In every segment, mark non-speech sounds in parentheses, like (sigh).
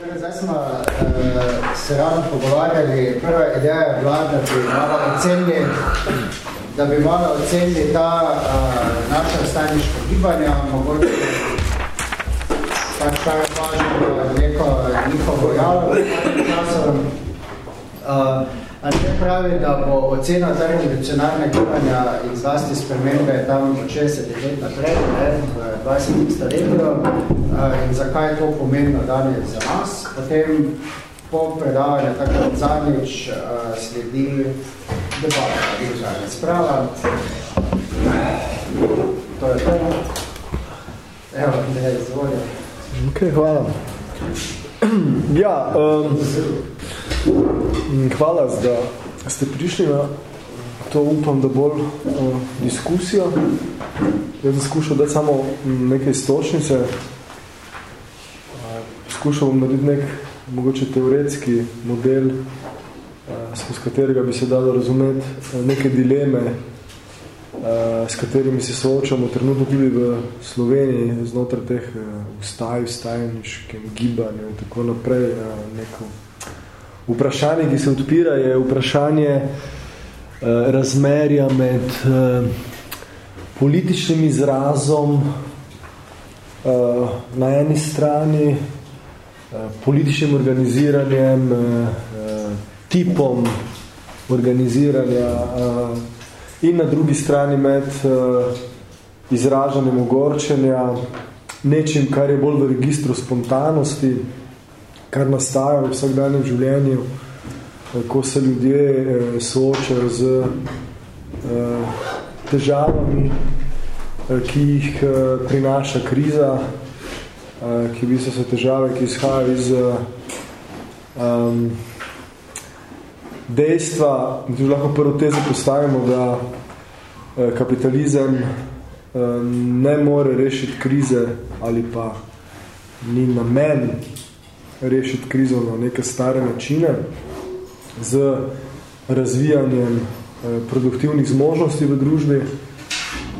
Torej, zdaj smo uh, se ravno pogovarjali, prva ideja je bila, da bi malo ocenili, da bi malo ocenili ta uh, naša staniško gibanja, mogoče pač kaj važno neko njihovo jalo časov. Uh, Andrej pravi, da bo ocena ta revolucionarne gibanja in zlasti spremembe tam od 60 let naprej, ne, v 20. stoletju, in zakaj je to pomembno danes za nas. Potem po predavanju, tako zadnjič, sledi debata, državna sprava. To je to. Evo, ne, izvolja. Ok, hvala. (clears throat) ja, um, hvala, da ste prišli na to, upam, da bolj uh, diskusijo. Jaz sem skušal dati samo neke istočnice. Uh, skušal bom narediti nek mogoče teoretski model, uh, skozi katerega bi se dalo razumeti uh, neke dileme, uh, s katerimi se soočamo trenutno tudi v Sloveniji, znotraj teh uh, ustaj, ustajniškem gibanju in tako naprej. Uh, neko vprašanje, ki se odpira, je vprašanje uh, razmerja med uh, političnim izrazom uh, na eni strani, političnim organiziranjem, tipom organiziranja in na drugi strani med izražanjem ogorčenja, nečim, kar je bolj v registru spontanosti, kar nastaja v vsakdanjem življenju, uh, ko se ljudje uh, soočajo z uh, težavami, ki jih prinaša kriza, ki v bistvu so težave, ki izhajajo iz um, dejstva, tudi lahko prvo tezo postavimo, da eh, kapitalizem eh, ne more rešiti krize ali pa ni namen rešiti krizo na neke stare načine z razvijanjem eh, produktivnih zmožnosti v družbi,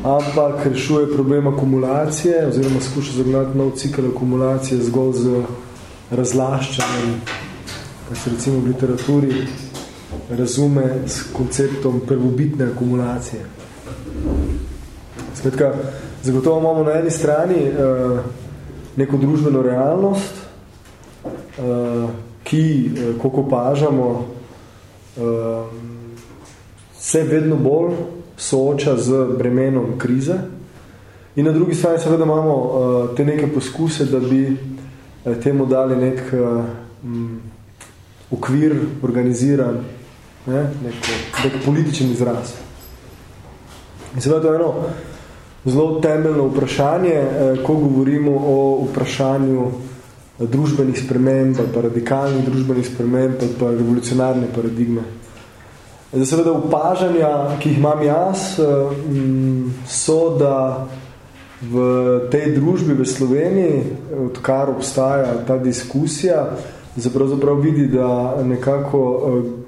ampak rešuje problem akumulacije oziroma skuša zagnati nov cikl akumulacije zgolj z razlaščanjem, kar se recimo v literaturi razume s konceptom prvobitne akumulacije. Skratka, zagotovo imamo na eni strani uh, neko družbeno realnost, ki, uh, koliko pažamo, uh, se vedno bolj sooča z bremenom krize. In na drugi strani seveda imamo te neke poskuse, da bi temu dali nek okvir organiziran, ne, neko, nek političen izraz. In seveda to je eno zelo temeljno vprašanje, eh, ko govorimo o vprašanju eh, družbenih sprememb, pa radikalnih družbenih sprememb, pa revolucionarne paradigme. Zdaj seveda upažanja, ki jih imam jaz, eh, so, da v tej družbi v Sloveniji, odkar obstaja ta diskusija, zapravzaprav vidi, da nekako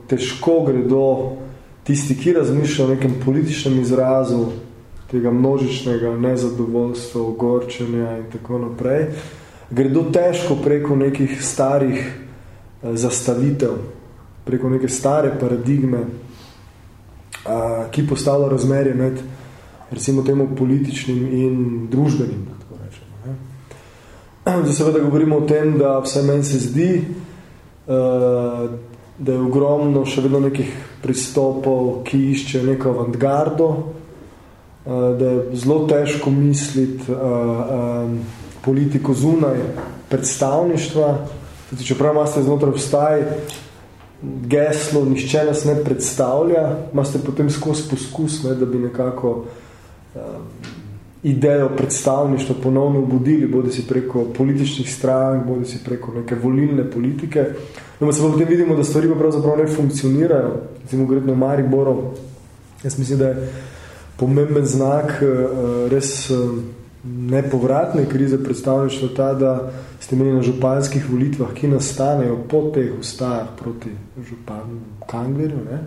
težko gredo tisti, ki razmišljajo o nekem političnem izrazu tega množičnega nezadovoljstva, ogorčenja in tako naprej, gredo težko preko nekih starih eh, zastavitev, preko neke stare paradigme, eh, ki postavlja razmerje med recimo temu političnim in družbenim. Tako rečemo, ne. (clears throat) Zdaj seveda govorimo o tem, da vse meni se zdi, eh, da je ogromno še vedno nekih pristopov, ki iščejo neko avantgardo, da je zelo težko misliti politiko zunaj predstavništva, tudi čeprav imate znotraj vstaj geslo, nišče nas ne predstavlja, imate potem skozi poskus, ne, da bi nekako idejo predstavništva ponovno obudili, bodi si preko političnih strank, bodi si preko neke volilne politike. No, se pa potem vidimo, da stvari pa pravzaprav ne funkcionirajo. Recimo, gredno Mariborov, jaz mislim, da je pomemben znak res nepovratne krize predstavništva ta, da ste imeli na županskih volitvah, ki nastanejo po teh ustajah proti županu Kanglerju, ne,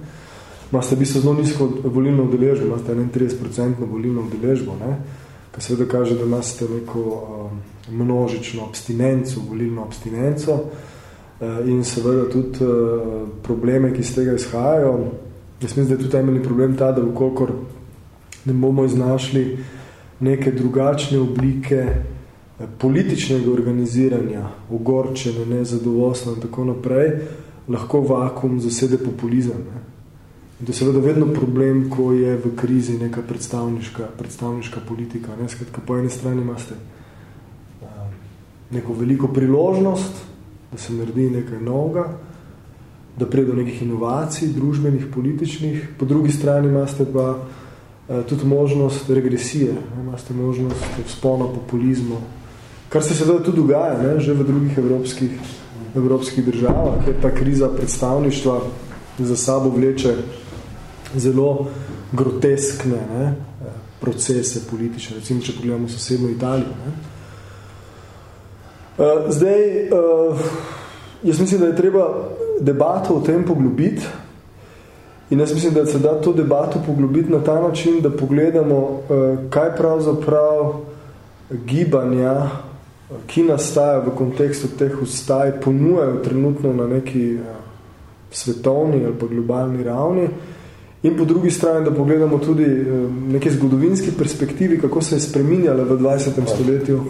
imate v bistvu zelo nizko volilno udeležbo, imate 31% volilno udeležbo, ne, kar seveda kaže, da imate neko um, množično abstinenco, volilno abstinenco uh, in seveda tudi uh, probleme, ki z tega izhajajo. Jaz mislim, da je tudi temeljni problem ta, da vkolikor ne bomo iznašli neke drugačne oblike uh, političnega organiziranja, ogorčene, nezadovoljstva in tako naprej, lahko vakum zasede populizem. Ne? In to je seveda vedno problem, ko je v krizi neka predstavniška, predstavniška politika. Ne? Skratka, po eni strani imate um, neko veliko priložnost, da se naredi nekaj novega, da prije do nekih inovacij, družbenih, političnih, po drugi strani imate pa tudi možnost regresije, ne? imate možnost vzpona populizmu, kar se seveda tudi dogaja ne? že v drugih evropskih, evropskih državah, ker ta kriza predstavništva za sabo vleče zelo groteskne ne, procese politične, recimo, če pogledamo sosedno Italijo. Ne. Uh, zdaj, jaz mislim, da je treba debato o tem poglobiti in jaz mislim, da se da to debato poglobiti na ta način, da pogledamo, uh, kaj pravzaprav gibanja, ki nastaja v kontekstu teh ustaj, ponujajo trenutno na neki uh, svetovni ali pa globalni ravni, In po drugi strani, da pogledamo tudi eh, neke zgodovinske perspektivi, kako se je spreminjala v 20. stoletju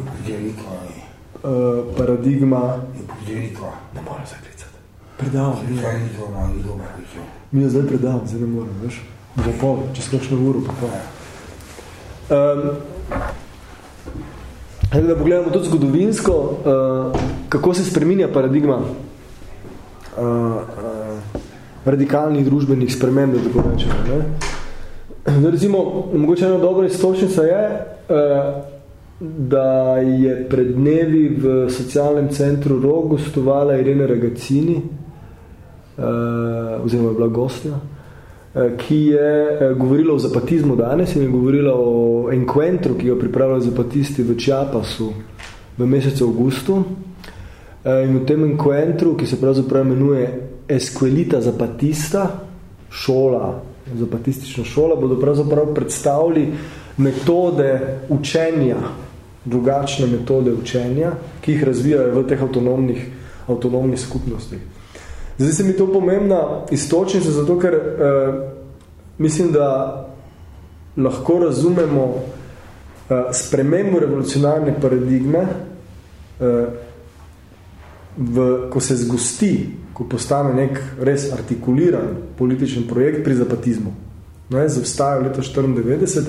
paradigma. Ne morem zdaj Predavam. Mi jo zdaj predavam, zdaj ne morem, veš? Bo pol, čez kakšno uro, pa pol. Um, da pogledamo tudi zgodovinsko, uh, kako se spreminja paradigma uh, uh, radikalnih družbenih sprememb, da tako rečemo. Ne? Da recimo, mogoče ena dobra istočnica je, eh, da je pred dnevi v socialnem centru ROG gostovala Irene Ragacini, oziroma je bila gostja, eh, ki je govorila o zapatizmu danes in je govorila o encuentru, ki jo pripravljajo zapatisti v Chiapasu v mesecu augustu. In v tem encuentru, ki se pravzaprav imenuje Esquelita Zapatista, šola, zapatistična šola, bodo pravzaprav predstavili metode učenja, drugačne metode učenja, ki jih razvijajo v teh avtonomnih, avtonomnih skupnostih. Zdaj se mi to pomembna istočnica, zato ker eh, mislim, da lahko razumemo eh, spremembo revolucionarne paradigme, eh, v, ko se zgosti ko postane nek res artikuliran političen projekt pri zapatizmu. No, je zavstajal leta 94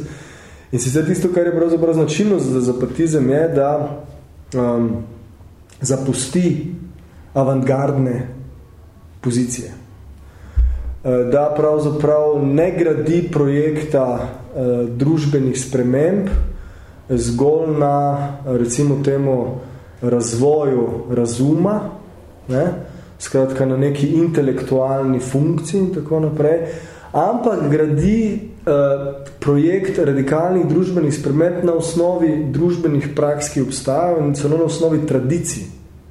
in sicer tisto, kar je pravzaprav značilno za zapatizem, je, da um, zapusti avantgardne pozicije. Uh, da pravzaprav ne gradi projekta uh, družbenih sprememb zgolj na, recimo temu, razvoju razuma, ne, skratka na neki intelektualni funkciji in tako naprej, ampak gradi uh, projekt radikalnih družbenih sprememb na osnovi družbenih praks, ki obstajajo in celo na osnovi tradicij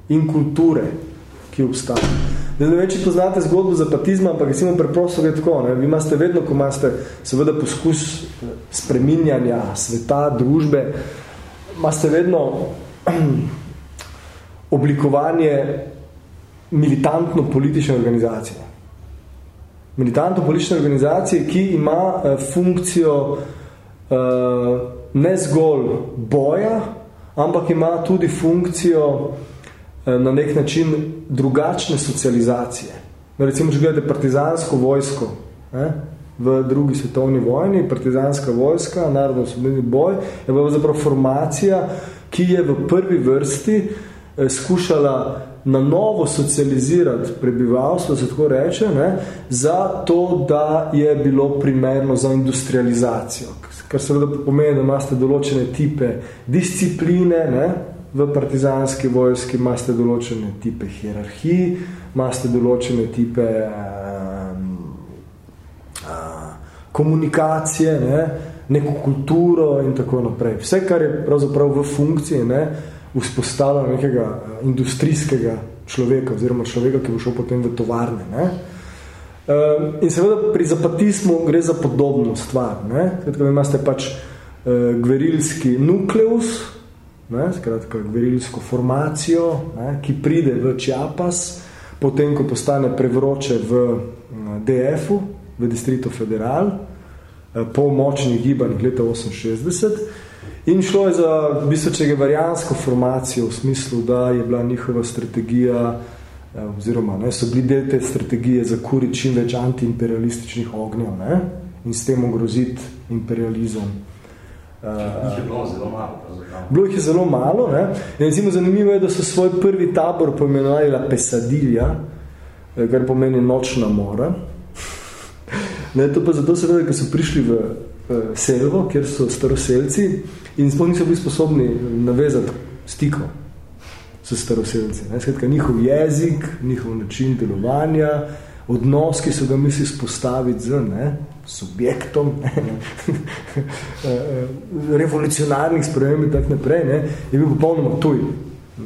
in kulture, ki obstajajo. Ne vem, če poznate zgodbo zapatizma, ampak recimo preprosto je tako. Ne? Vi imate vedno, ko imate seveda poskus eh, spreminjanja sveta, družbe, imate vedno (clears throat) oblikovanje militantno politične organizacije. Militantno politične organizacije, ki ima uh, funkcijo uh, ne zgolj boja, ampak ima tudi funkcijo na nek način drugačne socializacije. No, recimo, če gledate partizansko vojsko eh, v drugi svetovni vojni, partizanska vojska, narodno osvobodni boj, je bila zapravo formacija, ki je v prvi vrsti eh, skušala na novo socializirati prebivalstvo, se tako reče, ne, za to, da je bilo primerno za industrializacijo. Kar seveda pomeni, da imate določene tipe discipline, ne, v partizanski vojski imate določene tipe hierarhij, imate določene tipe um, uh, komunikacije, ne, neko kulturo in tako naprej. Vse, kar je pravzaprav v funkciji, ne, vzpostavlja nekega industrijskega človeka, oziroma človeka, ki bo šel potem v tovarne. Ne? Ehm, in seveda pri zapatismu gre za podobno stvar. Ne? Kaj imate pač gverilski nukleus, ne, skratka gverilsko formacijo, ne, ki pride v Chiapas, potem, ko postane prevroče v DF-u, v Distrito Federal, po močnih gibanjih leta 68, in šlo je za v bistvu čegevarijansko formacijo v smislu, da je bila njihova strategija oziroma ne, so bili del te strategije za kuri čim več antiimperialističnih ognjev ne, in s tem ogroziti imperializem Uh, bilo zelo malo. Bilo jih je zelo malo. Ne? In recimo zanimivo je, da so svoj prvi tabor poimenovali La Pesadilja, eh, kar pomeni nočna mora. (laughs) ne, to pa zato seveda, ker so prišli v selvo, kjer so staroselci in sploh niso bili sposobni navezati stikov s staroselci. Ne? Skratka, njihov jezik, njihov način delovanja, odnos, ki so ga misli spostaviti z ne, subjektom ne, (laughs) revolucionarnih sprememb in tak naprej, ne, je bil popolnoma tuj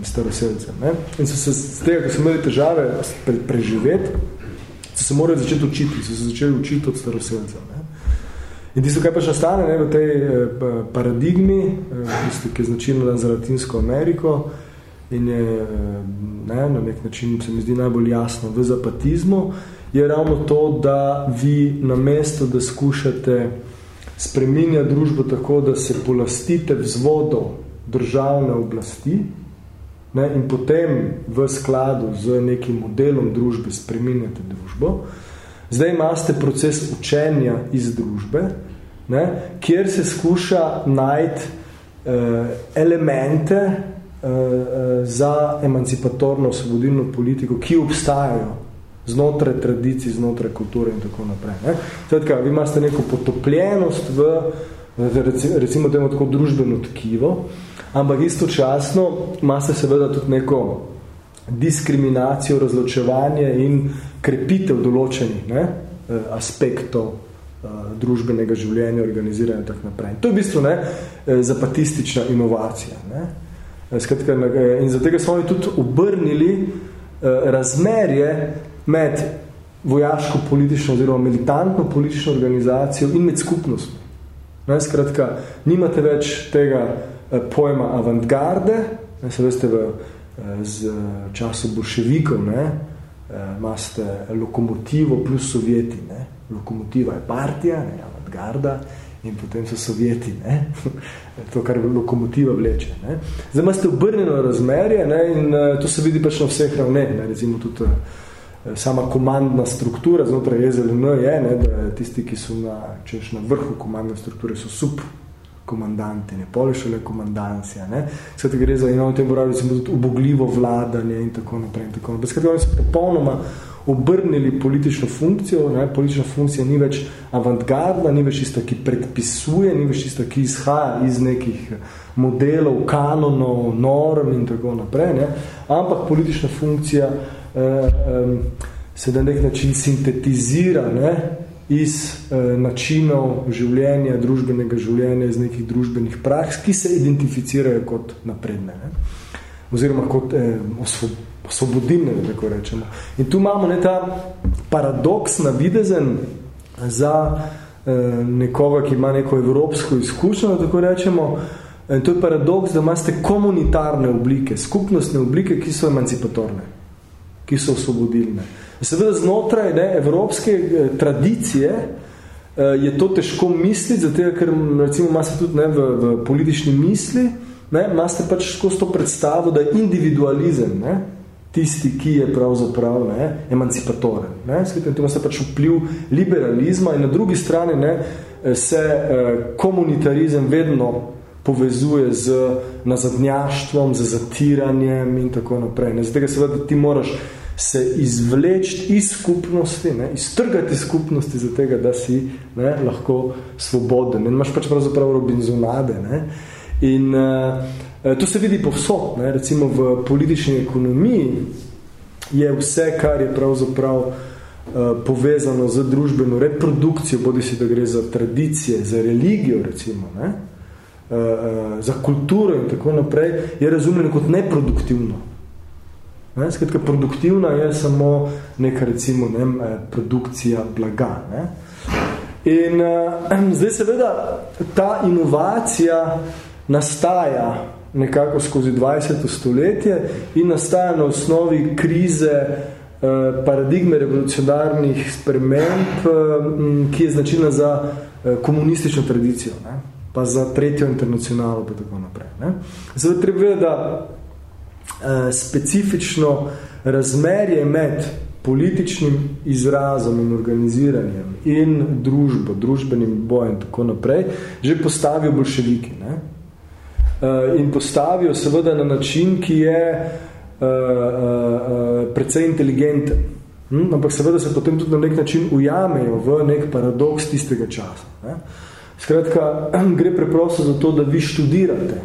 staroselcem. Ne. In so se z tega, ko so imeli težave pre, preživeti, so se morali začeti učiti, so se začeli učiti od staroselcev. Ne. In tisto, kaj pa še stane ne, v tej eh, paradigmi, eh, tisto, ki je značilno za Latinsko Ameriko, in je ne, na nek način se mi zdi najbolj jasno v zapatizmu, je ravno to, da vi namesto, da skušate spreminjati družbo tako, da se polastite vzvodov državne oblasti ne, in potem v skladu z nekim modelom družbe spreminjate družbo, zdaj imate proces učenja iz družbe, ne, kjer se skuša najti eh, elemente, Eh, eh, za emancipatorno osvobodilno politiko, ki obstajajo znotraj tradicij, znotraj kulture in tako naprej. Ne? Svetka, vi imate neko potopljenost v recimo temu tako družbeno tkivo, ampak istočasno imate seveda tudi neko diskriminacijo, razločevanje in krepitev določenih ne? Eh, aspektov družbenega življenja, organiziranja in tako naprej. To je v bistvu ne, zapatistična inovacija. Ne? Skratka, in zato smo jo tudi obrnili eh, razmerje med vojaško-politično oziroma militantno-politično organizacijo in med skupnostmi. Ne, skratka, nimate več tega eh, pojma avantgarde, ne, se veste, v eh, z času bolševikov, ne, imate lokomotivo plus sovjeti. Ne. Lokomotiva je partija, ne, avantgarda, in potem so sovjeti, ne? (laughs) to, kar lokomotiva vleče. Ne? Zdaj imate obrnjeno razmerje ne? in to se vidi pač na vseh ravneh, ne? recimo tudi sama komandna struktura znotraj EZLN je, ne? da tisti, ki so na, češ, na vrhu komandne strukture, so sub komandanti, ne polišele komandancija. Ne? Sveti gre za eno tem boravi, recimo tudi ubogljivo vladanje in tako naprej. In tako naprej. Skratka, oni so popolnoma obrnili politično funkcijo, ne, politična funkcija ni več avantgardna, ni več tista, ki predpisuje, ni več tista, ki izhaja iz nekih modelov, kanonov, norm in tako naprej, ne, ampak politična funkcija eh, eh, se na nek način sintetizira ne, iz eh, načinov življenja, družbenega življenja, iz nekih družbenih praks, ki se identificirajo kot napredne. Ne, oziroma kot eh, osvobodilne, da tako rečemo. In tu imamo ne ta paradoks navidezen za eh, nekoga, ki ima neko evropsko izkušnjo, da tako rečemo, in to je paradoks, da imate komunitarne oblike, skupnostne oblike, ki so emancipatorne, ki so osvobodilne. Seveda znotraj ne, evropske eh, tradicije eh, je to težko misliti, zato ker recimo imate tudi ne, v, v politični misli, ne, imate pač skozi to predstavo, da je individualizem, ne, tisti, ki je pravzaprav ne, emancipatoren. Ne. Skratno, tu ima se pač vpliv liberalizma in na drugi strani ne, se eh, komunitarizem vedno povezuje z nazadnjaštvom, z zatiranjem in tako naprej. Ne. Zato seveda ti moraš se izvleči iz skupnosti, ne, iztrgati skupnosti za tega, da si ne, lahko svoboden. In imaš pač pravzaprav robinzonade. Ne. In uh, to se vidi povsod, ne? recimo v politični ekonomiji je vse, kar je pravzaprav uh, povezano z družbeno reprodukcijo, bodi si, da gre za tradicije, za religijo, recimo, ne? Uh, uh, za kulturo in tako naprej, je razumljeno kot neproduktivno. Ne? Skratka, produktivna je samo neka, recimo, ne, produkcija blaga. Ne? In uh, (clears throat) zdaj seveda ta inovacija nastaja nekako skozi 20. stoletje in nastaja na osnovi krize uh, paradigme revolucionarnih sprememb, uh, ki je značilna za uh, komunistično tradicijo, ne? pa za tretjo internacionalo pa tako naprej. Ne? Zdaj treba vedeti, da specifično razmerje med političnim izrazom in organiziranjem in družbo, družbenim bojem in tako naprej, že postavijo bolševiki. Ne? Uh, in postavijo seveda na način, ki je uh, precej inteligenten. Hm? Ampak seveda se potem tudi na nek način ujamejo v nek paradoks tistega časa. Ne? Skratka, (clears throat) gre preprosto za to, da vi študirate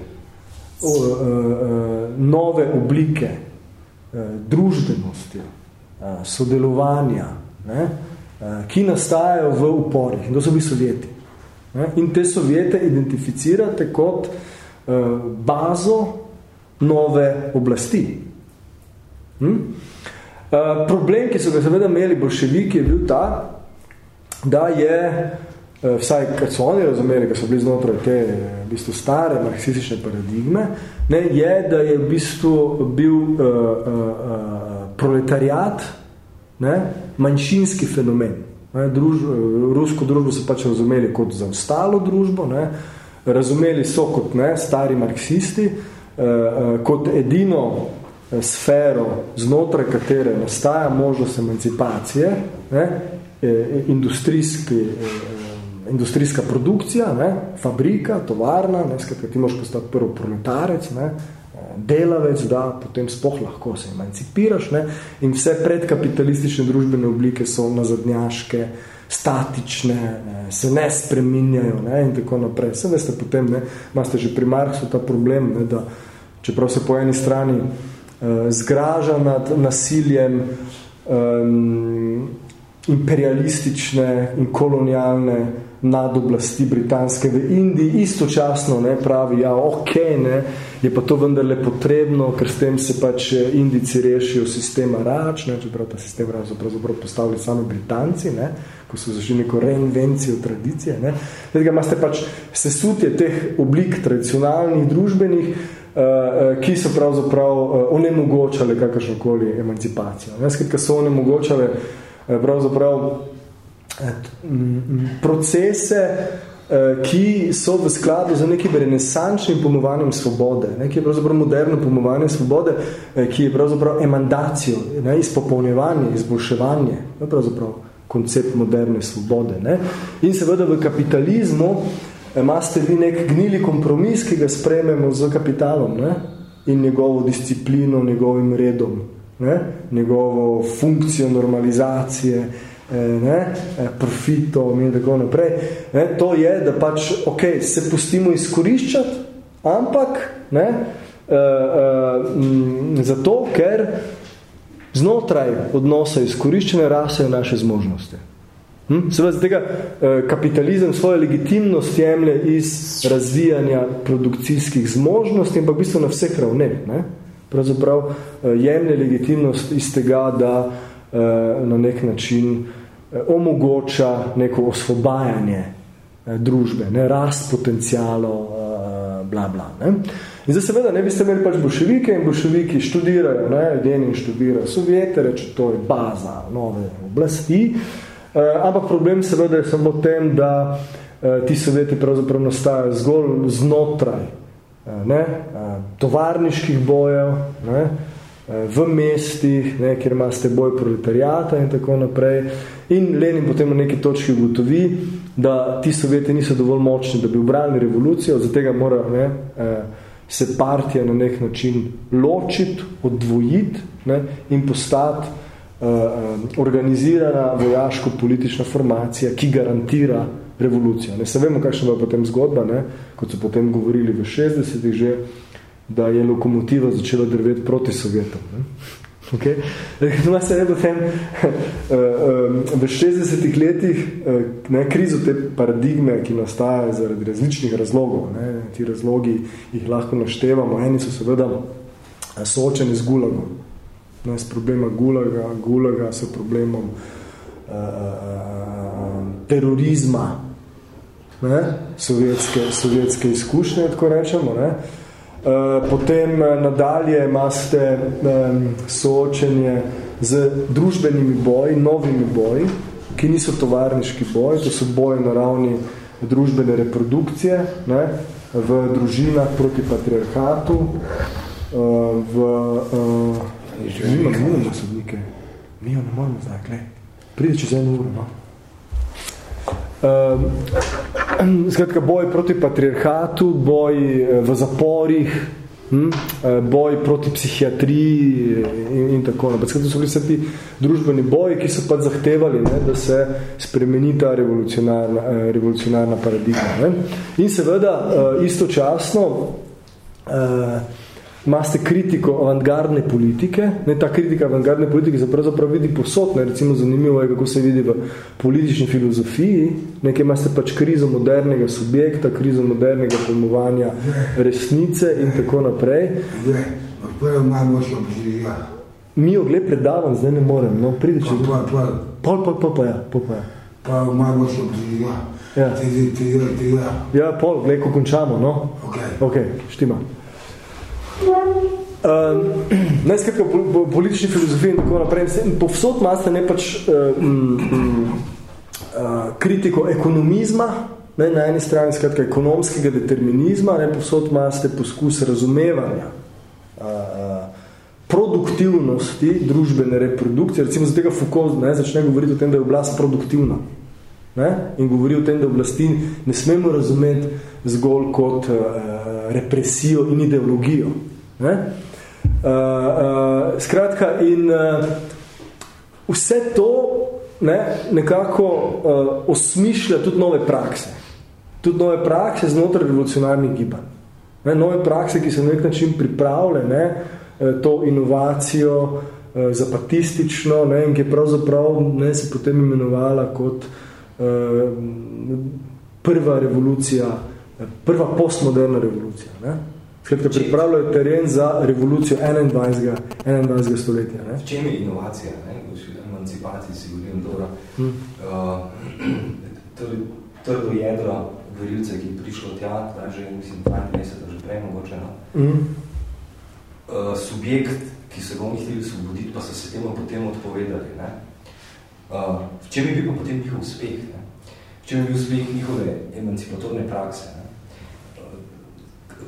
uh, uh, uh, nove oblike uh, družbenosti, sodelovanja, ne, ki nastajajo v uporih. In to so bi sovjeti. Ne, in te sovjete identificirate kot bazo nove oblasti. Hm? Problem, ki so ga seveda imeli bolševiki, je bil ta, da je, vsaj kad so oni razumeli, kad so bili znotraj te v bistvu stare marksistične paradigme, ne, je, da je v bistvu bil uh, uh, uh, proletariat, ne, manjšinski fenomen. Ne, druž, rusko družbo so pač razumeli kot za ostalo družbo, ne, razumeli so kot ne, stari marksisti, eh, eh, kot edino eh, sfero, znotraj katere nastaja možnost emancipacije, ne, eh, industrijski, eh, industrijska produkcija, ne, fabrika, tovarna, ne, skratka, ti možeš postati prvo proletarec, ne, delavec, da potem spoh lahko se emancipiraš ne? in vse predkapitalistične družbene oblike so nazadnjaške, statične, se ne spreminjajo ne? in tako naprej. Vse veste potem, ne? imate že pri Marksu ta problem, ne? da čeprav se po eni strani uh, zgraža nad nasiljem um, imperialistične in kolonialne nad oblasti britanske v Indiji, istočasno ne, pravi, ja, ok, ne, je pa to vendarle potrebno, ker s tem se pač eh, Indici rešijo sistema rač, ne, čeprav ta sistem rač so pravzaprav postavili sami Britanci, ne, ko so zašli neko reinvencijo tradicije. Ne. Zdaj, imate pač sesutje teh oblik tradicionalnih, družbenih, uh, ki so pravzaprav onemogočale kakršnokoli emancipacijo. Ne. Skratka, so onemogočale pravzaprav procese, eh, ki so v skladu z nekim renesančnim pomovanjem svobode, ne, ki je pravzaprav moderno pomovanje svobode, eh, ki je pravzaprav emandacijo, ne, izpopolnjevanje, izboljševanje, ne, pravzaprav koncept moderne svobode. Ne. In seveda v kapitalizmu eh, imate vi nek gnili kompromis, ki ga sprememo z kapitalom ne, in njegovo disciplino, njegovim redom, ne, njegovo funkcijo normalizacije, ne, eh, profitom in tako naprej, ne, to je, da pač, ok, se pustimo izkoriščati, ampak ne, uh, uh, zato, ker znotraj odnosa izkoriščene rasejo naše zmožnosti. Hm? Seveda, tega uh, kapitalizem svojo legitimnost jemlje iz razvijanja produkcijskih zmožnosti, ampak v bistvu na vseh ravneh. Ne? Pravzaprav uh, jemlje legitimnost iz tega, da Eh, na nek način eh, omogoča neko osvobajanje eh, družbe, ne, rast potencijalo, bla, bla. Ne. In zdaj seveda ne biste imeli pač boljševike in boljševiki študirajo, ne, edini študirajo sovjete, reče, to je baza nove oblasti, ampak problem seveda je samo tem, da ti sovjeti pravzaprav nastajajo zgolj znotraj ne, tovarniških bojev, ne, v mestih, ne, kjer imate boj proletarijata in tako naprej. In Lenin potem na neki točki ugotovi, da ti sovjeti niso dovolj močni, da bi obrali revolucijo, zato mora ne, eh, se partija na nek način ločiti, odvojiti ne, in postati uh, organizirana vojaško-politična formacija, ki garantira revolucijo. Ne, se vemo, kakšna je potem zgodba, ne, kot so potem govorili v 60-ih že, da je lokomotiva začela drveti proti Sovjetom. Ne? Okay? Zdaj, se je potem eh, eh, v 60 letih eh, ne, krizo te paradigme, ki nastajajo zaradi različnih razlogov. Ne? Ti razlogi jih lahko naštevamo. Eni so seveda soočeni z gulagom. Ne, s problema gulaga, gulaga s problemom uh, terorizma, ne? Sovjetske, sovjetske izkušnje, tako rečemo. Ne? Uh, potem nadalje imate soočenje z družbenimi boji, novimi boji, ki niso tovarniški boji, to so boji na ravni družbene reprodukcije, ne? v družinah proti patriarhatu, uh, v... Nima, nima sodnike. Mi jo ne moramo zdaj, gled. Pride čez eno uro, no. Um, (clears throat) skratka, boj proti patriarhatu, boj eh, v zaporih, hm, eh, boj proti psihiatriji in, in tako naprej. Skratka, so vse ti družbeni boji, ki so pa zahtevali, ne, da se spremeni ta revolucionarna, eh, revolucionarna paradigma. Ne. In seveda, istočasno, uh, imate kritiko avantgardne politike, ne, ta kritika avantgardne politike se pravzaprav vidi posod, ne, recimo zanimivo je, kako se vidi v politični filozofiji, nekaj imate pač krizo modernega subjekta, krizo modernega pojmovanja resnice in tako naprej. Mi jo gled predavam, zdaj ne morem, no, pridi če... Pol, pol, pol, pol, pol, pa ja, pol, pa ja. Pa malo šlo prižiga. Ja. Tidi, tidi, tidi. Ja, pol, gled, ko končamo, no. Ok. Ok, štima. Uh, (clears throat) ne skratka po, po, politični filozofiji in tako naprej. Povsod imate ne pač uh, um, uh, kritiko ekonomizma, ne, na eni strani skratka ekonomskega determinizma, ne, povsod imate poskus razumevanja uh, produktivnosti družbene reprodukcije. Recimo za tega Foucault ne, začne govoriti o tem, da je oblast produktivna. Ne, in govori o tem, da oblasti ne smemo razumeti zgolj kot uh, represijo in ideologijo. Ne? Uh, uh, skratka, in uh, vse to ne, nekako uh, osmišlja tudi nove prakse. Tudi nove prakse znotraj revolucionarnih gibanj. Ne, nove prakse, ki so na nek način pripravljene to inovacijo uh, zapatistično ne, in ki je pravzaprav ne, se potem imenovala kot uh, prva revolucija, prva postmoderna revolucija. Ne. Skratka, pripravljajo teren za revolucijo 21. 21. stoletja. Ne? V čem je inovacija? Ne? V emancipaciji si govorim dobro. Hmm. Uh, trdo jedro gorilce, ki je prišlo tja, da že, mislim, 20 mesec, že prej mogoče, no? Hmm. Uh, subjekt, ki ga oni hteli osvoboditi, pa so se temu potem odpovedali. Ne? Uh, v čem je bil pa potem njihov uspeh? Ne? V čem je bil uspeh njihove emancipatorne prakse?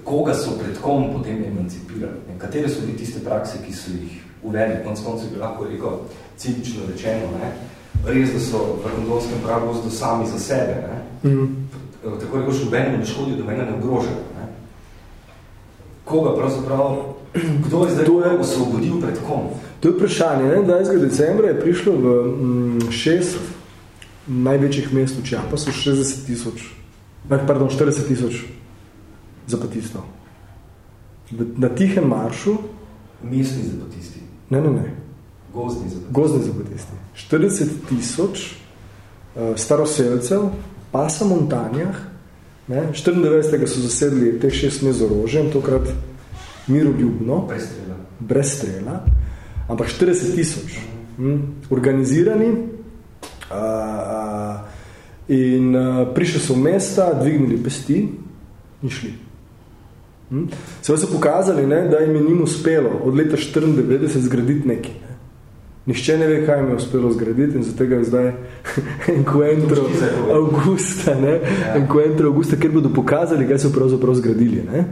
Koga so pred kom potem emancipirali, ne? katere so bili tiste prakse, ki so jih uvedli, konc koncu bi lahko rekel cinično rečeno, ne? res, da so v rondonskem pravu zdo sami za sebe, ne? Mm. tako rekoč nobenemu ne škodi, da mene ne ogroža. Ne? Koga pravzaprav, (clears throat) kdo je zdaj to je, osvobodil pred kom? To je vprašanje. Ne? 20. decembra je prišlo v mm, šest največjih mest v Čiapasu, 60 tisoč, pardon, 40 tisoč zapatistov. Na tihem maršu... Mestni zapatisti. Ne, ne, ne. Gozdni zapatisti. Gozdni zapatisti. 40 tisoč uh, staroselcev, pasa montanjah, ne, 94. so zasedli teh šest mest z orožjem, tokrat miroljubno. Brez strela. Brez strela. Ampak 40 tisoč. Hm, organizirani. Uh, in uh, prišli so v mesta, dvignili pesti in šli. Hm? Se so pokazali, ne, da jim je njim uspelo od leta 94 zgraditi nekaj. Ne. Nihče ne ve, kaj jim je uspelo zgraditi in zato je zdaj (laughs) encuentro augusta, ne, ja. encuentro augusta, ker bodo pokazali, kaj so pravzaprav zgradili. Ne.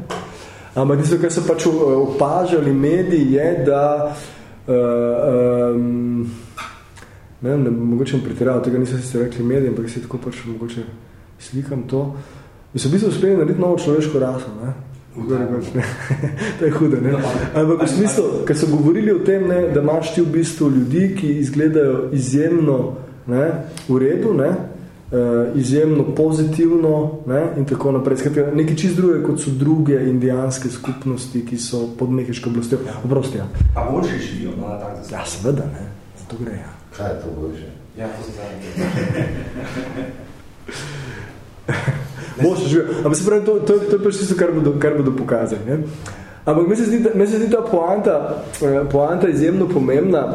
Ampak tisto, kaj so pač opažali mediji, je, da uh, um, ne, ne, mogoče pretiral, tega niso sicer rekli mediji, ampak si tako pač mogoče slikam to, in so v bistvu uspeli narediti novo človeško raso. Ne. (laughs) to je hudo, ne? Ampak v smislu, ker so govorili o tem, ne, da imaš ti v bistvu ljudi, ki izgledajo izjemno ne, v redu, ne, uh, izjemno pozitivno ne, in tako naprej. Skratka, nekaj čist druge, kot so druge indijanske skupnosti, ki so pod mehiško oblastjo. Oprosti, ja. A boljše živijo, no, na tak Ja, seveda, ne. Zato gre, ja. Kaj je to boljše? Ja, to se (laughs) Boš živel. Ampak se pravi, to, to, to je pač tisto, kar bodo, kar bodo pokazali. Ne? Ampak mi se zdi, mi se zdi ta poanta, eh, poanta izjemno pomembna,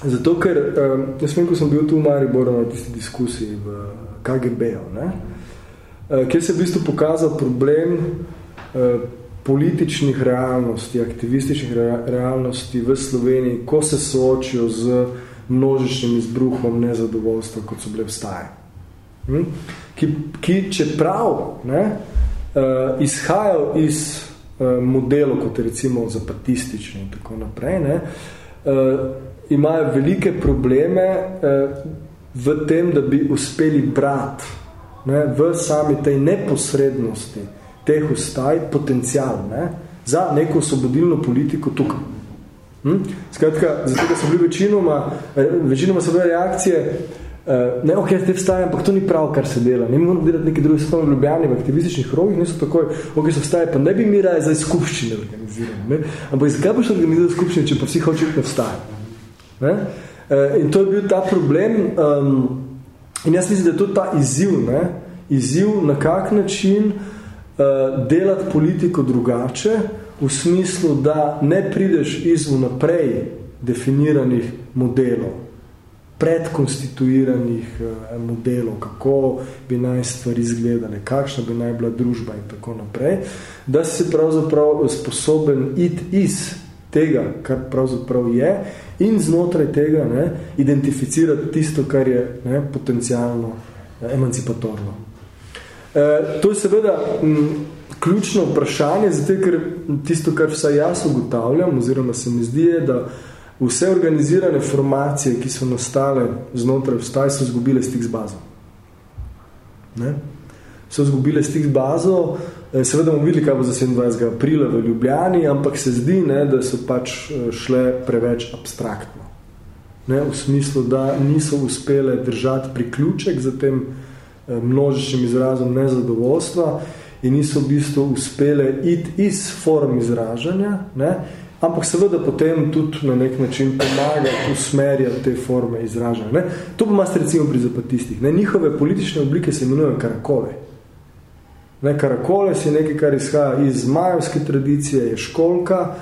Zato, ker um, jaz vem, ko sem bil tu v Mariboru na tisti diskusiji v KGB-u, uh, kjer se je v bistvu pokazal problem političnih realnosti, aktivističnih realnosti v Sloveniji, ko se soočijo z množičnim izbruhom nezadovoljstva, kot so bile vstaje. Hm? Ki, ki čeprav ne, uh, izhajajo iz uh, modelov, kot je recimo zapatistični in tako naprej, ne, uh, imajo velike probleme eh, v tem, da bi uspeli brati ne, v sami tej neposrednosti teh ustaj potencial ne, za neko osvobodilno politiko tukaj. Hm? Skratka, zato, da so bili večinoma, večinoma so bile reakcije, Uh, ne, ok, te vstaje, ampak to ni prav, kar se dela. Ne moramo delati neki drugi svetovni ljubljani v aktivističnih rogih, niso takoj, ok, so vstaje, pa ne bi mi raje za skupščine organizirali. Ampak zakaj boš organizirali skupščine, če pa vsi hočejo ne vstaje? Ne? E, in to je bil ta problem um, in jaz mislim, da je to ta izziv, ne? izziv na kak način uh, delati politiko drugače, v smislu, da ne prideš iz vnaprej definiranih modelov, predkonstituiranih uh, modelov, kako bi naj stvari izgledale, kakšna bi naj bila družba in tako naprej, da si pravzaprav sposoben iti iz tega, kar pravzaprav je in znotraj tega ne, identificirati tisto, kar je ne, potencialno ne, emancipatorno. E, to je seveda m, ključno vprašanje, zato ker tisto, kar vsaj jaz ugotavljam, oziroma se mi zdi, je, da vse organizirane formacije, ki so nastale znotraj vstaj, so zgubile stik z bazo. Ne? So zgubile stik z bazo, Eh, seveda bomo videli, kaj bo za 27. aprila v Ljubljani, ampak se zdi, ne, da so pač eh, šle preveč abstraktno. Ne, v smislu, da niso uspele držati priključek za tem eh, množičnim izrazom nezadovoljstva in niso v bistvu uspele iti iz form izražanja, ne, ampak seveda potem tudi na nek način pomagati usmerjati te forme izražanja. Ne. To pa imate recimo pri zapatistih. Ne. Njihove politične oblike se imenujejo karakove. Ne, karakoles je nekaj, kar izhaja iz majovske tradicije, je školka,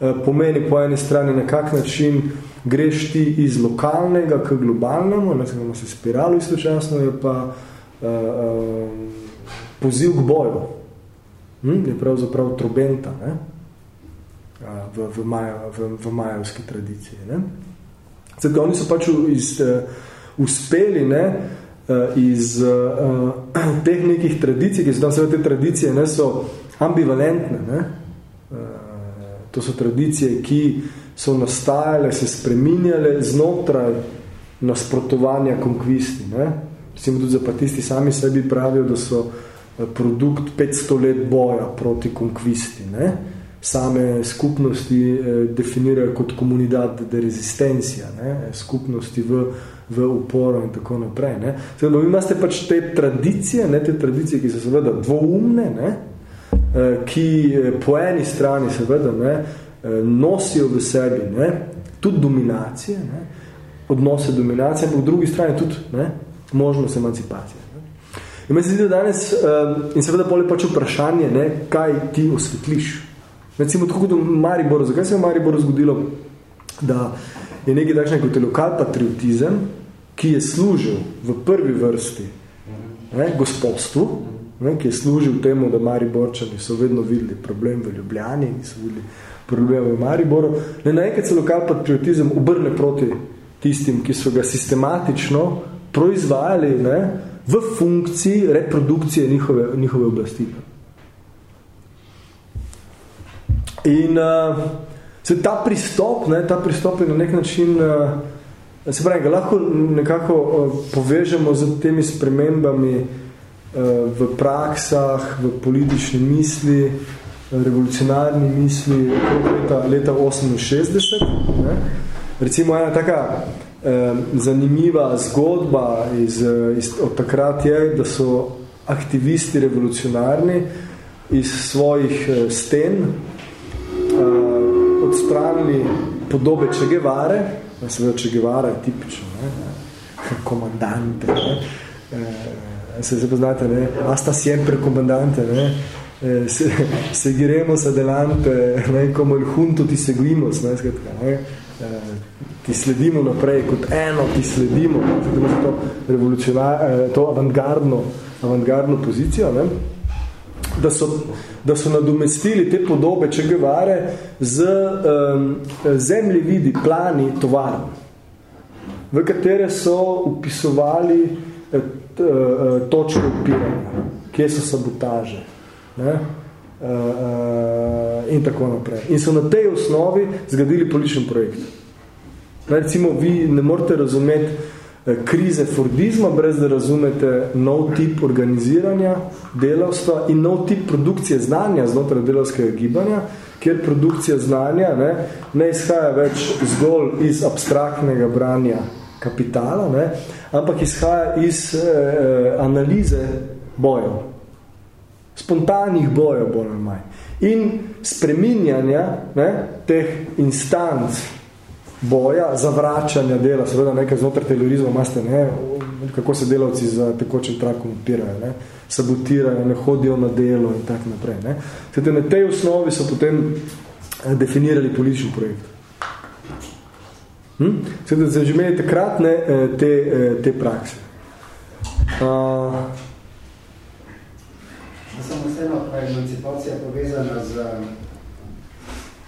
eh, pomeni po eni strani na kak način greš ti iz lokalnega k globalnemu, ne, se se spiralo istočasno, je pa uh, uh, poziv k boju. Hm? Je pravzaprav trobenta ne? Uh, v, v, majo, v, v majovski tradiciji. Zdaj, oni so pač iz, uh, uspeli ne, uh, iz uh, (clears throat) teh nekih tradicij, ki so tam seveda te tradicije, ne, so ambivalentne. Ne? Uh, to so tradicije, ki so nastajale, se spreminjale znotraj nasprotovanja konkvisti. Ne? Recimo tudi zapatisti sami sebi pravijo, da so produkt 500 let boja proti konkvisti. Ne? Same skupnosti eh, definirajo kot komunidad de rezistencija, ne? skupnosti v v uporo in tako naprej. Ne. Sedaj, vi imate pač te tradicije, ne, te tradicije, ki so seveda dvoumne, ne, eh, ki eh, po eni strani seveda ne, eh, nosijo v sebi ne, tudi dominacije, ne, odnose dominacije, ampak v drugi strani tudi ne, možnost emancipacije. In meni se zdi, da danes, in seveda bolje pač vprašanje, ne, kaj ti osvetliš. Recimo tako kot v Mariboru, zakaj se je v Mariboru zgodilo, da je nekaj takšne kot lokal patriotizem, ki je služil v prvi vrsti ne, gospodstvu, ne, ki je služil temu, da Mariborčani so vedno videli problem v Ljubljani, so videli problem v Mariboru, ne naenkrat se lokal patriotizem obrne proti tistim, ki so ga sistematično proizvajali ne, v funkciji reprodukcije njihove, njihove oblasti. In uh, Se ta pristop, ne, ta pristop je na nek način, uh, se pravi, ga lahko nekako uh, povežemo z temi spremembami uh, v praksah, v politični misli, revolucionarni misli leta, leta 68. Ne. Recimo ena taka uh, zanimiva zgodba iz, iz, od takrat je, da so aktivisti revolucionarni iz svojih uh, sten uh, odstranili podobe Che Guevare, seveda Che Guevara je tipično, ne, komandante, ne, e, se se poznate, ne, hasta siempre comandante, ne, e, se, seguiremos adelante, ne, como el junto ti seguimos, ne, skratka, ne, ki sledimo naprej, kot eno, ki sledimo, ima to revolucionarno, to avantgardno, avantgardno pozicijo, ne? Da, so, da so nadomestili te podobe Che Guevare z um, zemljevidi, plani, tovarn, v katere so upisovali eh, točke upiranja, kje so sabotaže. Ne? Uh, uh, in tako naprej. In so na tej osnovi zgradili političen projekt. Recimo, vi ne morete razumeti uh, krize Fordizma, brez da razumete nov tip organiziranja delavstva in nov tip produkcije znanja znotraj delavskega gibanja, kjer produkcija znanja ne, ne izhaja več zgolj iz abstraktnega branja kapitala, ne, ampak izhaja iz uh, analize bojev spontanih bojev, bolj ali manj. In spreminjanja ne, teh instanc boja, zavračanja dela, seveda nekaj znotraj terorizma imate, ne, kako se delavci za tekočim trakom upirajo, ne, sabotirajo, ne hodijo na delo in tak naprej. Ne. Svete, na tej osnovi so potem eh, definirali politični projekt. Hm? Svete, se že imeli takrat ne, eh, te, eh, te prakse. Uh, samo vseeno, pa je emancipacija povezana z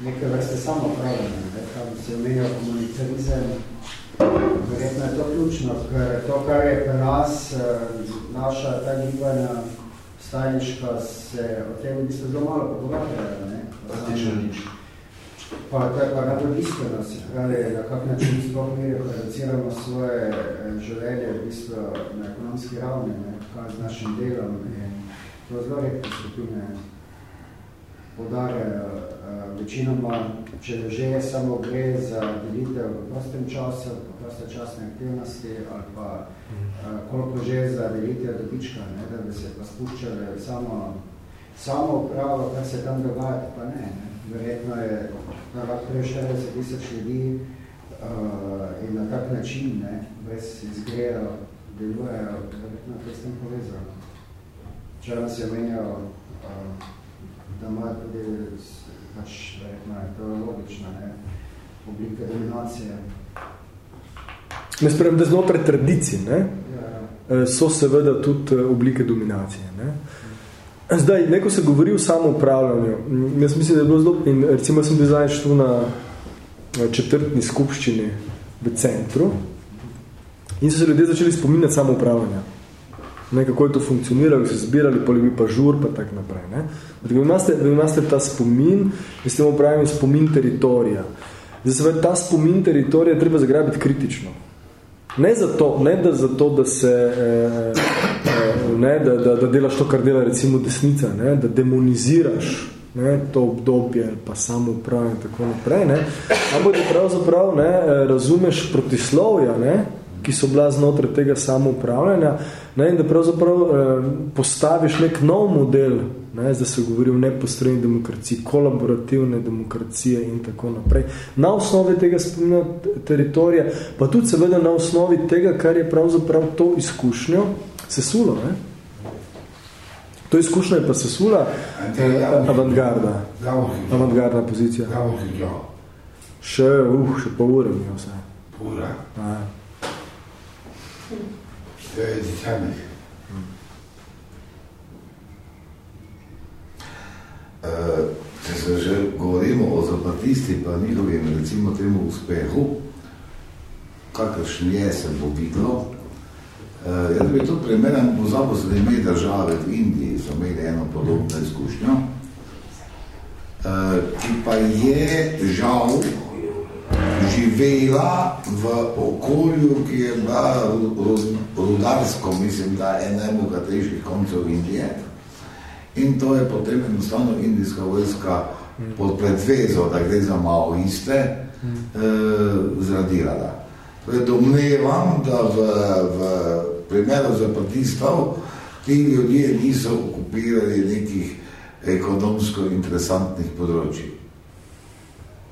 neke vrste samopravljanja, kam se omenjal komunitarizem. Verjetno je to ključno, ker to, kar je pri nas, eh, naša ta gibanja stajniška, se o tem v bistvu zelo malo pogovarjajo. Praktično nič. Pa to je pa najbolj bistveno, se pravi, na kak način sploh mi reproduciramo svoje eh, življenje v bistvu na ekonomski ravni, ne, kaj z našim delom in to zelo redko skupine podarjajo. Uh, večinoma, če že je samo gre za delitev v prostem času, v prostočasne aktivnosti ali pa uh, koliko že za delitev dobička, ne, da bi se pa spuščali samo, samo upravo, kar se tam dogaja, pa ne. ne. Verjetno je lahko 40 tisoč ljudi uh, in na tak način, ne, brez izgrejo, delujejo, verjetno je to s tem povezano. Včeraj si omenjal, um, da ima tudi, pač, verjetno je to logično, ne, oblike dominacije. Ne sprem, da znotraj tradicije, ne, Ja, eh, so seveda tudi eh, oblike dominacije, ne. Zdaj, neko se govori o samoupravljanju. Mm, Jaz mislim, da je bilo zelo, in recimo sem bil zadnjič tu na eh, četrtni skupščini v centru in so se ljudje začeli spominjati samoupravljanja ne, kako je to funkcioniralo, se zbirali, polivi pa žur, pa tak naprej. Ne. Vi imate, vi imate ta spomin, in s tem upravim spomin teritorija. Zdaj se ta spomin teritorija treba zagrabiti kritično. Ne zato, ne da zato, da se, eh, eh, ne, da, da, da delaš to, kar dela recimo desnica, ne, da demoniziraš ne, to obdobje pa samo upravljanje in tako naprej, ne, ampak da pravzaprav ne, razumeš protislovja, ne, ki so bila znotraj tega samoupravljanja ne, in da pravzaprav eh, postaviš nek nov model, ne, zdaj se govori o neposredni demokraciji, kolaborativne demokracije in tako naprej, na osnovi tega spomina teritorija, pa tudi seveda na osnovi tega, kar je pravzaprav to izkušnjo sesulo. Ne. To izkušnja je pa sesula eh, avantgarda, avantgardna pozicija. Še, uh, še pol ure mi je vse. Ura. Ja. To je. Uh, če se že govorimo o zapatisti pa njihovim recimo temu uspehu, kakršen je se bo videlo, uh, jaz bi tudi primerjam pozabo se da ime države v Indiji, so imeli eno podobno izkušnjo, uh, ki pa je žal živela v okolju, ki je bila rudarsko, mislim, da je najbogatejših koncev Indije. In to je potem enostavno indijska vojska pod predvezo, da gre za maoiste, eh, zradirala. Torej, domnevam, da v, v primeru zapatistov ti ljudje niso okupirali nekih ekonomsko interesantnih področij.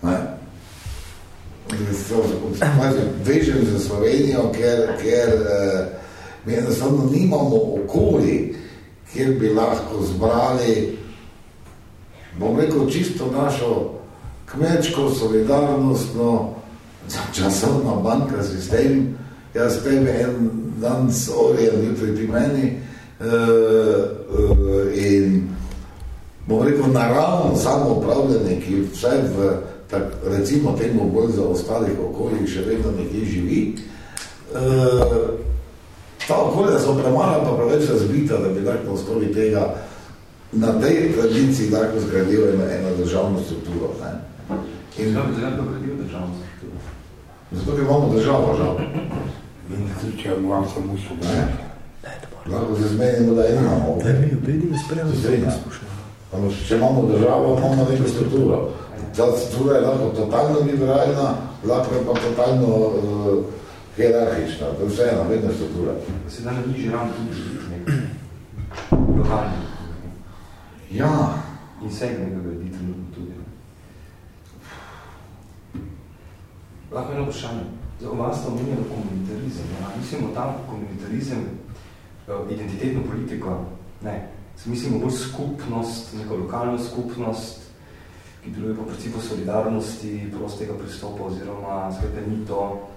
Ne? Vežem za Slovenijo, ker, ker uh, mi enostavno nimamo okoli, kjer bi lahko zbrali, bom rekel, čisto našo kmečko, solidarnostno, časovna banka sistem, jaz tebe en dan s orijem, jutri ti meni uh, uh, in bom rekel, naravno samo upravljanje, ki vse v, tak, recimo temu bolj za ostalih okoljih še vedno nekje živi, uh, ta okolja so premala pa preveč razbita, da bi lahko osnovi tega na tej tradiciji lahko zgradil eno, eno državno strukturo. Ne? In Zakaj bi lahko gradil državno strukturo? Zato, ker imamo državo, žal. In če vam samo Ne? Lahko se zmenimo, da imamo. Da mi obedi in spremljamo. Če imamo državo, imamo neko strukturo. Ta struktura je lahko totalno liberalna, lahko je pa totalno uh, hierarhična. To je vse ena, vedna struktura. Se da ne niži ravno tudi nekaj lokalni. Ja. In segment ga gradi trenutno tudi. Lahko eno vprašanje. Zdaj, o vas sta omenjeno komunitarizem. Ja? Mislimo tam komunitarizem, uh, identitetno politiko, ne. Mislimo bolj skupnost, neko lokalno skupnost, ki deluje po principu solidarnosti, prostega pristopa oziroma skratka ni to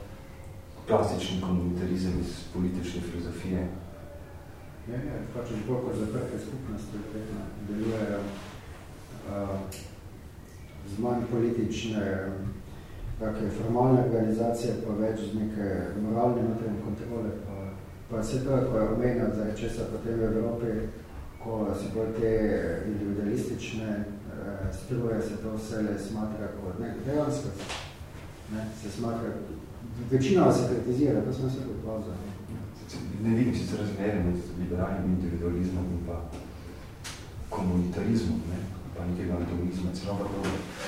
klasični komunitarizem iz politične filozofije. Ja, ja, pač bolj kot zaprte skupnosti, delujejo z manj politične take formalne organizacije, pa več z neke moralne notranje kontrole, pa, pa vse to, ko je omenjal, da je česa potem v Evropi, ko se bolj te individualistične eh, struje, se to vse le smatra kot nek dejansko, ne, se smatra, večina se kritizira, to smo se podpozali. Ne vidim sicer razmerje med liberalnim individualizmom in pa komunitarizmom, ne? pa nekega antagonizma, celo pa to.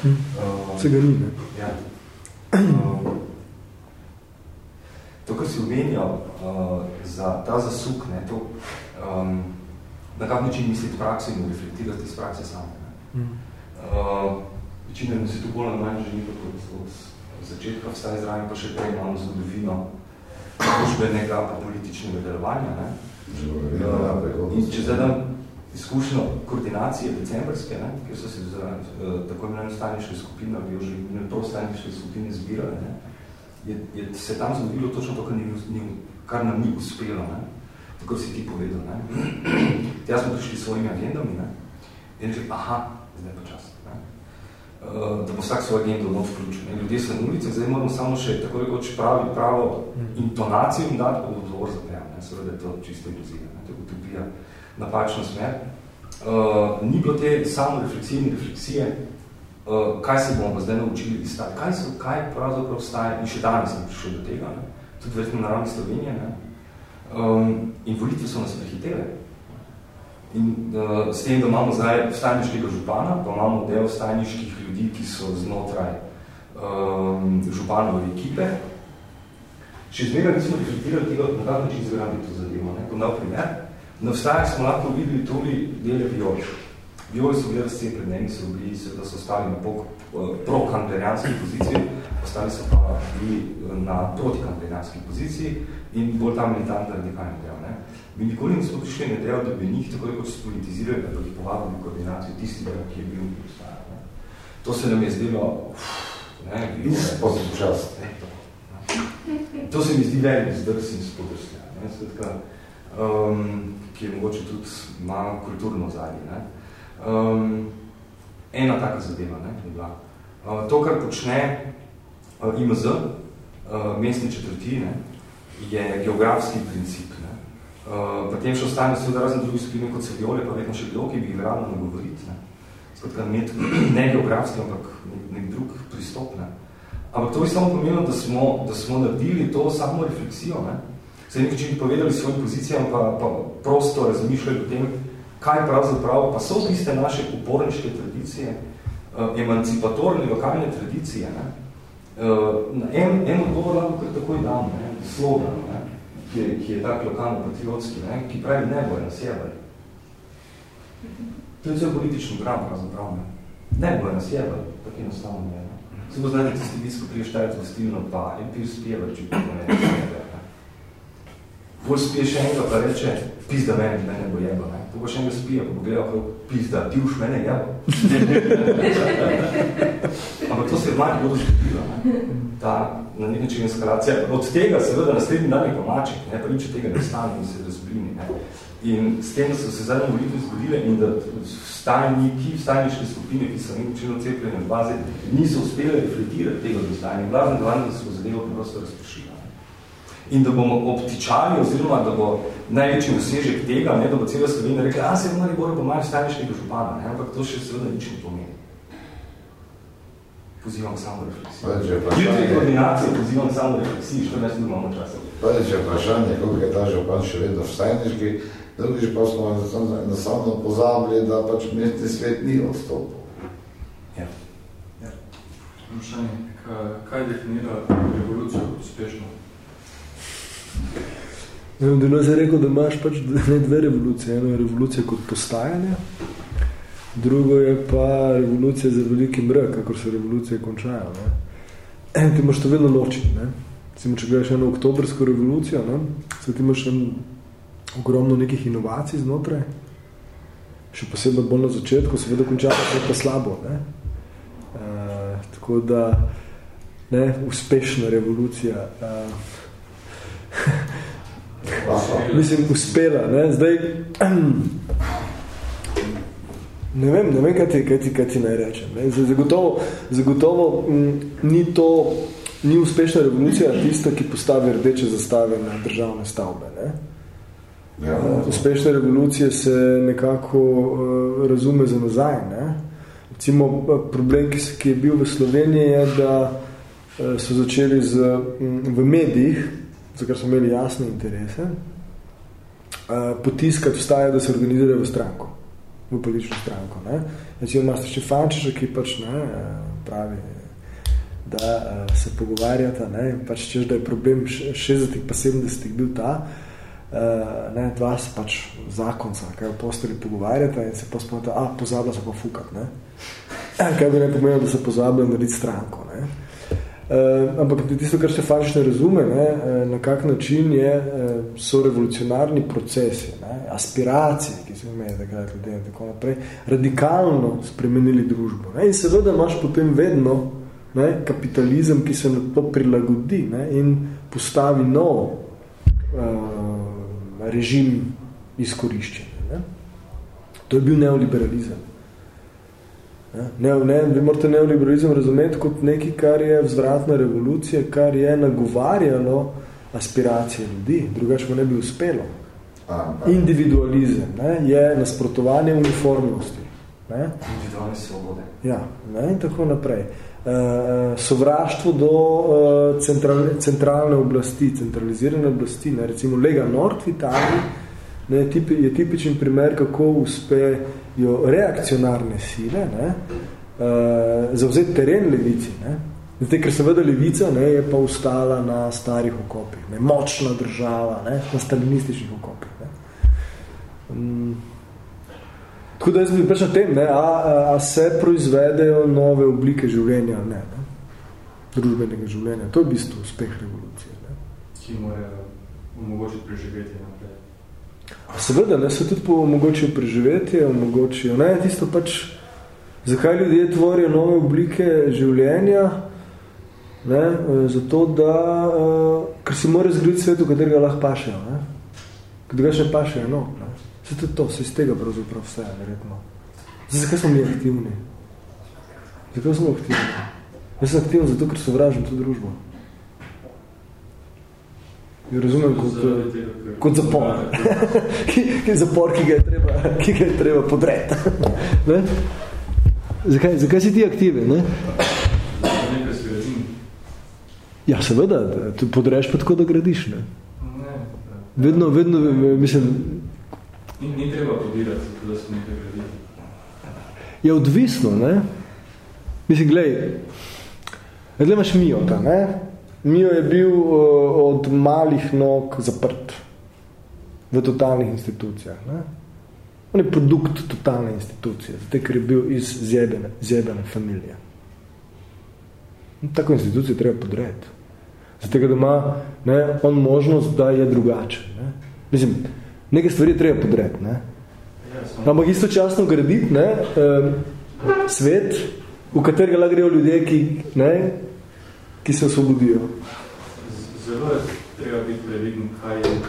Uh, se ga ni, ne? Ja. Uh, to, kar si omenjal uh, za ta zasuk, ne, to, um, na kak način misliti prakso in reflektirati iz prakse same. Ne? Uh, večina se tu bolj na manj želi kot od začetka vstaj zraven, pa še prej imamo zgodovino družbenega pa političnega delovanja. Ne? Uh, in če zdaj dam izkušnjo koordinacije decembrske, ne? kjer so se za, uh, tako imenovane staniške skupine, ali jo že to staniške skupine zbirali, ne? Je, je se tam zgodilo točno to, kar, ni, ni, kar nam ni uspelo. Ne? Tako si ti povedal. Ne? (clears throat) Tja smo prišli s svojimi agendami ne? in rekli, aha, zdaj pa čas. Ne? Uh, da bo vsak svoj agendo not vključen. Ljudje so na ulici, zdaj moramo samo še tako rekoč pravi, pravo intonacijo in dati odgovor za prejav. Seveda je to čisto iluzija, ne? to je utopija napačna smer. Uh, ni bilo te samo refleksije in refleksije, uh, kaj se bomo pa zdaj naučili iz taj, kaj, so, kaj pravzaprav staje, in še danes sem prišel do tega, ne? tudi verjetno na ravni Slovenije, ne? Um, in volitve so nas prehitele. In uh, s tem, da imamo zdaj vstajniškega župana, pa imamo del vstajniških ljudi, ki so znotraj um, županove ekipe, še zmeraj nismo reflektirali tega, na kak način zgrabiti to zadevo. Ne? Kot primer, na vstajah smo lahko videli tudi dele violi. Violi so bili razcepljeni, so bili, da so ostali na pro-kantlerijanski poziciji, ostali so pa bili na proti-kantlerijanski poziciji in bolj tam militantno radikalni del. Ne? Mi nikoli nismo prišli na del, da bi njih tako kot spolitizirali, da bi povabili koordinacijo tistega, ki je bil v postajanju. To se nam je zdelo, ne, bilo je čas. Ne, to, ne. to se mi zdi velik zdrs in spodrstlja, ne, svetka, um, ki je mogoče tudi malo kulturno zadnje. Ne. Um, ena taka zadeva, ne, je bila. Uh, to, kar počne uh, IMZ, uh, mestne četrti, ne, je geografski princip. Ne. Uh, potem še ostane seveda razen drugih skupine kot Seviole, pa vedno še kdo, ki bi jih rado nagovoriti. Ne. Skratka, (clears throat) ne geografski, ampak nek, nek drug pristop. Ne. Ampak to bi samo pomenilo, da smo, da smo naredili to samo refleksijo. Ne. Se nekaj povedali svojim pozicijam, pa, pa prosto razmišljali o tem, kaj pravzaprav, pa so tiste naše uporniške tradicije, uh, emancipatorne lokalne tradicije. Ne. Uh, en, en odgovor lahko kar takoj dam, ne, slogan, ne, ki, je, ki je tak lokalno-patriotski, ne, ki pravi ne bojo nas jebali. To je cel politični gram, pravzaprav. Ne, ne bojo nas jebali, tako enostavno je. Ne. Se bo znati, tisti visko priještajati v stilno pa in pir spjeva, če bi to ne. Bolj spije še enega, pa reče, pizda meni, mene bo jeba. Ne? Pa še enega spije, pa bo gledal, pizda, ti už mene jeba. (laughs) Ampak to se je v manj bodo zgodilo. Ta na nek način eskalacija. Od tega seveda naslednji dan je pomaček, ne, od tega ne stane in se razblini. Ne. In s tem, da so se zadnje volitve zgodile in da stajniki, stajniške skupine, ki so nekaj cepljene v baze, niso uspeli reflektirati tega do. In glavno da so zadevo prosto razpošili. In da bomo obtičali, oziroma da bo največji dosežek tega, ne, da bo cela Slovenija rekla, a se v Mariboru pa imajo stajniškega župana, ne, ampak to še seveda nič ne pomeni. Pozivam samo refleksijo. Jutri koordinacije pozivam samo refleksijo, što ne imamo časa. Prvič je vprašanje, koliko je ta župan še vedno v stajniški, drugič pa smo enostavno pozabili, da pač mestni svet ni odstopil. Ja. ja. Vprašanje, kaj definira revolucijo uspešno? Delo je rekel, da imaš pač ne dve revolucije. Eno je revolucija kot postajanje, drugo je pa revolucija za veliki mrk, kakor se revolucije končajo. Ne. En, ti imaš to vedno ločiti. Ne. Cimo, če gledaš eno oktobrsko revolucijo, ne, se ti imaš en ogromno nekih inovacij znotraj, še posebej bolj na začetku, se vedno konča pa, slabo. Ne. E, tako da, ne, uspešna revolucija. E, (laughs) Mislim, uspela. Ne? Zdaj, (clears throat) ne vem, ne vem, kaj ti, kaj ti, kaj ti naj rečem. Ne? Zagotovo, zagotovo m, mm, ni to, ni uspešna revolucija tista, ki postavi rdeče zastave na državne stavbe. Ne? Ja, uh, uspešne revolucije se nekako uh, razume za nazaj. Ne? Recimo, problem, ki, se, ki je bil v Sloveniji, je, da uh, so začeli z, m, v medijih za kar smo imeli jasne interese, uh, potiskati vstaje, da se organizira v stranko, v politično stranko. Ne? Recimo, imaš še Fančiša, ki pač ne, pravi, da uh, se pogovarjata, ne, pač češ, da je problem 60 pa 70 bil ta, uh, ne, dva se pač zakonca, kaj v posteli pogovarjata in se pa spomnita, a, pozabila se pa fukat, ne. (laughs) Kaj bi ne pomenilo, da se pozabila narediti stranko, ne. Uh, ampak tisto, kar se fašiš ne razume, ne, uh, na kak način je, uh, so revolucionarni procesi, ne, aspiracije, ki so imeli takrat ljudi in tako naprej, radikalno spremenili družbo. Ne, in seveda imaš potem vedno ne, kapitalizem, ki se na to prilagodi ne, in postavi nov uh, režim izkoriščenja. Ne. To je bil neoliberalizem. Ne, ne, vi morate neoliberalizem razumeti kot nekaj, kar je vzvratna revolucija, kar je nagovarjalo aspiracije ljudi, drugače mu ne bi uspelo. Individualizem ne, je nasprotovanje uniformnosti. Ne. Individualne svobode. Ja, ne, in tako naprej. Uh, sovraštvo do uh, centralne, centralne oblasti, centralizirane oblasti, ne, recimo Lega Nord v Italiji, ne, tipi, je tipičen primer, kako uspe jo reakcionarne sile, ne, uh, zavzeti teren levici, ne, Zdaj, ker seveda levica ne, je pa ustala na starih okopih, ne, močna država, ne, na stalinističnih okopih. Ne. Um, tako da jaz bi prišel tem, ne, a, a se proizvedejo nove oblike življenja, ne, ne, družbenega življenja. To je v bistvu uspeh revolucije. Ne. Ki morajo omogočiti preživetje naprej. Seveda, ne, se tudi omogočijo preživetje, omogočijo, ne, tisto pač, zakaj ljudje tvorijo nove oblike življenja, ne, zato da, uh, ker si mora zgraditi svet, v katerega lahko pašejo, ne, katerega še pašejo, no, ne, se tudi to, se iz tega pravzaprav vse, verjetno. Zdaj, zakaj smo mi aktivni? Zakaj smo aktivni? Jaz sem aktivni zato, ker sovražim to družbo. Jo razumem kot, kot zapor. (laughs) ki, ki zapor, ki ga je treba, ki ga je treba podreti. (laughs) ne? Zakaj, zakaj si ti aktive? Ne? Ja, seveda, tu podreš pa tako, da gradiš. Ne? Ne. Vedno, vedno, mislim... Ni, ni treba podirati, da se nekaj gradi. Je odvisno, ne? Mislim, glej, glej imaš Mijota, ne? Mijo je bil uh, od malih nog zaprt v totalnih institucijah. Ne? On je produkt totalne institucije, zato ker je bil iz zjebene, zjebene familije. Tako institucijo treba podreti. Zato, da ima ne, on možnost, da je drugačen. Ne? Mislim, nekaj stvari treba podreti. Ne? Ampak istočasno graditi ne, eh, svet, v katerega lahko grejo ljudje, ki, ne, ki se osvobodijo. Zelo treba biti previden, kaj je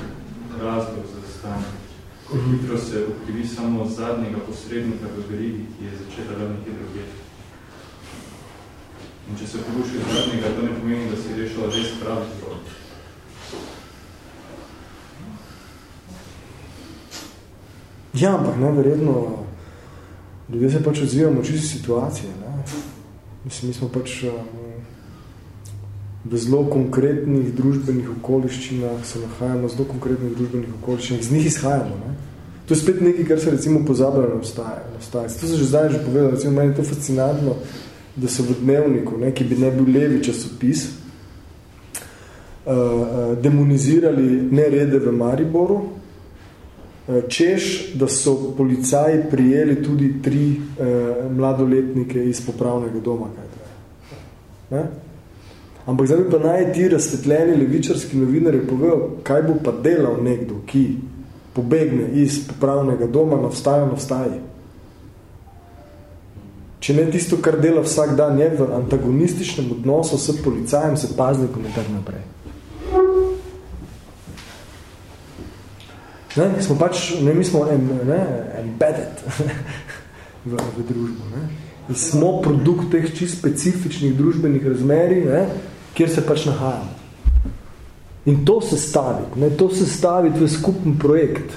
razlog za stanje. Ko hitro se ukrivi samo zadnjega posrednika v verigi, ki je začela ravni hidroget. In če se poruši zadnjega, to ne pomeni, da si rešila res pravi zrod. Ja, ampak ne, verjetno, ljudje se pač odzivamo čisto situacije. Ne? Mislim, mi smo pač um, v zelo konkretnih družbenih okoliščinah, se nahajamo v zelo konkretnih družbenih okoliščinah, z njih izhajamo. Ne? To je spet nekaj, kar se recimo pozablja na obstaje. To se že zdaj že povedal, recimo meni je to fascinantno, da so v dnevniku, ne, ki bi ne bil levi časopis, uh, demonizirali nerede v Mariboru, uh, češ, da so policaji prijeli tudi tri uh, mladoletnike iz popravnega doma. Kaj ne? Ampak zdaj pa naj ti razsvetljeni levičarski novinarji povedal, kaj bo pa delal nekdo, ki pobegne iz popravnega doma na vstajo na vstaji. Če ne tisto, kar dela vsak dan, je v antagonističnem odnosu s policajem, se paznikom in tak naprej. Ne, smo pač, ne, mi smo em, ne, embedded (laughs) v, v družbo. Ne. Smo produkt teh čist specifičnih družbenih razmerij, ne, kjer se pač nahajamo. In to se staviti, ne, to se staviti v skupen projekt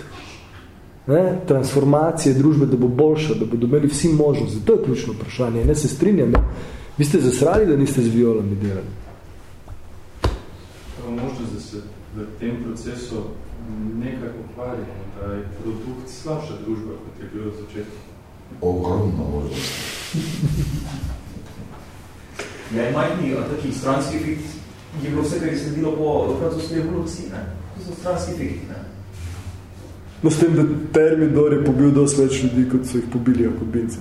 ne, transformacije družbe, da bo boljša, da bodo imeli vsi možnosti. To je ključno vprašanje. Ne se strinjam. Ne. Vi ste zasrali, da niste z violami delali? Možnost, da se v tem procesu nekaj pokvari, da je produkt slabša družba, kot je bilo v začetku. Ogromno možnost. Ja, majhni taki stranski efekt je bilo vse, kar je sledilo po francoski evoluciji. Ne? To so stranski efekti. Ne? No, s tem, da Termidor je pobil dosti več ljudi, kot so jih pobili jakobinci.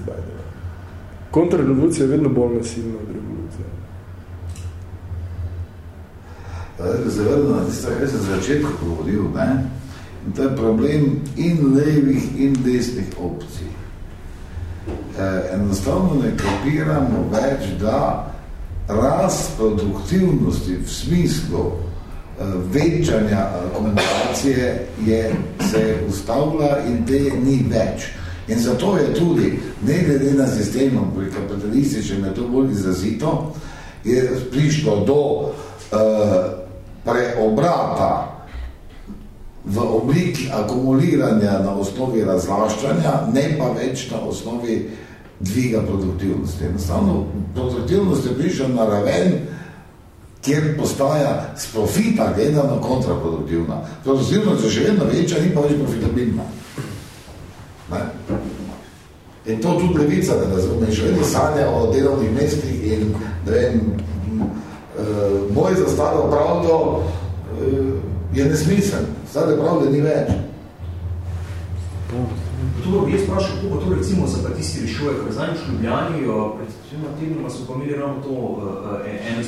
Kontrarevolucija je vedno bolj nasilna od revolucije. Zavedno na tisto, kar se začetku govoril, ne? In to je problem in levih in desnih opcij. E, enostavno ne kapiramo več, da rast produktivnosti v smislu e, večanja komunikacije je, se ustavlja in te ni več. In zato je tudi, ne glede na sistemom, pri kapitalističnem je to bolj izrazito, je prišlo do uh, preobrata v obliki akumuliranja na osnovi razlaščanja, ne pa več na osnovi dviga produktivnosti. Enostavno, produktivnost je prišla na raven, kjer postaja z profita gledano kontraproduktivna. Produktivnost je še vedno večja, ni pa več profitabilna. Ne? In to tudi levica ne razume, še vedno sanja o delovnih mestih in da vem, boj za staro pravdo uh, je nesmisel. Stare pravde ni več. To bi jaz sprašal, kako to recimo zapatisti rešuje, ker zadnjič v Ljubljani, pred svema tednoma so pa imeli ravno to, eno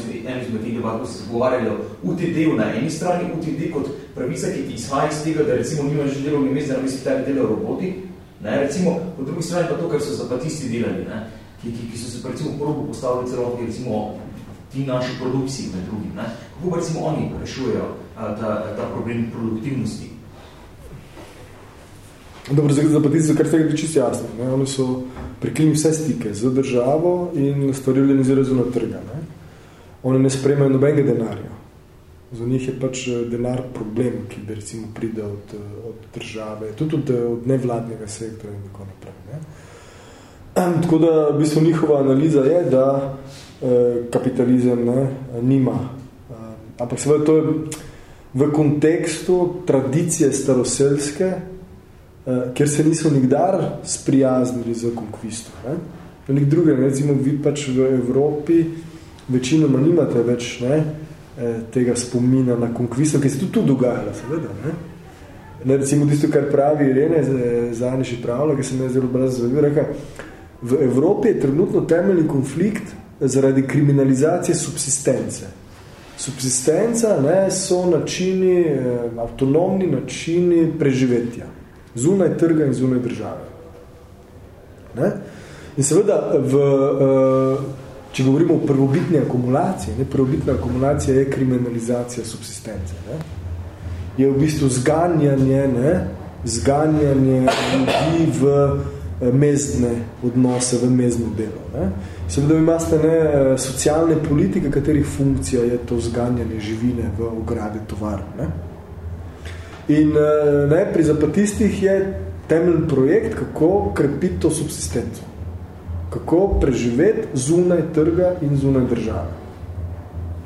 izmed teh debat, ko se pogovarjali o UTD-u na eni strani, UTD kot pravica, ki ti izhaja iz tega, da recimo nimaš delovni mest, da misli, da delajo roboti, ne, recimo, po drugi strani pa to, kar so zapatisti delali, ne, ki, ki, ki so se pa recimo probo postavili celotni, recimo, ti naši produkciji med drugim, ne, kako pa recimo oni rešujejo ta, ta problem produktivnosti? Dobro, za zapatisti so kar tega čisto jasno. Ne? Oni so preklini vse stike z državo in stvari organizirajo zunaj trga. Ne? Oni ne spremajo nobenega denarja. Za njih je pač denar problem, ki bi recimo pride od, od države, tudi od, od nevladnega sektora in tako naprej. Ne? Tako da, v bistvu, njihova analiza je, da eh, kapitalizem ne, nima. Eh, ampak seveda to je v kontekstu tradicije staroselske, ker se niso nikdar sprijaznili za konkvisto. Ne? Nek druge, ne? recimo vi pač v Evropi večinoma nimate več ne? E, tega spomina na konkvisto, ki se tudi tu dogajala, seveda. Ne? Ne, recimo tisto, kar pravi Irene Zaniši pravila, ki se me zelo brzo zavil, reka, v Evropi je trenutno temeljni konflikt zaradi kriminalizacije subsistence. Subsistenca ne, so načini, eh, avtonomni načini preživetja zunaj trga in zunaj države. Ne? In seveda v, uh, če govorimo o prvobitni akumulaciji, ne, prvobitna akumulacija je kriminalizacija subsistence. Ne. Je v bistvu zganjanje, ne, zganjanje ljudi v eh, mezdne odnose, v mezdno delo. Ne. Seveda imate ne, eh, socialne politike, katerih funkcija je to zganjanje živine v ograde tovarn. Ne. In eh, ne, pri zapatistih je temeljni projekt, kako krepiti to subsistenco kako preživeti zunaj trga in zunaj države.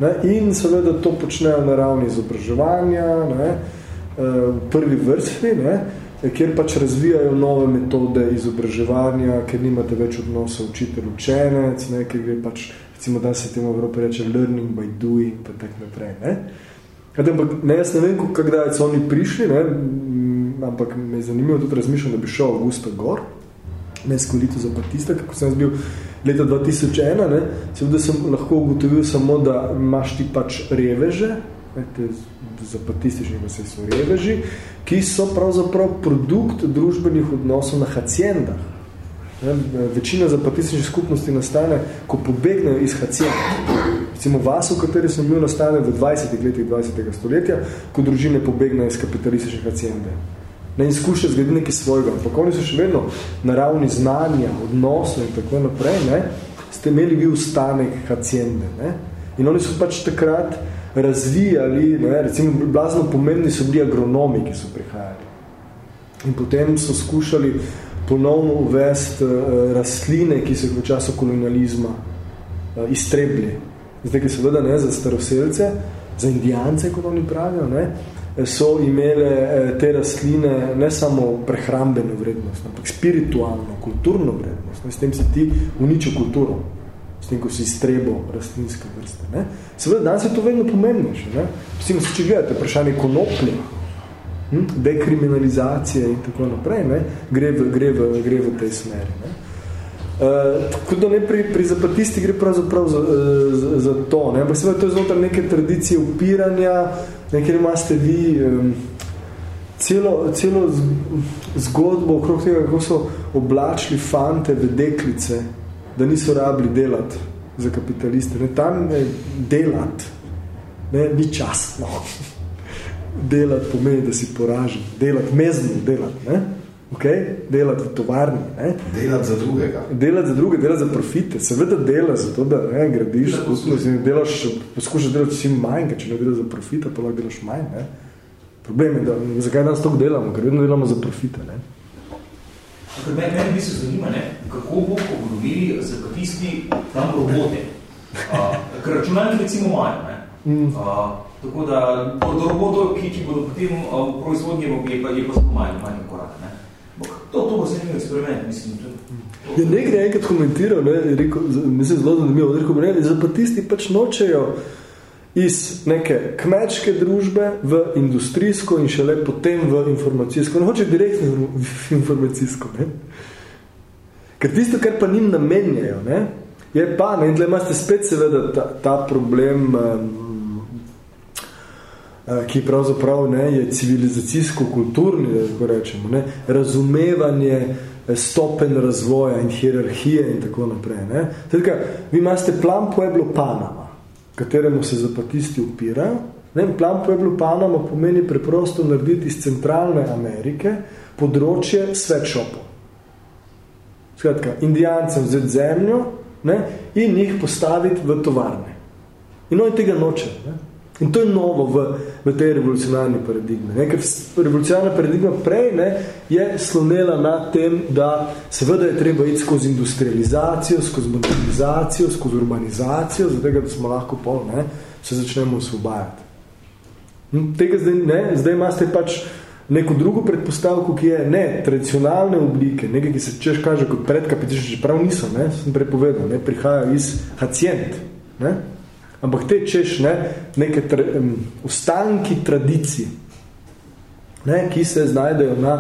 Ne? In seveda to počnejo na ravni izobraževanja, ne? Eh, v prvi vrsti, ne? kjer pač razvijajo nove metode izobraževanja, ker nimate več odnosa učitelj-učenec, ker gre pač, recimo da se temu Evropi reče learning by doing, pa tak naprej. Ne? Ampak ne, jaz ne vem, kdaj so oni prišli, ne? ampak me je zanimivo tudi razmišljam, da bi šel Augusta gor, ne skolito zapatista, kako sem bil leta 2001, ne, seveda sem lahko ugotovil samo, da imaš ti pač reveže, ne, te zapatistični pa se so reveži, ki so pravzaprav produkt družbenih odnosov na haciendah. Ne, večina zapatističnih skupnosti nastane, ko pobegnejo iz hacienda. Recimo vas, v kateri sem bil, nastane v 20. letih 20. stoletja, ko družine pobegnejo iz kapitalističnih haciende ne izkušati zgledati nekaj svojega, ampak oni so še vedno na ravni znanja, odnosov in tako naprej, ne, ste imeli vi ustanek haciende. Ne, in oni so pač takrat razvijali, ne, recimo blazno pomembni so bili agronomi, ki so prihajali. In potem so skušali ponovno uvesti uh, rastline, ki so v času kolonializma uh, iztrebili. Zdaj, ki seveda ne za staroselce, za indijance, kot oni pravijo, ne, so imele eh, te rastline ne samo prehrambeno vrednost, ampak spiritualno, kulturno vrednost. S tem si ti uničil kulturo, s tem, ko si iztrebo rastlinske vrste. Ne? Seveda, danes je to vedno pomembnejše. Ne? Psimo se, če gledate, vprašanje konoplje, hm? dekriminalizacije in tako naprej, ne? Gre, v, gre, v, gre v tej smeri. Ne? Uh, tako da ne pri, pri zapatisti gre pravzaprav za, za, za to. Ne? Ampak seveda to je znotraj neke tradicije upiranja, nekaj imate vi um, celo, celo zgodbo okrog tega, kako so oblačili fante v deklice, da niso rabili delati za kapitaliste. Ne, tam je delati, ne, ni častno. (laughs) delati pomeni, da si poražen. Delati, mezno delati. Ne? Okay? Delati v tovarni. Ne? Delati za drugega. Delati za druge, delati za profite. Seveda dela za to, da ne, gradiš, delaš, poskušaš delati vsem manj, če ne delaš za profite, pa lahko delaš manj. Ne? Problem je, da zakaj danes toliko delamo, ker vedno delamo za profite. Ne? Meni, meni bi se zanima, ne, kako bo pogodovili zakatisti tam robote. Uh, ker računalnik recimo imajo. Ne? Mm. Uh, tako da do robotov, ki, ki bodo potem uh, v proizvodnji, je pa, je pa samo manj, manj? To, to bo zanimiv eksperiment, mislim. Je ja, nekaj enkrat komentiral, ne, rekel, mislim, zelo zanimivo, rekel, ne, zapatisti pač nočejo iz neke kmečke družbe v industrijsko in šele potem v informacijsko. Ne hoče direktno v informacijsko. Ne. Ker tisto, kar pa njim namenjajo, ne, je pa, ne, in tle imate spet seveda ta, ta problem um, ki pravzaprav ne, je civilizacijsko-kulturni, da rečemo, ne, razumevanje eh, stopen razvoja in hierarhije in tako naprej. Ne. Tadka, vi imate plan Pueblo Panama, kateremu se zapatisti upirajo. Ne, plan Pueblo Panama pomeni preprosto narediti iz centralne Amerike področje sweatshopov. Skratka, indijancem vzeti zemljo ne, in jih postaviti v tovarne. In oni tega nočejo. Ne. In to je novo v, v tej revolucionarni paradigmi. Ne? Ker revolucionarna paradigma prej ne, je slonela na tem, da seveda je treba iti skozi industrializacijo, skozi modernizacijo, skozi urbanizacijo, zato da smo lahko pol, ne, se začnemo osvobajati. In tega zdaj, ne, zdaj imate pač neko drugo predpostavko, ki je ne, tradicionalne oblike, nekaj, ki se češ kaže kot predkapitični, prav niso, ne, sem prepovedal, ne, prihajajo iz hacient, ne, Ampak te češ ne, neke tra, um, ustanki tradicij, ne, ki se znajdejo na,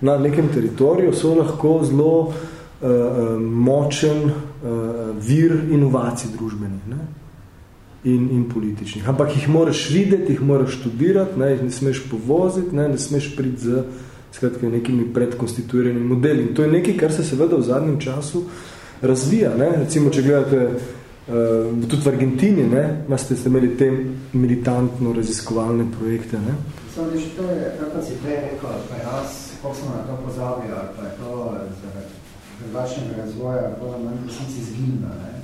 na nekem teritoriju, so lahko zelo uh, močen uh, vir inovacij družbenih ne, in, in političnih. Ampak jih moraš videti, jih moraš študirati, ne, jih ne smeš povoziti, ne, ne smeš priti z skratka, nekimi predkonstituiranimi modeli. In to je nekaj, kar se seveda v zadnjem času razvija. Ne. Recimo, če gledate Uh, tudi v Argentini, ne, ste, ste imeli te militantno raziskovalne projekte, ne? Samo, da to je, kako si prej rekel, pa jaz, koliko smo na to pozabili, ali pa je to zaradi prvačnega razvoja, pa na manj resnici zginilo, ne?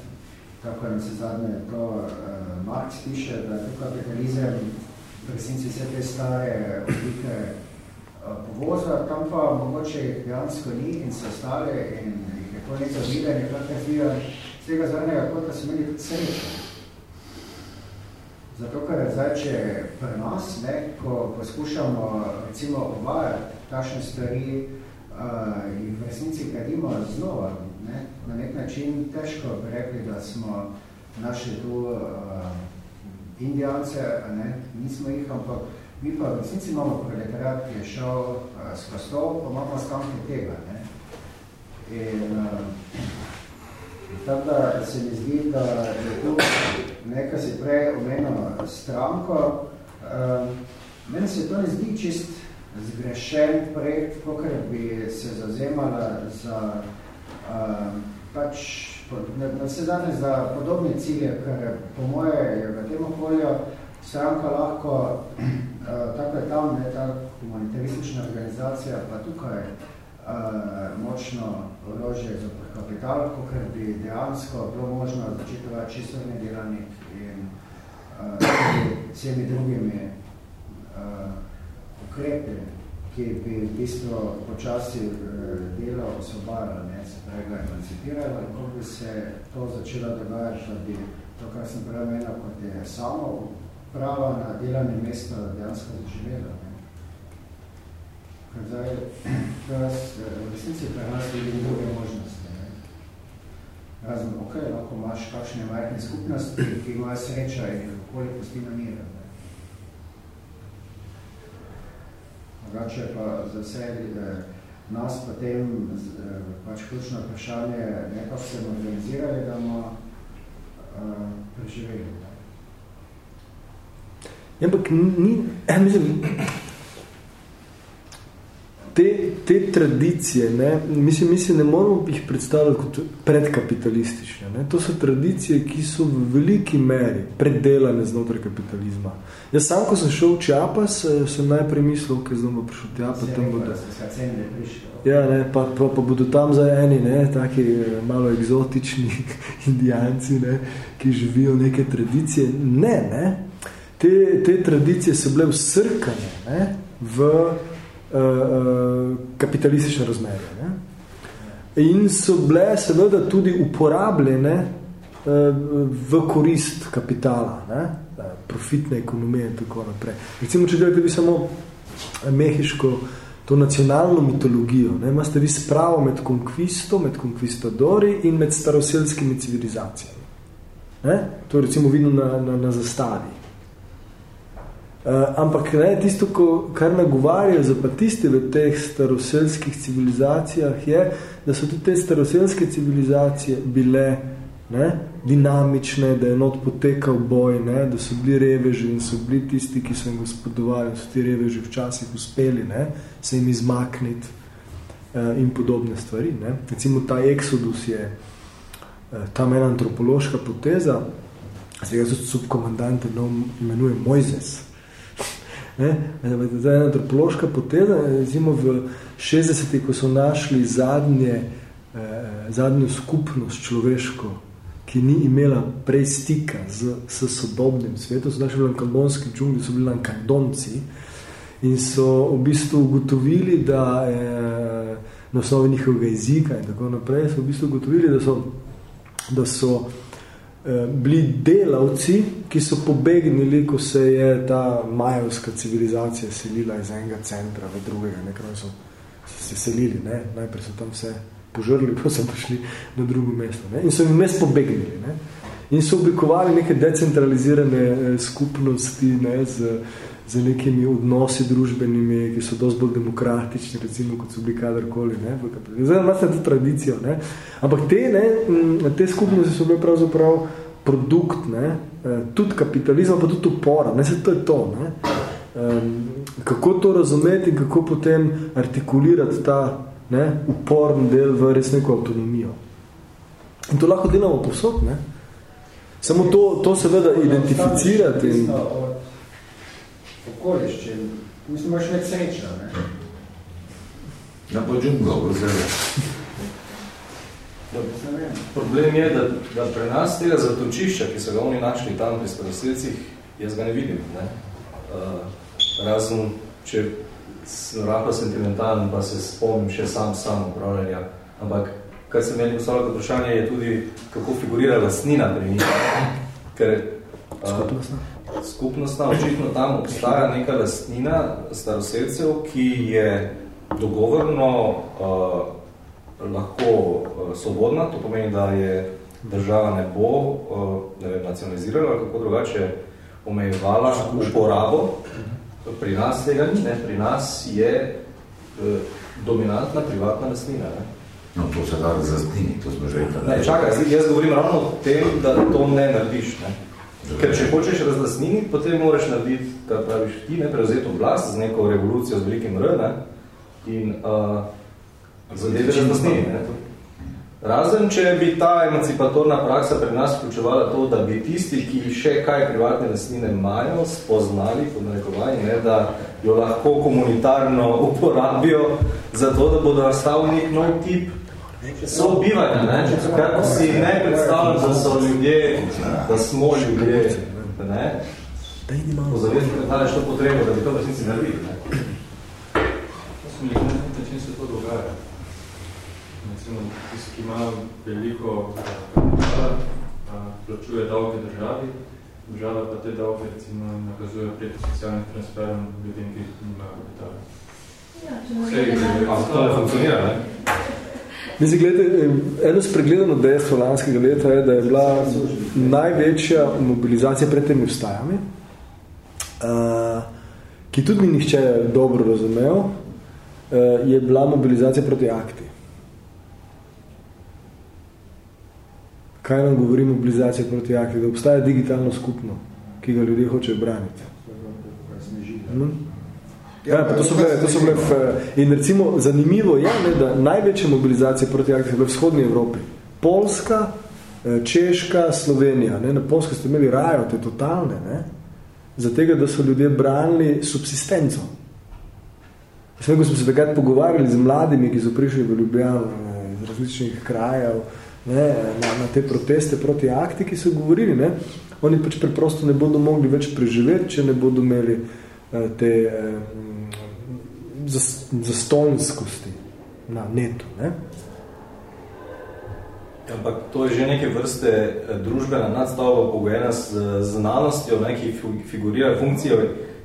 Tako je se zadnje to uh, Marx piše, da je to kapitalizem v resnici vse te stare oblike uh, povoza, tam pa mogoče dejansko ni in so ostale in jih je to neko videnje, kakaj z tega zadnjega kota so imeli tudi srečo. Zato, ker zdaj, če pri nas, ne, ko poskušamo recimo uvajati takšne stvari, uh, jih v resnici gradimo znova, ne, na nek način težko bi rekli, da smo našli tu uh, indijance, ne, nismo jih, ampak mi pa v resnici imamo proletariat, ki je šel uh, skozi to, pa imamo stanke tega. Ne. In, uh, Tako da se mi zdi, da je tu nekaj si prej omenila stranko. Uh, meni se to ne zdi čist zgrešen projekt, kakor bi se zazemala za uh, pač na, vse zadnje za podobne cilje, ker po moje je v tem okolju stranka lahko uh, (clears throat) tako je tam, ne, ta humanitaristična organizacija, pa tukaj močno orožje za kapital, ker bi dejansko bilo možno začeti čisto in uh, vsemi drugimi uh, ukrepi, ki bi v bistvu počasi uh, delo osvobajalo, ne, se pravi ga emancipiralo in ko bi se to začelo dogajati, da bi to, kar sem prej menil, kot je samo prava na delanje mesto dejansko zaživelo. Ker zdaj, (clears throat) jaz v resnici pri nas vidim druge možnosti. Ne? Razen, ok, lahko imaš kakšne majhne skupnosti, ki imajo sreča in jih okoli pusti na mira. Drugače pa za vse eh, nas potem eh, pač ključno vprašanje nekako se organizirali, da bomo uh, preživeli. Ja, ampak ni, ja, mislim, te, te tradicije, ne, mislim, mislim, ne moramo jih predstavljati kot predkapitalistične. Ne. To so tradicije, ki so v veliki meri predelane znotraj kapitalizma. Jaz sam, ko sem šel v Čiapas, sem najprej mislil, ker zdaj bo prišel tja, pa tam bodo... Ja, ne, pa, pa, pa bodo tam za eni, ne, taki eh, malo egzotični indijanci, ne, ki živijo neke tradicije. Ne, ne. Te, te tradicije so bile vsrkane ne, v uh, kapitalistične razmerje. Ne? In so bile seveda tudi uporabljene uh, v korist kapitala, ne? profitne ekonomije in tako naprej. Recimo, če gledate bi samo mehiško to nacionalno mitologijo, ne? imate vi spravo med konkvisto, med konkvistadori in med staroselskimi civilizacijami. Ne? To recimo vidno na, na, na zastavi. Uh, ampak ne, tisto, ko, kar nagovarjajo zapatisti v teh staroselskih civilizacijah, je, da so tudi te staroselske civilizacije bile ne, dinamične, da je not potekal boj, ne, da so bili reveži in so bili tisti, ki so jim gospodovali, so ti reveži včasih uspeli ne, se jim izmakniti uh, in podobne stvari. Ne. Recimo ta Exodus je uh, tam ena antropološka poteza, se ga tudi subkomandante imenuje Mojzes, Ne? Zdaj, ena antropološka poteza, recimo v 60 ko so našli zadnje, eh, zadnjo skupnost človeško, ki ni imela prej stika z, s sodobnim svetom, so našli v lankandonski džungli, so bili lankandonci in so v bistvu ugotovili, da eh, na osnovi njihovega jezika in tako naprej, so v bistvu ugotovili, da so, da so Eh, bili delavci, ki so pobegnili, ko se je ta majevska civilizacija selila iz enega centra v drugega, nekaj so se selili, ne? najprej so tam vse požrli, (laughs) pa so prišli na drugo mesto. Ne? In so jim mes pobegnili. Ne? In so oblikovali neke decentralizirane eh, skupnosti ne? z, z nekimi odnosi družbenimi, ki so dosti bolj demokratični, recimo, kot so bili kadarkoli. Ne? Zdaj imate to tradicijo. Ne? Ampak te, ne, te skupnosti so bile pravzaprav produkt, ne? Eh, tudi kapitalizma, pa tudi upora. Ne? Se to je to. Ne? Kako to razumeti in kako potem artikulirati ta ne, uporni del v res neko avtonomijo. In to lahko delamo posod. Ne? Samo to, to seveda identificirati. In... Okoliščin. Mislim, imaš več sreča, ne? Ja, pa džunglo, vzeli. Problem je, da, da pri nas tega zatočišča, ki so ga oni našli tam pri staroseljcih, jaz ga ne vidim. Ne? Uh, razen, če sem rahlo sentimentalen, pa se spomnim še sam sam upravljanja. Ampak, kar se meni postavljalo vprašanje, je tudi, kako figurira lastnina pri njih. Ker, uh, skupnostna. Očitno tam obstaja neka lastnina staroseljcev, ki je dogovorno uh, lahko uh, svobodna, to pomeni, da je država ne bo uh, ne vem, nacionalizirala, kako drugače omejevala uporabo. Pri nas tega ni, ne? pri nas je uh, dominantna privatna lastnina. Ne? No, to se da zastini, to smo že rekli. Ne, čakaj, jaz govorim ravno o tem, da to ne narediš. Ne? Ker če hočeš razlasniti, potem moraš narediti, kar praviš ti, ne, prevzeti oblast z neko revolucijo z velikim R, ne, in uh, zadeve razlasniti. Razen, če bi ta emancipatorna praksa pri nas vključevala to, da bi tisti, ki še kaj privatne lastnine imajo, spoznali, pod narekovanje, ne, da jo lahko komunitarno uporabijo za to, da bodo nastavili nek nov tip so bivanja, ne? Kar si ne predstavljam, da so ljudje, da smo ljudje, ne? Pozavesti, da je to potrebo, da bi to v resnici naredili, ne? To smo nekaj način se to dogaja. Recimo, tisti, ki ima veliko kapitala, plačuje davke državi, država pa te davke recimo nakazuje preko socialnih transferov ljudem, ki nimajo kapitala. Ja, če to ne funkcionira, ne? Mislim, gledajte, eno spregledano dejstvo lanskega leta je, da je bila največja mobilizacija pred temi vstajami, ki tudi ni nihče dobro razumel, uh, je bila mobilizacija proti akti. Kaj nam govori mobilizacija proti akti? Da obstaja digitalno skupno, ki ga ljudje hočejo braniti. Hmm? Ja, pa to so bile, to so bile v, in recimo zanimivo je, ne, da največje mobilizacije proti akciji v vzhodni Evropi. Polska, eh, Češka, Slovenija. Ne, na Polska ste imeli rajo, te totalne, ne, za tega, da so ljudje branili subsistenco. Sem, ko smo se takrat pogovarjali z mladimi, ki so prišli v Ljubljano iz različnih krajev, ne, na, na te proteste proti akti, ki so govorili, ne, oni pač preprosto ne bodo mogli več preživeti, če ne bodo imeli eh, te eh, zastonskosti na netu. Ne? Ampak to je že neke vrste eh, družbena nadstavba pogojena z znanostjo, ne, ki figurira funkcijo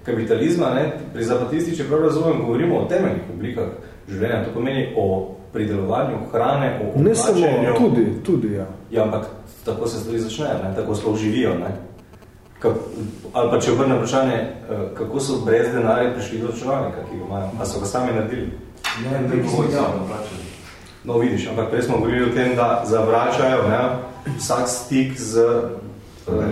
kapitalizma. Ne. Pri zapatisti, če prav razumem, govorimo o temeljnih oblikah življenja. To pomeni o pridelovanju hrane, o Ne samo, tudi, tudi, ja. Ja, ampak tako se stvari začnejo, ne, tako sploh živijo. Ne. Ali pa če obrnem vprašanje, eh, kako so brez denarja prišli do računalnika, ki ga imajo? A so ga sami naredili? Ne, ne, ne, No, vidiš, ampak prej smo govorili o tem, da zavračajo ne, vsak stik z... Uh,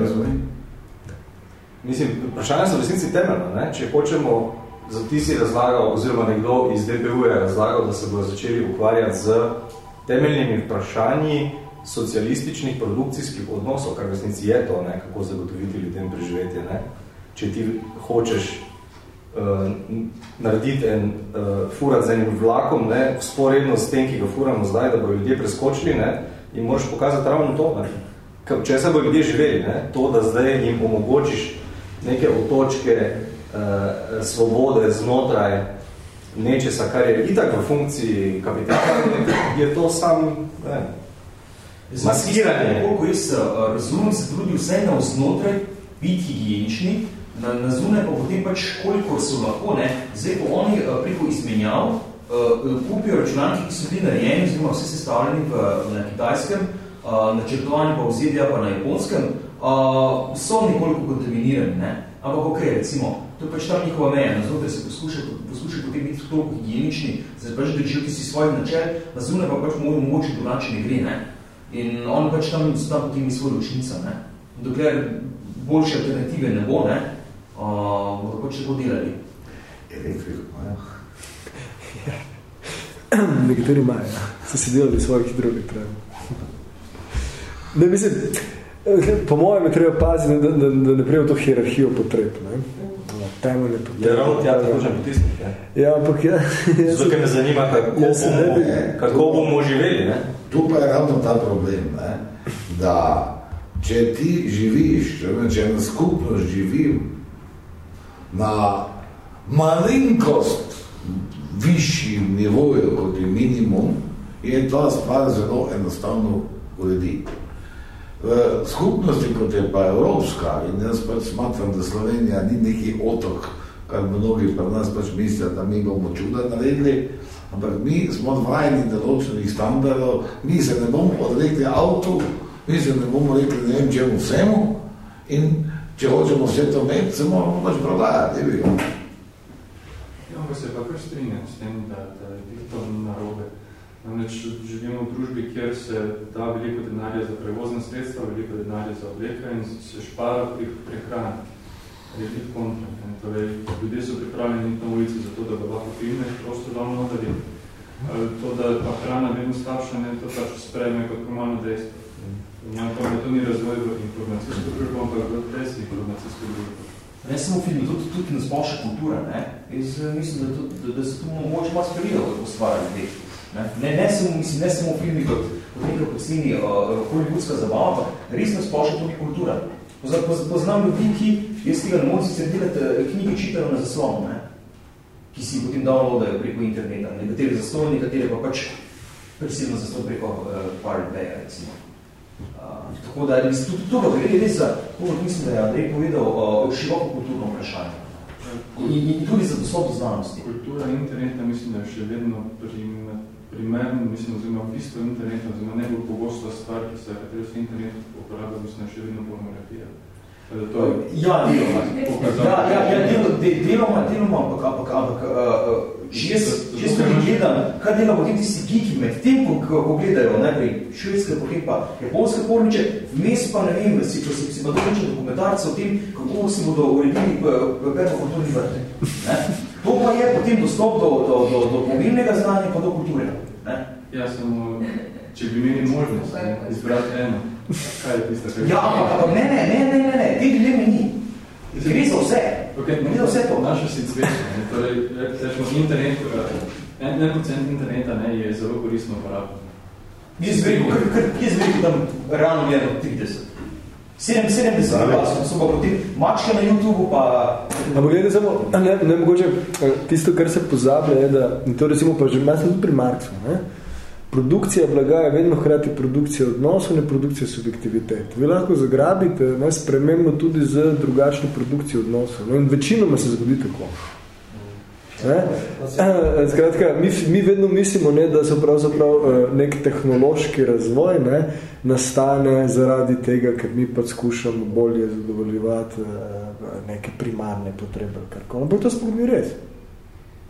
mislim, vprašanje so v resnici temeljno, ne? Če hočemo, za ti si razlagal, oziroma nekdo iz DPU je razlagal, da se bodo začeli ukvarjati z temeljnimi vprašanji, socialističnih produkcijskih odnosov, kar v resnici je to, ne, kako zagotoviti ljudem preživetje. Ne. Če ti hočeš uh, narediti en uh, furat z enim vlakom, ne, sporedno s tem, ki ga furamo zdaj, da bodo ljudje preskočili, ne, in moraš pokazati ravno to. Ne. Če se bodo ljudje živeli, ne, to, da zdaj jim omogočiš neke otočke uh, svobode znotraj nečesa, kar je itak v funkciji kapitala, je to sam, ne, Maskiranje. Koliko jaz uh, razumem, se trudi vse na vznotraj biti higienični, na, na zunaj pa potem pač koliko so lahko, ne. Zdaj pa oni uh, preko izmenjav uh, kupijo računalniki, ki so bili narejeni, oziroma vse sestavljeni v, na kitajskem, načrtovani pa v ZDA pa na japonskem, so nekoliko kontaminirani, ne. Ampak ok, recimo, to je pač tam njihova meja, na znotraj se poskuša, poskuša potem biti toliko higienični, zdaj pač držijo ti si svojih načel, na zunaj pa pač mogoče drugače ne gre, ne. In on pač tam tam potem svoja učnica, ne. Dokler boljše alternative ne bo, ne, uh, bodo pač tako delali. Elektriko, ja. (clears throat) Nekateri imajo, so se delali svojih hidroelektrarn. Ne, mislim, Po mojem je treba paziti, da, da, da ne prijem to hierarhijo potreb. Ne? Temeljne potrebe. Ja, ravno tja tako že potisniti. Ja, ampak ja. (laughs) Zato, ker me zanima, kako, Ja, ne bomo, bi- kako bomo živeli. Ne? Tu pa je ravno ta problem, ne? da če ti živiš, če, ne, ena skupnost živi na malenkost višjim nivoju kot je minimum, je ta stvar zelo enostavno urediti. V skupnosti, kot je pa Evropska, in jaz pač smatram, da Slovenija ni neki otok, kar mnogi pri nas pač mislijo, da mi bomo čuda naredili, ampak mi smo vajeni določenih standardov, mi se ne bomo odrekli avtu, mi se ne bomo rekli ne vem čemu vsemu in če hočemo vse to imeti, se moramo pač prodajati. ne vem. Ja, ampak se pa kar strinjam s tem, da, da je to narobe. Namreč živimo v družbi, kjer se da veliko denarja za prevozna sredstva, veliko denarja za obleka in se špara pri prehrani. Je tudi kontra. Torej, ljudje so pripravljeni na ulici zato, da ga lahko filme prosto dal notri. Eh, To, da pa hrana vedno slabša, ne, to pač sprejme kot normalno dejstvo. Ja, to, to ni razvoj v informacijsko družbo, ampak v desinformacijsko družbo. Ne samo film, tudi, tudi na splošna kultura. Ne? Jaz mislim, da, da, da se tu mogoče malo spremljalo, kako stvarja ljudi. Ne, ne, samo, mislim, ne samo filmi kot, kot neka poceni uh, hollywoodska zabava, ampak res na splošno tudi kultura. Pozna, poz, poznam ljudi, ki jaz tega ne moram sicer delati, eh, knjige čitajo na zaslonu, ne? ki si jih potem downloadajo preko interneta. Nekatere zaslone, nekatere pa pač prisilno zaslon preko uh, Pirate recimo. Uh, tako da mislim, tudi to gre res za, kot mislim, da je Andrej povedal, uh, široko kulturno vprašanje. In, in, in tudi za dostop do znanosti. Kultura interneta mislim, da je še vedno prim, primerno, mislim, oziroma bistvo interneta, oziroma najbolj pogosta stvar, ki se katero se internet uporablja, mislim, je še vedno pornografija. To je Ja, deloma. Ja, ja, ja de, deloma, deloma, ampak, ampak, ampak uh, če jaz, če jaz tudi gledam, kaj delajo potem tisti geeki med tem, ko, ko, ko gledajo najprej švedske, potem pa japonske porniče, vmes pa ne vem, si, si, si, si pa določen dokumentarce o tem, kako si bodo uredili permakulturni vrte. To pa je potem dostop do, do, do, do pomembnega znanja pa do kulture. Ne? Ja, samo, če bi imeli možnost ne, izbrati eno, kaj je tista, kaj Ja, ampak, ne, ne, ne, ne, ne, ne, te dileme ni. Gre za vse. Okay, Gre za vse to. Naša si cvetna, ne, torej, rečemo, internet, eh, en, en procent interneta ne, je zelo koristno uporabno. Jaz bi rekel, tam realno merno 30. 70 glasov, so pa potem mačke na YouTubeu, pa... Ampak gledaj samo, ne, ne mogoče, eh, tisto, kar se pozablja, je, da, to recimo pa že imam tudi pri Marksu, ne? produkcija blaga je vedno hkrati produkcija odnosov, ne produkcija subjektivitet. Vi lahko zagrabite ne, spremembo tudi z drugačno produkcijo odnosov. Ne? In večinoma se zgodi tako. Ne? (clears throat) Skratka, mi, mi vedno mislimo, ne, da so pravzaprav eh, nek tehnološki razvoj ne, nastane zaradi tega, ker mi pač skušamo bolje zadovoljivati eh, neke primarne potrebe. Ampak to sploh ni res.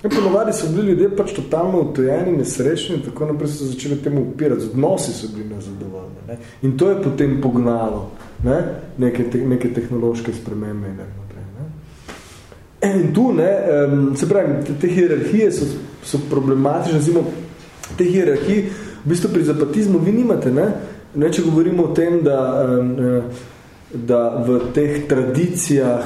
Ja, ponovadi so bili ljudje pač totalno utojeni, nesrečni in tako naprej so začeli temu upirati. Odnosi so bili nezadovoljni. Ne? In to je potem pognalo ne? Neke, te, neke tehnološke spremembe in? In tu, ne, um, se pravi, te, te hierarhije so, so problematične, zimo, te hierarhije, v bistvu pri zapatizmu vi nimate, ne, ne če govorimo o tem, da, um, da v teh tradicijah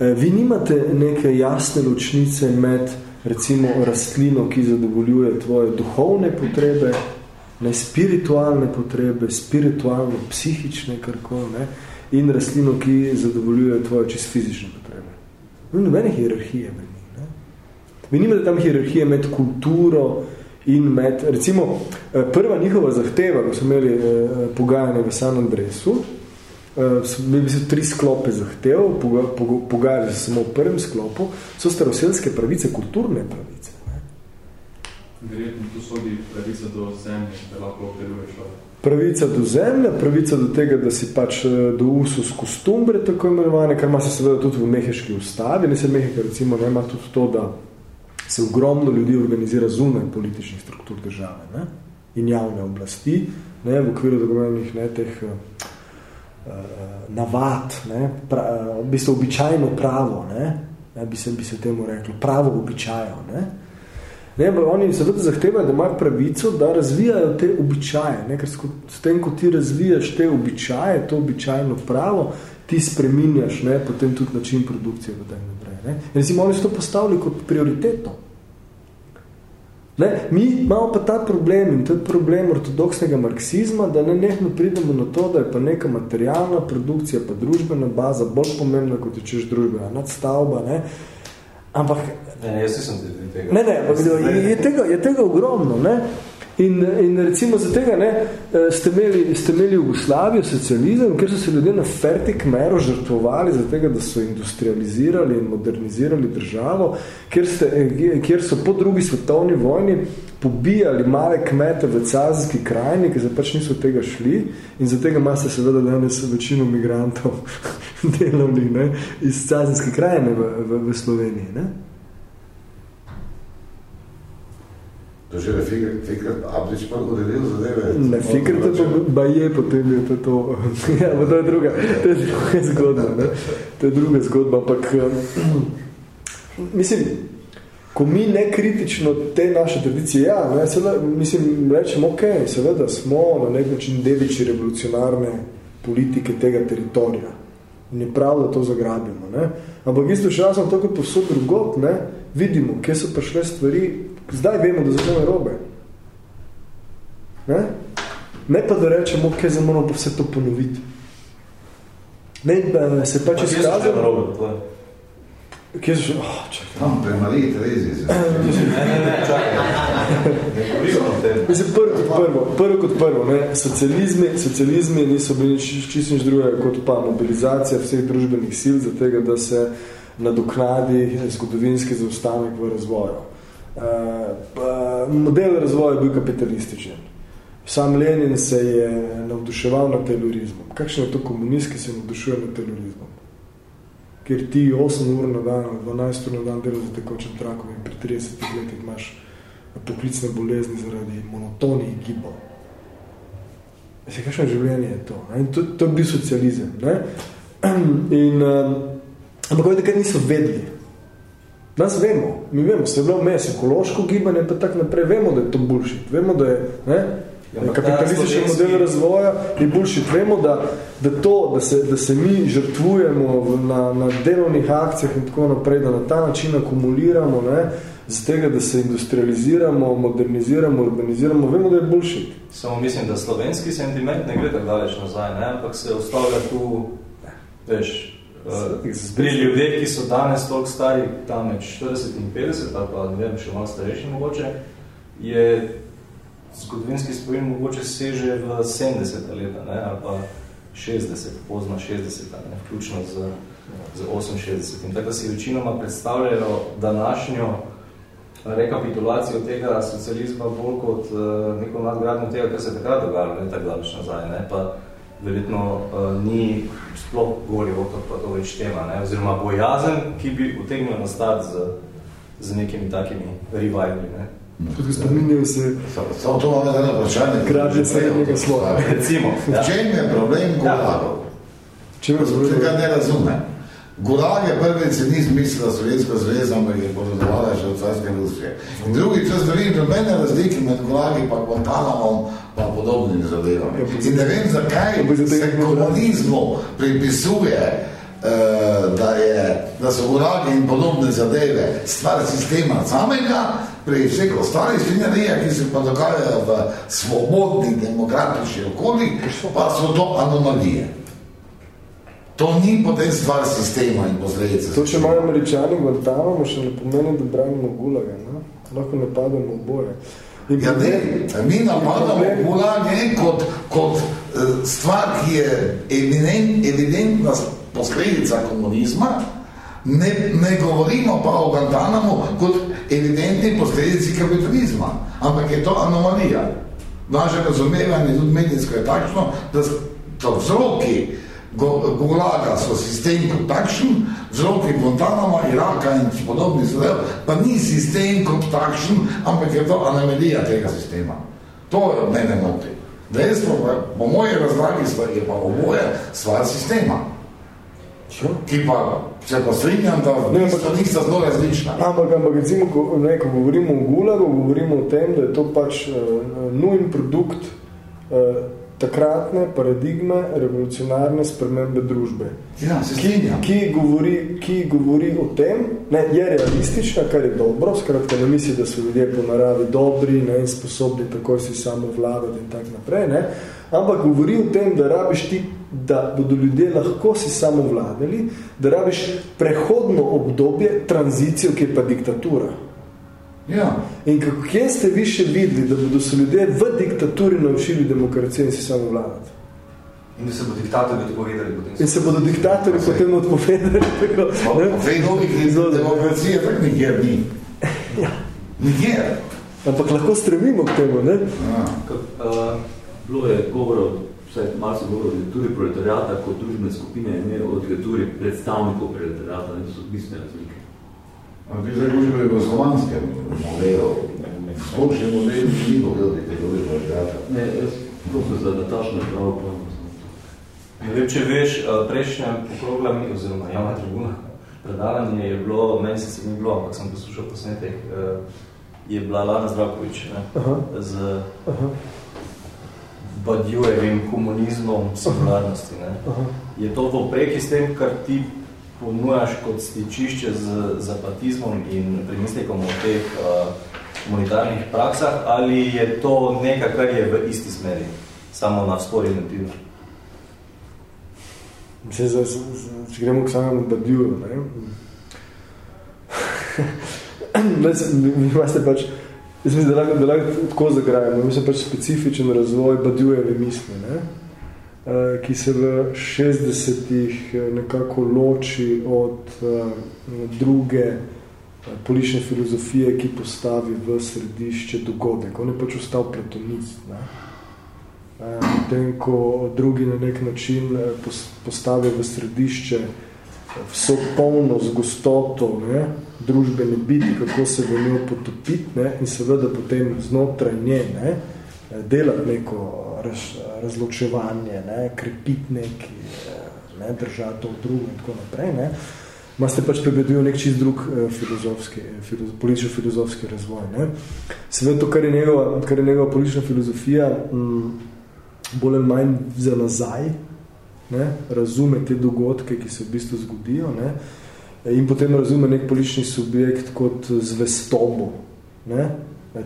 eh, vi nimate neke jasne ločnice med recimo rastlino, ki zadovoljuje tvoje duhovne potrebe, ne, spiritualne potrebe, spiritualno, psihične, karko, ne, in rastlino, ki zadovoljuje tvoje čist fizične potrebe. No, nobene hierarhije med njih. Ne? Vi nimate tam hierarhije med kulturo in med, recimo, eh, prva njihova zahteva, ko so imeli eh, pogajanje v San Andresu, eh, so imeli so tri sklope zahtev, poga, poga, pogajali so samo v prvem sklopu, so staroselske pravice, kulturne pravice. Verjetno tu sodi pravica do zemlje, da lahko obdeluješ. Pravica do zemlje, pravica do tega, da si pač eh, do usus kostumbre, tako imenovane, kar ima se seveda tudi v meheški ustavi. Ne se meheka, recimo, ne, ima tudi to, da se ogromno ljudi organizira zunaj političnih struktur države ne, in javne oblasti, ne, v okviru dogovornih ne, teh uh, navad, ne, pra, v bistvu običajno pravo, ne, ne, bi, se, bi se temu reklo, pravo običajo. Ne. Ne, oni seveda zahtevajo, da imajo pravico, da razvijajo te običaje. Ne, ker s tem, ko ti razvijaš te običaje, to običajno pravo, ti spreminjaš ne, potem tudi način produkcije. V naprej, ne. Recimo, oni so to postavili kot prioriteto. Ne, mi imamo pa ta problem in to je problem ortodoksnega marksizma, da ne nehno pridemo na to, da je pa neka materialna produkcija, pa družbena baza bolj pomembna, kot je češ družbena nadstavba. Ne. Ampak... Ne, ne, jaz sem tega. Ne, ne, ampak je, je, tega, je tega ogromno. Ne. In, in recimo za tega ne, eh, ste, imeli, ste imeli Jugoslavijo, socializem, ker so se ljudje na fertik mero žrtvovali za tega, da so industrializirali in modernizirali državo, ker, ste, eh, ker so po drugi svetovni vojni pobijali male kmete v cazijski krajini, ki se pač niso tega šli in za tega imate seveda danes večino migrantov (laughs) delovnih ne, iz cazijske krajine v, v, v Sloveniji. Ne. To že je Fikret Abdič pa odredil zadeve? Ne, Fikret je pa je, potem je to to. (laughs) ja, pa to je druga, to je druga zgodba. Ne? To je druga zgodba, ampak mislim, ko mi nekritično te naše tradicije, ja, ne, seveda, mislim, rečemo, ok, seveda smo na nek način dediči revolucionarne politike tega teritorija. In je prav, da to zagrabimo. Ne? Ampak isto še razno to, kot povsod drugot, ne, vidimo, kje so prišle stvari, Zdaj vemo, da je robe. Ne? ne pa da rečemo, kaj za moramo pa vse to ponoviti. Ne, da se pač. Kje so robe? Kje so... Oh, čakaj. Tam, pre Mariji Terezi. Ne, ne, ne, čakaj. Mislim, prvo kot prvo, prvo kot prvo, ne, socializmi, socializmi niso bili čisto nič drugega kot pa mobilizacija vseh družbenih sil za tega, da se nadoknadi zgodovinski zaostanek v razvoju. Uh, model razvoja je bil kapitalističen. Sam Lenin se je navduševal na terorizmom. Kakšen je to komunist, ki se navdušuje na terorizmom? Ker ti 8 ur na dan, 12 ur na dan delaš za tekočem trakom in pri 30 letih imaš poklicne bolezni zaradi monotonij gibov. Mislim, kakšno življenje je to? In to, to je bil socializem. Ne? (clears throat) In, um, ampak ovdje, kaj niso vedeli. Nas vemo, mi vemo, se je bilo mes, ekološko gibanje, pa tak naprej, vemo, da je to bullshit, vemo, da je ne, ja, kapitalistični model razvoja je bullshit, vemo, da, da to, da se, da se mi žrtvujemo na, na delovnih akcijah in tako naprej, da na ta način akumuliramo, ne, z tega, da se industrializiramo, moderniziramo, urbaniziramo, vemo, da je bullshit. Samo mislim, da slovenski sentiment ne gre tako daleč nazaj, ne, ampak se ostavlja tu, veš, pri ljudeh, ki so danes toliko stari, tam med 40 in 50, ali pa ne vem, še malo starejši mogoče, je zgodovinski spomin mogoče seže v 70 leta, ne, ali pa 60, pozno 60, ne, vključno z, z 68. In tako da si večinoma predstavljajo današnjo rekapitulacijo tega socializma bolj kot uh, neko nadgradnjo tega, kar se takrat dogajalo, ne tako daleč nazaj, ne, pa verjetno uh, ni sploh goli otok, pa to več tema, ne? oziroma bojazen, ki bi utegnil nastati z, z nekimi takimi revivali. Ne? Tudi spominjajo se... Samo to imamo eno vprašanje. Krađe srednjega slova. Recimo. Ja. V čem je problem Gulagov? Čem je problem? Tega ne razumem. Gulag je prvi cinis mislila Sovjetska zveza, ampak je povezovala še od carske Rusije. In drugi čas veli nobene razlike med Gulagi pa Guantanamom pa podobnimi zadevami. Ja, In ne vem, zakaj se komunizmu pripisuje, uh, da, je, da so Gulagi in podobne zadeve stvar sistema samega, pri vseh ostalih svinjarijah, ki se pa dogajajo v svobodnih demokratičnih okoljih, pa so to anomalije. To ni potem stvar sistema in posledice. To, če imajo američani Guantanamo, še ne pomeni, da branimo gulaga. Ne? Lahko napadamo oboje. In ja, ne, mi napadamo gulage kot, kot uh, stvar, ki je evident, evidentna posledica komunizma, ne, ne govorimo pa o Guantanamo kot evidentni posledici kapitalizma, ampak je to anomalija. Naše razumevanje tudi medijsko je takšno, da so vzroki Gulaga so sistem kot takšen, vzroki Guantanama, Iraka in podobni zadev, pa ni sistem kot takšen, ampak je to anomalija tega sistema. To je mene moti. Dejstvo, po moje razlagi je pa oboje stvar sistema. ki pa se pa strinjam, da ne, pa to nista zelo različna. Ampak, ampak recimo, ko, ne, ko govorimo o Gulagu, govorimo o tem, da je to pač uh, nujen produkt uh, takratne paradigme revolucionarne spremembe družbe. Ja, se. Ki, ki, govori, ki govori o tem, ne, je realistična, kar je dobro, skratka ne misli, da so ljudje po naravi dobri ne, in sposobni takoj si samo vladati in tak naprej, ne, ampak govori o tem, da rabiš ti da bodo ljudje lahko si samo vladali, da rabiš prehodno obdobje, tranzicijo, ki je pa diktatura. Ja. In kako, kje ste vi še videli, da bodo se ljudje v diktaturi naučili demokracijo in si samo vladati? In da se bodo diktatorji odpovedali potem. In se bodo diktatorji Vse. potem odpovedali. (laughs) Tako, ne? Vej novih demokracije tak nikjer ni. (laughs) Ja. Nikjer. Ampak lahko stremimo k temu, ne? Ja. Uh, bilo je govoro, vsaj malo se govoro o diktaturi proletariata kot družbene skupine, ne o diktaturi predstavnikov proletariata, ne so bistvene razlike. A ti zdaj govorimo o jugoslovanskem modelu. Splošni model ni model diktaturi proletariata. Ne, jaz prosto za natačno pravo pojmo. Ne vem, če veš, eh, prejšnja okrogla mi, oziroma javna tribuna, predavanje je bilo, meni se ni bilo, ampak sem poslušal posnetek, eh, je bila Lana Zdravkovič ne, Aha. z Aha. Badjujevim komunizmom sekularnosti. Ne. Aha. Je to v opreki s tem, kar ti ponujaš kot stičišče z zapatizmom in premislekom o teh uh, humanitarnih praksah, ali je to nekaj, kar je v isti smeri, samo na sporednem tiru? Mislim, za, če gremo k samemu Badiju, ne? (laughs) mi imate pač, jaz mislim, da lahko, tako zagrajamo, mislim pač specifičen razvoj Badijujeve misli, ne? Uh, ki se v 60-ih nekako loči od uh, druge politične filozofije, ki postavi v središče dogodek. On je pač ostal platonist. Ne? Potem, ko drugi na nek način eh, pos- postavi v središče vso polnost, gostoto ne, družbene biti, kako se v njo potopiti ne, in seveda potem znotraj nje ne, eh, delati neko raz, razločevanje, ne, krepiti neki, eh, ne, držati to v drugo in tako naprej. Ne. Maste pač prebedijo nek čist drug eh, filozofski, filoz, politično-filozofski razvoj. Ne. Seveda to, kar je njegova, kar je njegova politična filozofija, mm, bolj ali manj za nazaj, ne, razume te dogodke, ki se v bistvu zgodijo, ne, in potem razume nek politični subjekt kot zvestobo ne,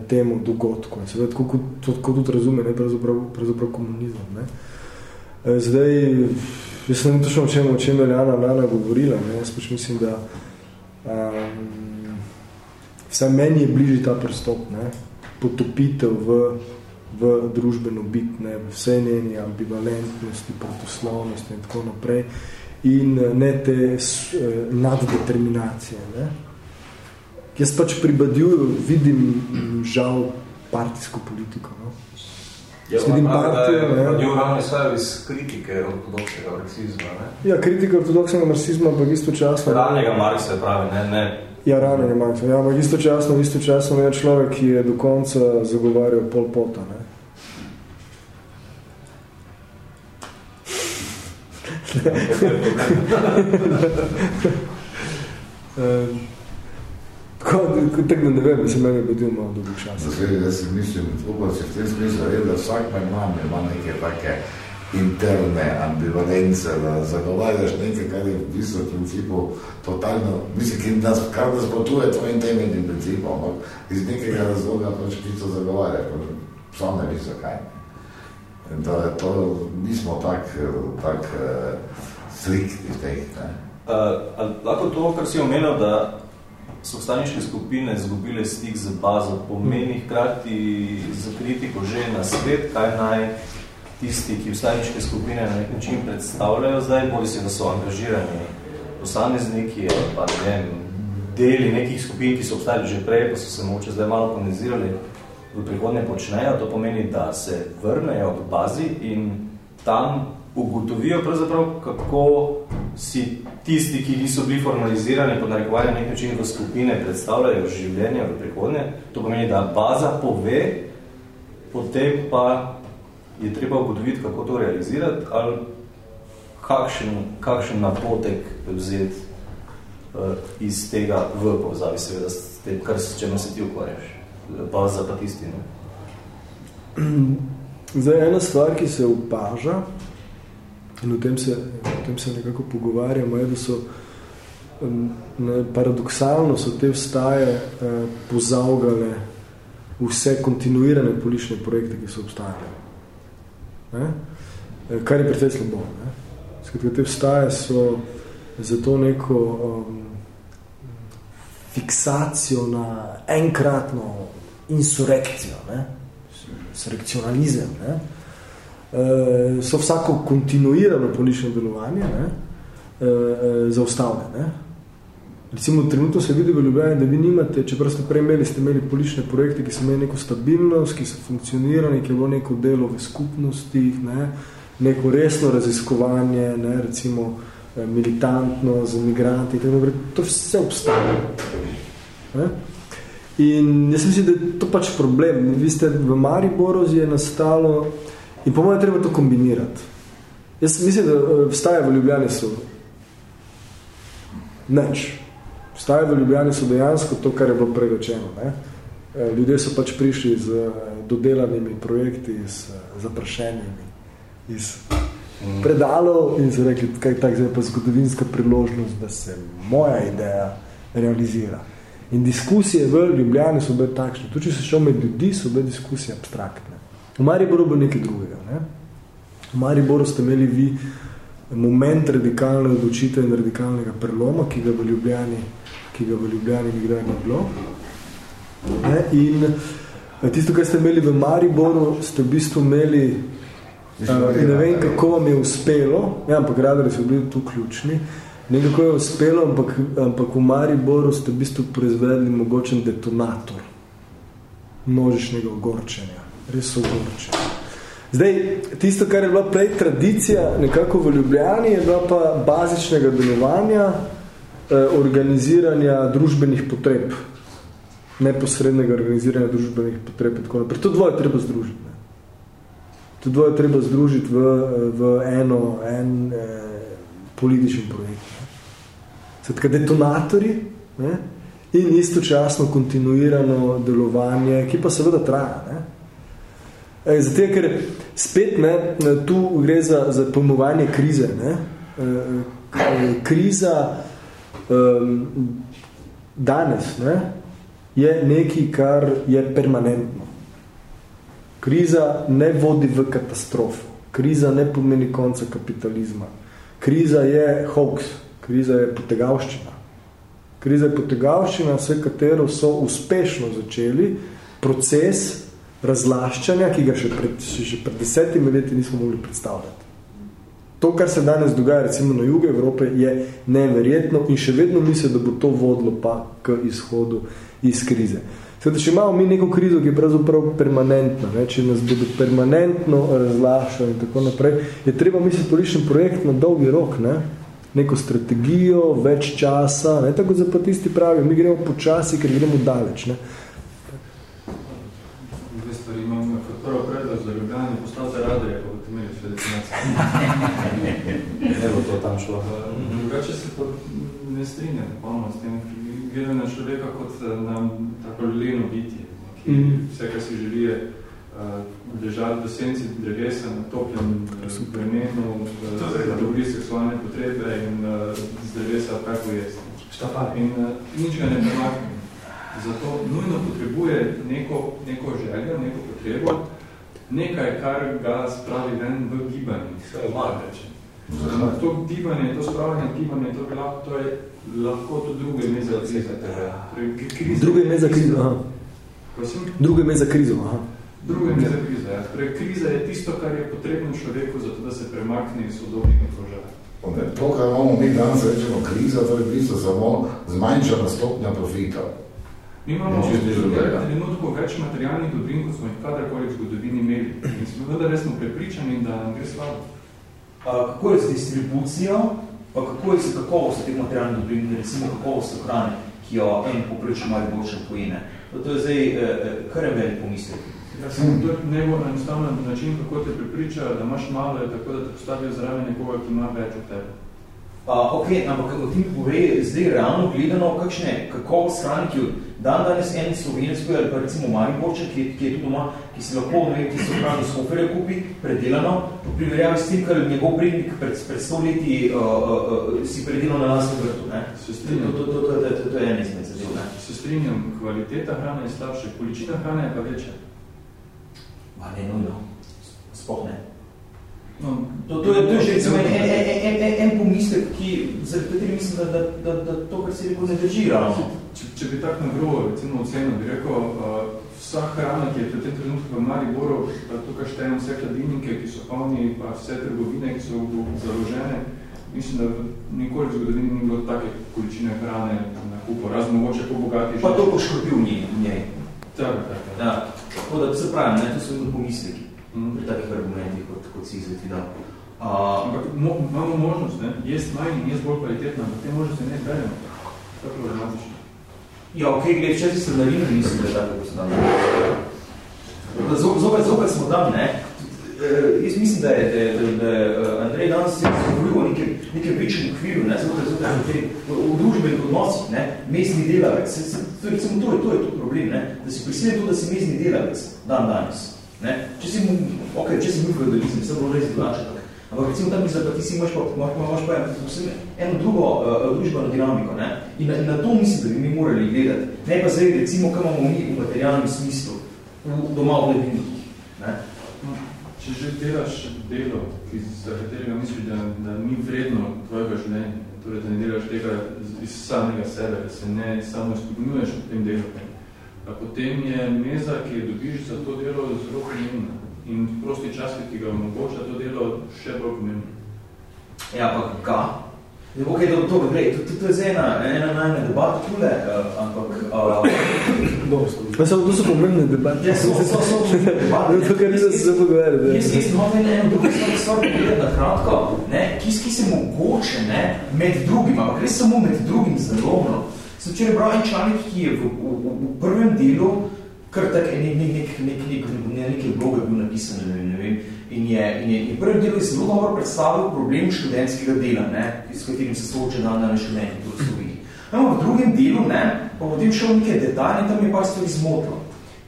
temu dogodku. In seveda, tako kot, tako tudi razume ne, pravzaprav, pravzaprav komunizem. Ne. E, Zdaj, jaz sem točno o čem, o čem je Ljana Lana govorila, ne, jaz pač mislim, da um, vsaj meni je bližji ta pristop, ne, potopitev v v družbeno bit, ne, vse njeni ambivalentnosti, protoslovnosti in tako naprej in ne te eh, naddeterminacije. Ne. Jaz pač pri Badjuju vidim m, žal partijsko politiko. No. Ja, Sledim partijo, ne. Badju ravno izhajajo iz kritike ortodoksnega marksizma, ne? Ja, kritika ortodoksnega marksizma pa istočasno... Ranjega Marksa je pravi, ne, ne. Ja, ranjega Marksa. Ja, ampak istočasno, istočasno je človek, ki je do konca zagovarjal pol pota. Ne. Ehm, (laughs) Tako, tako tako da ne vem, mislim, meni je bil malo dolgo časa. Zdaj, jaz si mislim, pa se v tem smislu je, da vsak med nami ima neke take interne ambivalence, da zagovarjaš nekaj, kar je v bistvu principu totalno, mislim, ki nas, kar nas potuje tvojim temeljnim principom, ampak iz nekega razloga pač ti to zagovarjaš, pa sam ne veš zakaj. In da je to, nismo tak, tak uh, striktni v teh, ne. Uh, lahko to, kar si omenil, da so staniške skupine zgubile stik z bazo, pomeni hkrati za kritiko že na svet, kaj naj tisti, ki vstaniške skupine na nek način predstavljajo zdaj, bodi se, da so angažirani posamezniki, pa ne vem, deli nekih skupin, ki so obstajali že prej, pa so se mogoče zdaj malo konizirali, v prihodnje počnejo, to pomeni, da se vrnejo k bazi in tam ugotovijo pravzaprav, kako si tisti, ki niso bili formalizirani pod narekovanjem nek način v skupine, predstavljajo življenje v prihodnje. To pomeni, da baza pove, potem pa je treba ugotoviti, kako to realizirati, ali kakšen, kakšen napotek vzeti uh, iz tega v povzavi, seveda, s tem, kar s čem se ti ukvarjaš, pa za patisti, ne? Zdaj, ena stvar, ki se upaža, in o tem se, o tem se nekako pogovarjamo, je, da so ne, paradoksalno so te vstaje eh, pozavgale vse kontinuirane politične projekte, ki so obstajali. Ne? Eh, kar je precej slabo. Ne? Skratka, te vstaje so zato neko um, fiksacijo na enkratno insurekcijo, ne? selekcionalizem, ne? Uh, so vsako kontinuirano politično delovanje ne? Uh, uh, zaustavlja. Ne? Recimo, trenutno se vidi v Ljubljani, da vi nimate, čeprav ste prej imeli, ste imeli politične projekte, ki so imeli neko stabilnost, ki so funkcionirani, ki je bilo neko delo v skupnostih, ne, neko resno raziskovanje, ne, recimo eh, militantno z imigranti, tako to vse obstaja. Ne. In jaz mislim, da je to pač problem. Vi ste v Mariboru je nastalo in po mojem treba to kombinirati. Jaz mislim, da eh, vstaje v Ljubljani so neč. Vstaje v Ljubljani so dejansko to, kar je bilo prerečeno. Ne? E, ljudje so pač prišli z e, dodelanimi projekti, z zaprašenimi, iz predalov in so rekli, kaj tak je pa zgodovinska priložnost, da se moja ideja realizira. In diskusije v Ljubljani so bile takšne. Tu, če se šel med ljudi, so bile diskusije abstraktne. V Mariboru bo nekaj drugega. Ne? V Mariboru ste imeli vi moment radikalne odločitve in radikalnega preloma, ki ga v Ljubljani ki ga v Ljubljani nikdaj ni bilo. Ne? In tisto, kar ste imeli v Mariboru, ste v bistvu imeli, uh, ne vem, kako vam je uspelo, ja, ampak radari so bili tu ključni, nekako je uspelo, ampak, ampak v Mariboru ste v bistvu proizvedli mogočen detonator množičnega ogorčenja, res ogorčenja. Zdaj, tisto, kar je bila prej tradicija nekako v Ljubljani, je bila pa bazičnega delovanja, Eh, organiziranja družbenih potreb, neposrednega organiziranja družbenih potreb in tako naprej. To dvoje treba združiti. Ne? To dvoje treba združiti v, v eno, en eh, političen projekt. Svetka detonatori ne? in istočasno kontinuirano delovanje, ki pa seveda traja. Ne? E, zato, ker spet ne, tu gre za, za pojmovanje krize. Ne? E, kriza um, danes ne, je nekaj, kar je permanentno. Kriza ne vodi v katastrofo. Kriza ne pomeni konca kapitalizma. Kriza je hoax. Kriza je potegavščina. Kriza je potegavščina, vse katero so uspešno začeli proces razlaščanja, ki ga še pred, še pred desetimi leti nismo mogli predstavljati. To, kar se danes dogaja recimo na jugu Evrope, je neverjetno in še vedno misli, da bo to vodilo pa k izhodu iz krize. Sveda, če imamo mi neko krizo, ki je pravzaprav permanentna, ne, če nas bodo permanentno razlašali in tako naprej, je treba misliti politični projekt na dolgi rok, ne, neko strategijo, več časa, ne, tako zapatisti pravijo, mi gremo počasi, ker gremo daleč. Ne. Dve stvari imam, prvo predlog za Ljubljani, postavite radarje, ne bo to tam šlo. Drugače se pa ne strinjam polno s tem, gledam na človeka kot eh, na tako leno bitje, ki mm. vse, kar si želi, je uh, ležati v senci drevesa na toplem vremenu, uh, dobri seksualne potrebe in uh, z drevesa kaj pojesti. In uh, nič ga ne premakne. Zato nujno potrebuje neko, neko željo, neko potrebo, nekaj, kar ga spravi ven v gibanje. To je malo reče. To gibanje, to spravljanje gibanje, to, lahko, to je lahko to drugo ime za krizo. Drugo ime za krizo, aha. Prosim? Drugo ime za krizo, aha. Drugo ime za krizo, ja. Torej, kriza je tisto, kar je potrebno človeku, zato da se premakne iz sodobnega položaja. To, kar imamo mi danes rečemo kriza, to je v bistvu samo zmanjšana stopnja profita. Mi imamo v trenutku več materialnih dobrin, kot smo jih kadarkoli v zgodovini imeli. In smo vendar smo prepričani, da nam gre slabo. A, kako je z distribucijo, pa kako je z kakovost teh materialnih dobrin, recimo kakovost hrane, ki jo en poprečen malo boljše pojene. To je zdaj eh, kar je velik pomislek. Ja, sem to najbolj enostavno način, kako te pripriča, da imaš malo, tako, da te postavijo zraven nekoga, ki ima več od tebe. Uh, ok, ampak o tem pove zdaj realno gledano, kakšne kakovost hrane, ki dan danes en slovensko ali pa recimo Mariborče, ki, ki je tudi doma, ki si lahko ne vem, ki so hrano soferje kupi, predelano, v primerjavi s tem, kar njegov prednik pred, pred sto leti uh, uh, uh, si predelal na lastnem vrtu. Ne? Se strinjam. To, to, to, to, to, to je en izmed zadev. Ne? Se strinjam, kvaliteta hrane je slabša, količina hrane je pa večja. Ma ne, nujno. Sploh ne. No, To, to, je, to je že recimo en, en, en, en, en pomislek, ki, zaradi kateri mislim, da, da, da, da to, kar se rekel, ne drži ravno. Če, če bi tak nagrovo, recimo oceno, bi rekel, uh, vsa hrana, ki je v tem trenutku v Mariboru, da tukaj štejem vse hladilnike, ki so polni, pa vse trgovine, ki so založene, mislim, da nikoli v zgodovini ni bilo take količine hrane na kupo, razen mogoče po bogati Pa to poškropil njej. njej. Tako, tako. Ja. Tako da se pravim, ne, to so pomisleki. Pri takih argumentih, kot, kot si izveti dal. Uh, Ampak mo, imamo možnost, ne, jest manj in jest bolj kvalitetna, ampak te možnosti ne beremo. To je problematično. ja, ok, gled, če si se narim, mislim, da je tako, kot se dan. Zopet, zopet smo tam, ne. E, jaz mislim, da je, da, je- da, da je eh, Andrej danes se govoril o nekem, nekem večjem okviru, ne, zopet, zopet, zopet, v, v družbenih odnosih, ne, mestni delavec, se, se, to, recimo, to je, to je to problem, ne, da si prisiljen to, da si mestni delavec dan danes, ne, če si, mu- ok, če si bil feudalizem, se bo res drugače, ampak, recimo tam misli, da ti si imaš pa, imaš, imaš pa eno drugo uh, družbeno dinamiko, ne, in na, na to mislim, da bi mi morali gledati, ne pa zdaj, recimo, kaj imamo mi v materialnem smislu, v, doma v lebinnikih, ne, če že delaš delo, ki, za katerega misliš, da, da ni vredno tvojega življenja, torej da ne delaš tega iz- iz samega sebe, da se ne samo izpodnjuješ v tem delu, potem je meza, ki jo dobiš za to delo, zelo pomembna. In prosti čas, ki ga omogoča to delo, še bolj pomembno. Ja, pa ga? Ok, to, to, gledaj, to, to, to je zdaj ena, ena najna debata tule, uh, ampak... Uh, Pa so, to so pomembne debate. Ja, so, so, so debate. (laughs) To, kar nisem se pogovarjal. Jaz, jaz imam eno eno drugo stvar, stvar povedati na kratko, ne, ki, ki se mogoče ne, med drugim, ampak res samo med drugim zalomno. Sem včeraj bral en članek, ki je v, v, v, prvem delu, kar tak nek, nek, nek, nek, nek, ne, nekaj bloga bil napisan, ne, vem, ne vem, in je, in je in v prvem delu je zelo dobro predstavil problem študentskega dela, ne, s katerim se sooča dan na študenti v Sloveniji. No, v drugem delu, ne, pa potem šel nekaj detalj in tam je pa stvari zmotilo.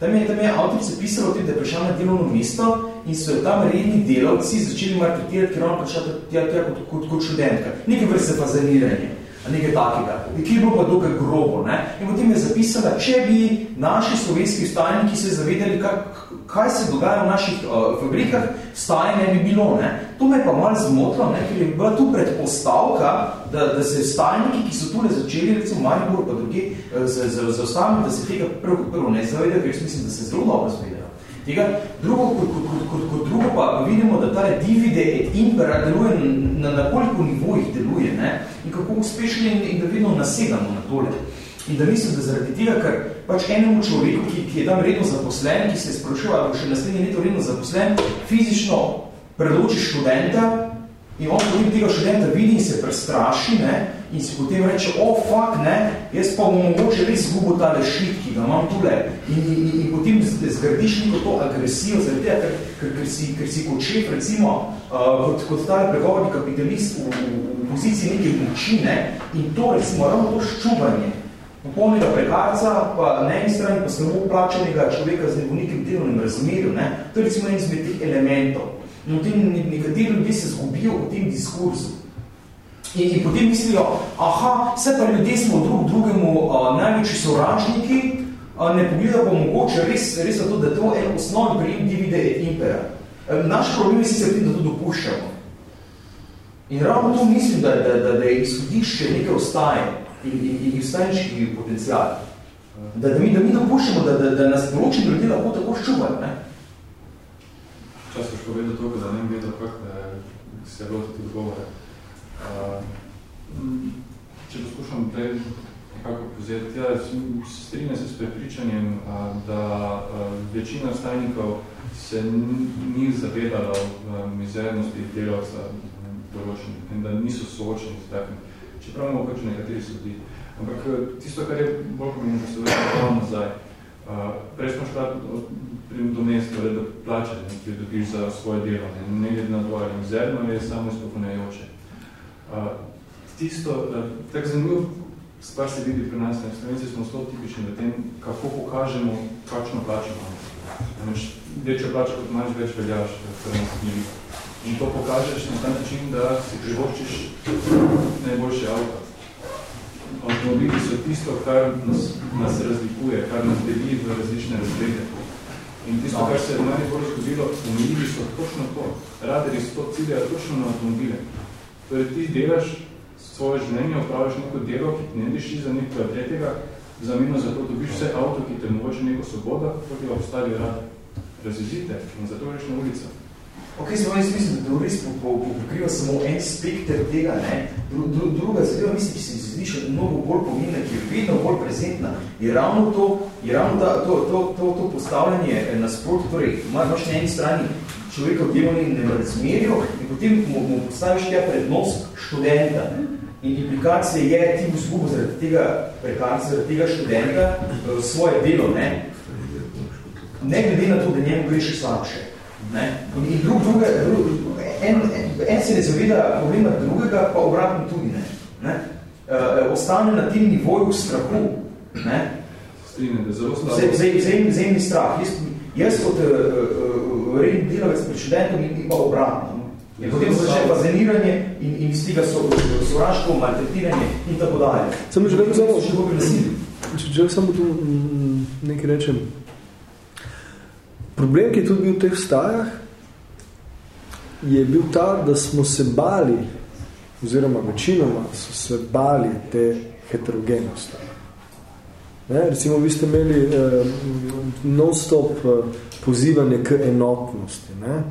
Tam je, je avtorica pisala o tem, da je prišla na delovno mesto in so jo tam redni delavci začeli marketirati, ker ona prišla tja, tja kot, kot, kot študentka. Nekaj vrste fazaniranje, a nekaj takega. Ki je bilo pa dokaj grobo. Ne? In potem je zapisala, če bi naši slovenski vstajniki se zavedali, kak, kaj se dogaja v naših uh, fabrikah, vstajanje ne bi bilo. Ne? To me je pa malo zmotilo, ne? ker je bila tu predpostavka, da, da se vstajniki, ki so tule začeli, recimo v Mariboru pa druge, uh, z, z, z ostalim, da se tega prvo, prvo ne zavedajo, ker jaz mislim, da se zelo dobro zavedajo. Tega, drugo, kot, kot, kot, kot, kot drugo pa vidimo, da ta divide et impera deluje na, na koliko nivojih deluje ne? In kako uspešno in, in da vedno nasedamo na tole. In da mislim, da zaradi tega, ker pač enemu človeku, ki, ki je tam redno zaposlen, ki se sprašuje, ali bo še naslednje leto redno zaposlen, fizično predoči študenta in on potem tega študenta vidi in se prestraši ne? in si potem reče, o, oh, fuck, ne, jaz pa bom mogoče res zgubil tale šit, ki ga imam tule. In, in, in, in potem zgradiš neko to agresijo, zaradi tega, ker, ker, ker, si, ker si kot šef, recimo, uh, kot, kot tale pregovorni kapitalist v, v, v poziciji neke moči, ne? in to, recimo, ravno to ščubanje, popolnega prekarca, pa na eni strani pa slabo plačenega človeka z v nekem delovnem razmerju, ne? to je recimo en izmed teh elementov. In v tem nekateri ljudje se zgubijo v tem diskurzu. In, in potem mislijo, aha, vse pa ljudje smo drug drugemu uh, največji sovražniki, uh, ne pogleda pa mogoče res, res to, da to je osnovni prijem divide et impera. Um, naš problem je sicer tem, da to dopuščamo. In ravno to mislim, da, da, da, da je izhodišče nekaj ostaje in, in, in ostajniški potencial. Da, da, mi, da mi dopuščamo, da, da, da nas določeni ljudje lahko tako ščuvajo. Ne? Čas boš povedal to, da ne vem vedel, kako se lotiti odgovore. Uh, če poskušam prej nekako povzeti, ja, strinjam se s prepričanjem, da večina stajnikov se ni zavedala v mizernosti delavca določenih in da niso soočeni z takim, čeprav imamo kakšne nekateri se ljudi. Ampak eh, tisto, kar je bolj pomembno, da se vrlo nazaj. Prej smo šla mesta, torej, da plače, ne, ki dobiš za svoje delo, ne, ne glede na to, ali mizerno je samo izpopolnjajoče. Uh, tisto, uh, tak zanimiv stvar se vidi pri nas, ne, slovenci smo zelo tipični v tem, kako pokažemo, kakšno plačo imamo. Namreč, večjo plačo kot imaš, več veljaš, kar nas knjivi. In to pokažeš na ta način, da si privoščiš najboljše avto avtomobili so tisto, kar nas, nas razlikuje, kar nas deli v različne razrede. In tisto, kar se je meni bolj zgodilo, omejili so točno to. Radari so to ciljajo točno na avtomobile. Torej, ti delaš svoje življenje, opraviš neko delo, ki ti ne diši za nekaj tretjega, zameno za to dobiš vse avto, ki te mogoče neko svoboda, kot jo obstavi rad. Razjezite in zato greš na ulico. Ok, samo jaz mislim, da res pokriva samo en spekter tega, ne. Dru, dru, druga zadeva, mislim, ki se zdi še mnogo bolj pomembna, ki je vedno bolj prezentna, je ravno to, je ravno ta, to, to, to, to postavljanje eh, na sprot, torej imaš na eni strani človeka v delovnem razmerju in potem mu, mu postaviš tega prednos študenta. In implikacija je, ti v zgubo zaradi tega prekarca, zaradi tega študenta eh, svoje delo, ne. Ne glede na to, da njemu gre še slabše. Ne? In, drug, druge, drug, en, en, en se ne zaveda problema drugega, pa obratno tudi ne. ne? Uh, ostane na tem nivoju strahu. Ne? Strine, da zelo Vzemni zem, strah. Jaz, jaz kot uh, uh, redni delavec pred študentom in pa obratno. In potem začne pa zeniranje in, in iz tega sovraško, maltretiranje in tako dalje. Samo želim samo, če želim samo tu nekaj rečem, Problem, ki je tudi bil v teh stajah, je bil ta, da smo se bali, oziroma večinoma so se bali te heterogenosti. Ne? Recimo, vi ste imeli eh, non-stop eh, pozivanje k enotnosti, ne?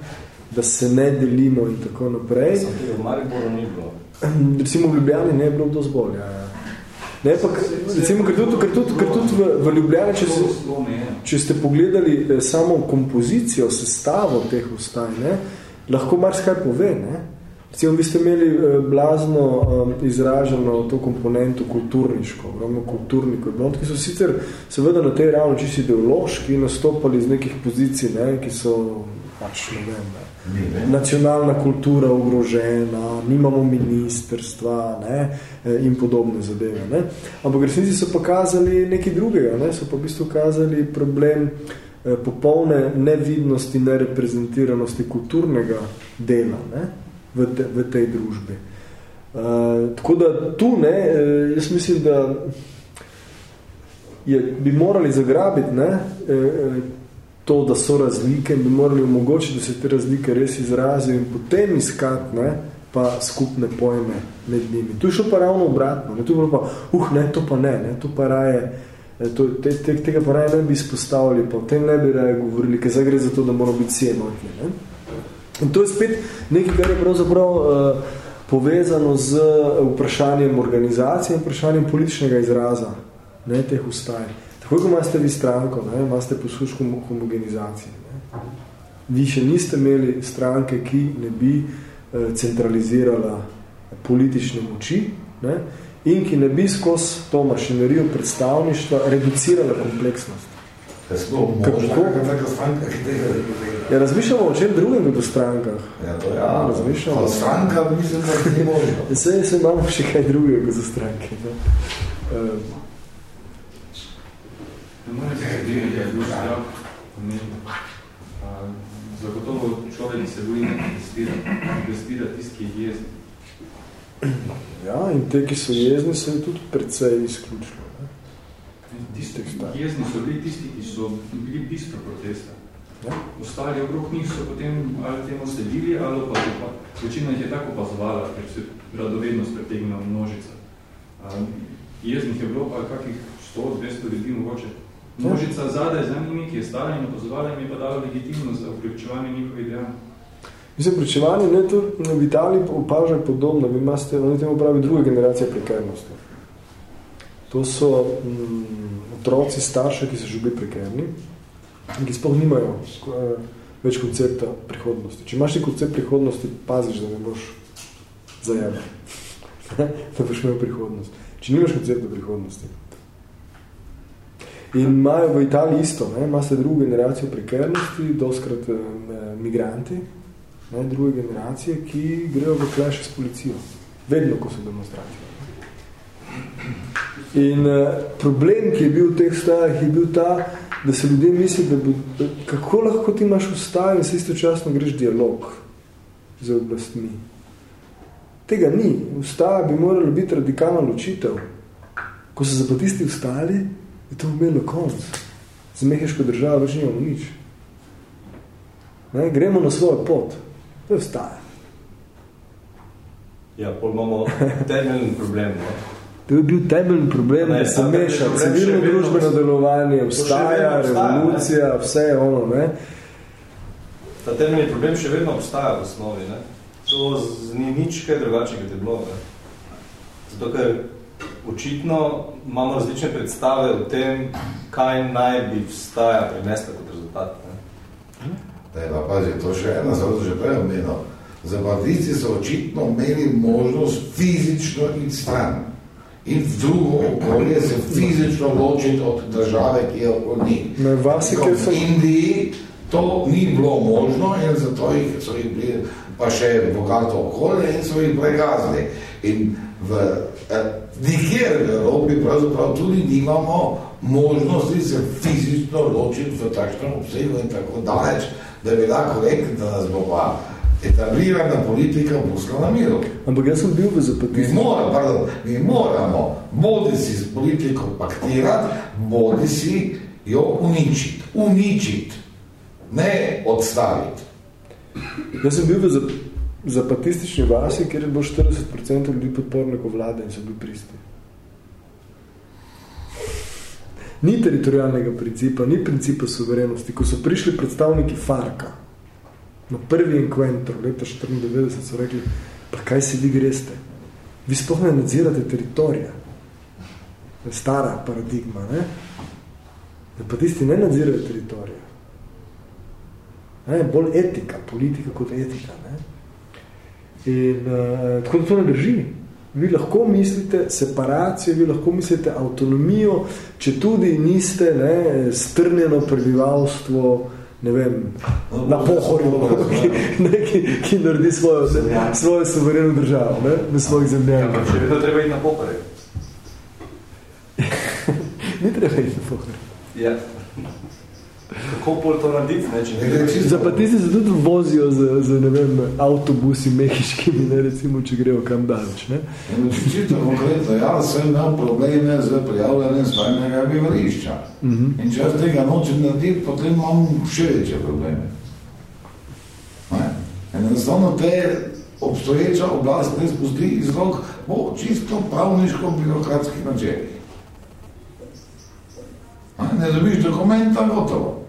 da se ne delimo in tako naprej. Sam tega v Mariboru ni bilo. Recimo v Ljubljani ne je bilo dosti bolj. Ja, ja. Ne, pa, recimo, ker tudi, ker tudi, ker tudi v, v Ljubljani, če, se, če ste pogledali eh, samo kompozicijo, sestavo teh ustaj, ne, lahko marsikaj pove. Ne. Recimo, vi ste imeli eh, blazno um, izraženo to komponento kulturniško, ogromno kulturnikov, ki so sicer seveda na tej ravni čisto ideološki nastopali iz nekih pozicij, ne, ki so pač, ne vem, ne, nacionalna kultura ogrožena, nimamo ministrstva ne, eh, in podobne zadeve. Ne. Ampak resnici so pokazali nekaj drugega, ne, so pa v bistvu kazali problem eh, popolne nevidnosti, nereprezentiranosti kulturnega dela ne, v, te, v tej družbi. Uh, tako da tu, ne, jaz mislim, da je, bi morali zagrabiti ne, to, da so razlike in bi morali omogočiti, da se te razlike res izrazijo in potem iskati ne, pa skupne pojme med njimi. Tu je šlo pa ravno obratno. Ne, tu je pa, uh, ne, to pa ne, ne to pa raje, eh, to, te, te, tega pa raje ne bi izpostavili, pa o tem ne bi raje govorili, ker zdaj gre za to, da moramo biti vsi enotni. Ne. In to je spet nekaj, kar je pravzaprav uh, povezano z vprašanjem organizacije in vprašanjem političnega izraza ne, teh ustaj. Koliko imate vi stranko, ne? imate posluš homogenizacije. Ne? Vi še niste imeli stranke, ki ne bi eh, centralizirala politične moči ne? in ki ne bi skozi to mašinerijo predstavništva reducirala kompleksnost. Kako? Ja, razmišljamo o čem drugem kot o strankah. Ja, to ja. Razmišljamo. O stranka mislim, da ne možno. Se, se imamo še kaj drugega kot za stranke. Ne? Uh, Ne more se edini, da je bil strah pomembno. Človek se boji ne investira. Investira tisti, ki je jezni. Ja, in te, ki so jezni, so tudi precej izključili. Tisti, jezni so bili tisti, ki so bili bistvo protesta. Ja. Ostali okrog njih so potem ali temu sledili, ali pa so pa. Večina jih je tako opazovala, ker se radovednost pretegnila množica. Jeznih je bilo pa kakih 100-200 ljudi mogoče. Množica zadaj za njimi, ki je stala in opozovala, jim je pa dalo legitimno za uključevanje njihovih dejanj. Mislim, uključevanje, ne, to v Italiji opaža podobno, vi imate, oni temu pravi druga generacija prekernosti. To so mm, otroci starše, ki so že bili prekerni in ki sploh nimajo eh, več koncepta prihodnosti. Če imaš ti koncept prihodnosti, paziš, da ne boš zajemel. (laughs) da boš imel prihodnost. če nimaš koncepta prihodnosti. In imajo v Italiji isto, ne? ima se drugo generacijo prekernosti, doskrat eh, migranti, ne? druge generacije, ki grejo v kleše s policijo. Vedno, ko so demonstracije. In eh, problem, ki je bil v teh stajah, je bil ta, da se ljudje misli, da bo, kako lahko ti imaš ustav in se istočasno greš dialog z oblastmi. Tega ni. Ustava bi morala biti radikalna ločitev. Ko so zapatisti vstali, je to imelo konc. Za mehiško državo več nimamo nič. Ne? Gremo na svojo pot. To je ustava. Ja, pol imamo temeljni problem. No? To je bil temeljni problem, ne, da se meša civilno družbeno delovanje, vstaja, revolucija, ne. vse je ono. Ne? Ta temeljni problem še vedno obstaja v osnovi. Ne? To ni nič kaj drugače, kot je bilo. Ne? Zato, ker očitno imamo različne predstave o tem, kaj naj bi vstaja prinesla kot rezultat. Ne? Ne, pa pazi, to še ena, zato že prej omenil. Zabavici so očitno imeli možnost fizično in stran in v drugo okolje se fizično ločiti od države, ki je okoli njih. Ne, vasi, v sem... Indiji to ni bilo možno in zato jih so jih bili pa še bogato okolje in so jih pregazili. In v eh, nikjer v Evropi pravzaprav tudi nimamo možnosti se fizično ločiti v takšnem obsegu in tako daleč, da bi lahko rekli, da nas bo pa etablirana politika pustila na miru. Ampak jaz sem bil v zapatizmu. Mi, mora, pardon, mi moramo bodi si s politiko paktirati, bodi si jo uničiti. Uničiti, ne odstaviti. Jaz sem bil v zapatistični vasi, kjer je bilo 40% ljudi podpornikov vlade in so bili pristi. Ni teritorijalnega principa, ni principa suverenosti. Ko so prišli predstavniki Farka, na prvi encuentro leta 94 so rekli, pa kaj si vi greste? Vi sploh ne nadzirate teritorija. Stara paradigma, ne? Da pa tisti ne nadzirajo teritorija. Ne? Bolj etika, politika kot etika. Ne? In uh, tako da to ne drži. Vi lahko mislite separacijo, vi lahko mislite avtonomijo, če tudi niste ne, strnjeno prebivalstvo, ne vem, na pohorju, (laughs) (laughs) ki, ki, ki naredi svojo, ne, svojo suvereno državo, ne, v svojih zemljah. Ja, če bi treba iti na pohorju. (laughs) Ni treba iti na pohorju. Ja. Kako pol to narediti? Ne, če ne Zapatisti se tudi vozijo z, z ne vem, avtobusi mehiškimi, ne, recimo, če grejo kam daleč. Ne? Čisto konkretno, jaz sem imel probleme z prijavljanjem svojega bivališča. Uh Mhm. -huh. In če jaz tega nočem narediti, potem imam še večje probleme. Ne? In enostavno te obstoječa oblast ne spusti iz rok po čisto pravniško-birokratskih načelih. Ne dobiš dokumenta, gotovo.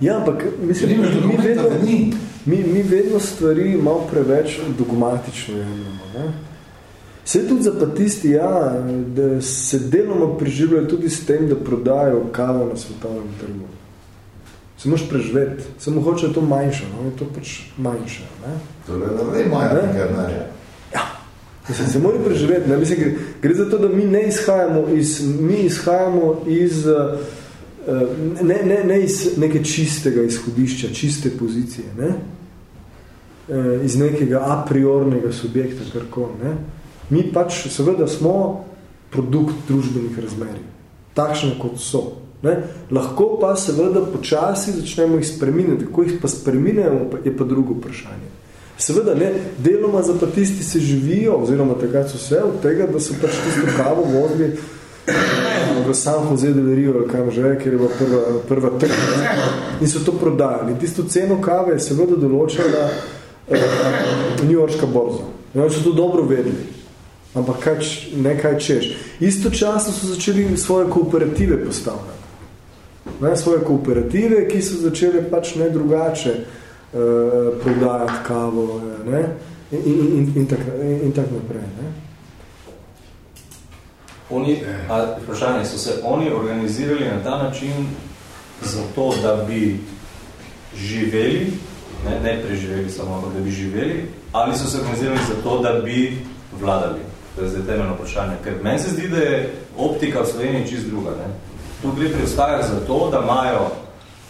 Ja, ampak mislim, Nimaš mi, vedno, da ni. mi, mi vedno stvari malo preveč dogmatično jemljamo. Ne? Vse tudi zapatisti, ja, da se deloma preživljajo tudi s tem, da prodajo kavo na svetovnem trgu. Se moš preživeti, samo hoče to manjše, no? je to pač manjše. Ne? Torej, da ne imajo nekaj denarja. Mislim, se mora preživeti. Ne? Mislim, gre, gre za to, da mi ne izhajamo iz, mi izhajamo iz, uh, ne, ne, ne iz neke čistega izhodišča, čiste pozicije, ne? Uh, iz nekega a priornega subjekta, karkoli. Ne? Mi pač seveda smo produkt družbenih razmerij, takšne kot so. Ne? Lahko pa seveda počasi začnemo jih spreminjati. Ko jih pa spreminjamo, je pa drugo vprašanje. Seveda ne, deloma zapatisti se živijo, oziroma takrat so vse od tega, da so pač tisto kavo vozili v San Jose delerijo, ali kam že, ker je bila prva, prva trga. In so to prodajali. Tisto ceno kave je seveda določala uh, New Yorkska borza. In oni so to dobro vedeli. Ampak kaj, ne kaj češ. Istočasno so začeli svoje kooperative postavljati. Ne, svoje kooperative, ki so začele pač ne drugače uh, prodajati kavo ne, in, in, in, in, tak, in, in tak naprej. Ne. Oni, a, vprašanje, so se oni organizirali na ta način zato, da bi živeli, ne, ne preživeli samo, ampak da bi živeli, ali so se organizirali zato, da bi vladali? To je zdaj temeljno vprašanje. Ker meni se zdi, da je optika v Sloveniji čist druga. Ne? Tu gre pri ostajah za to, da imajo,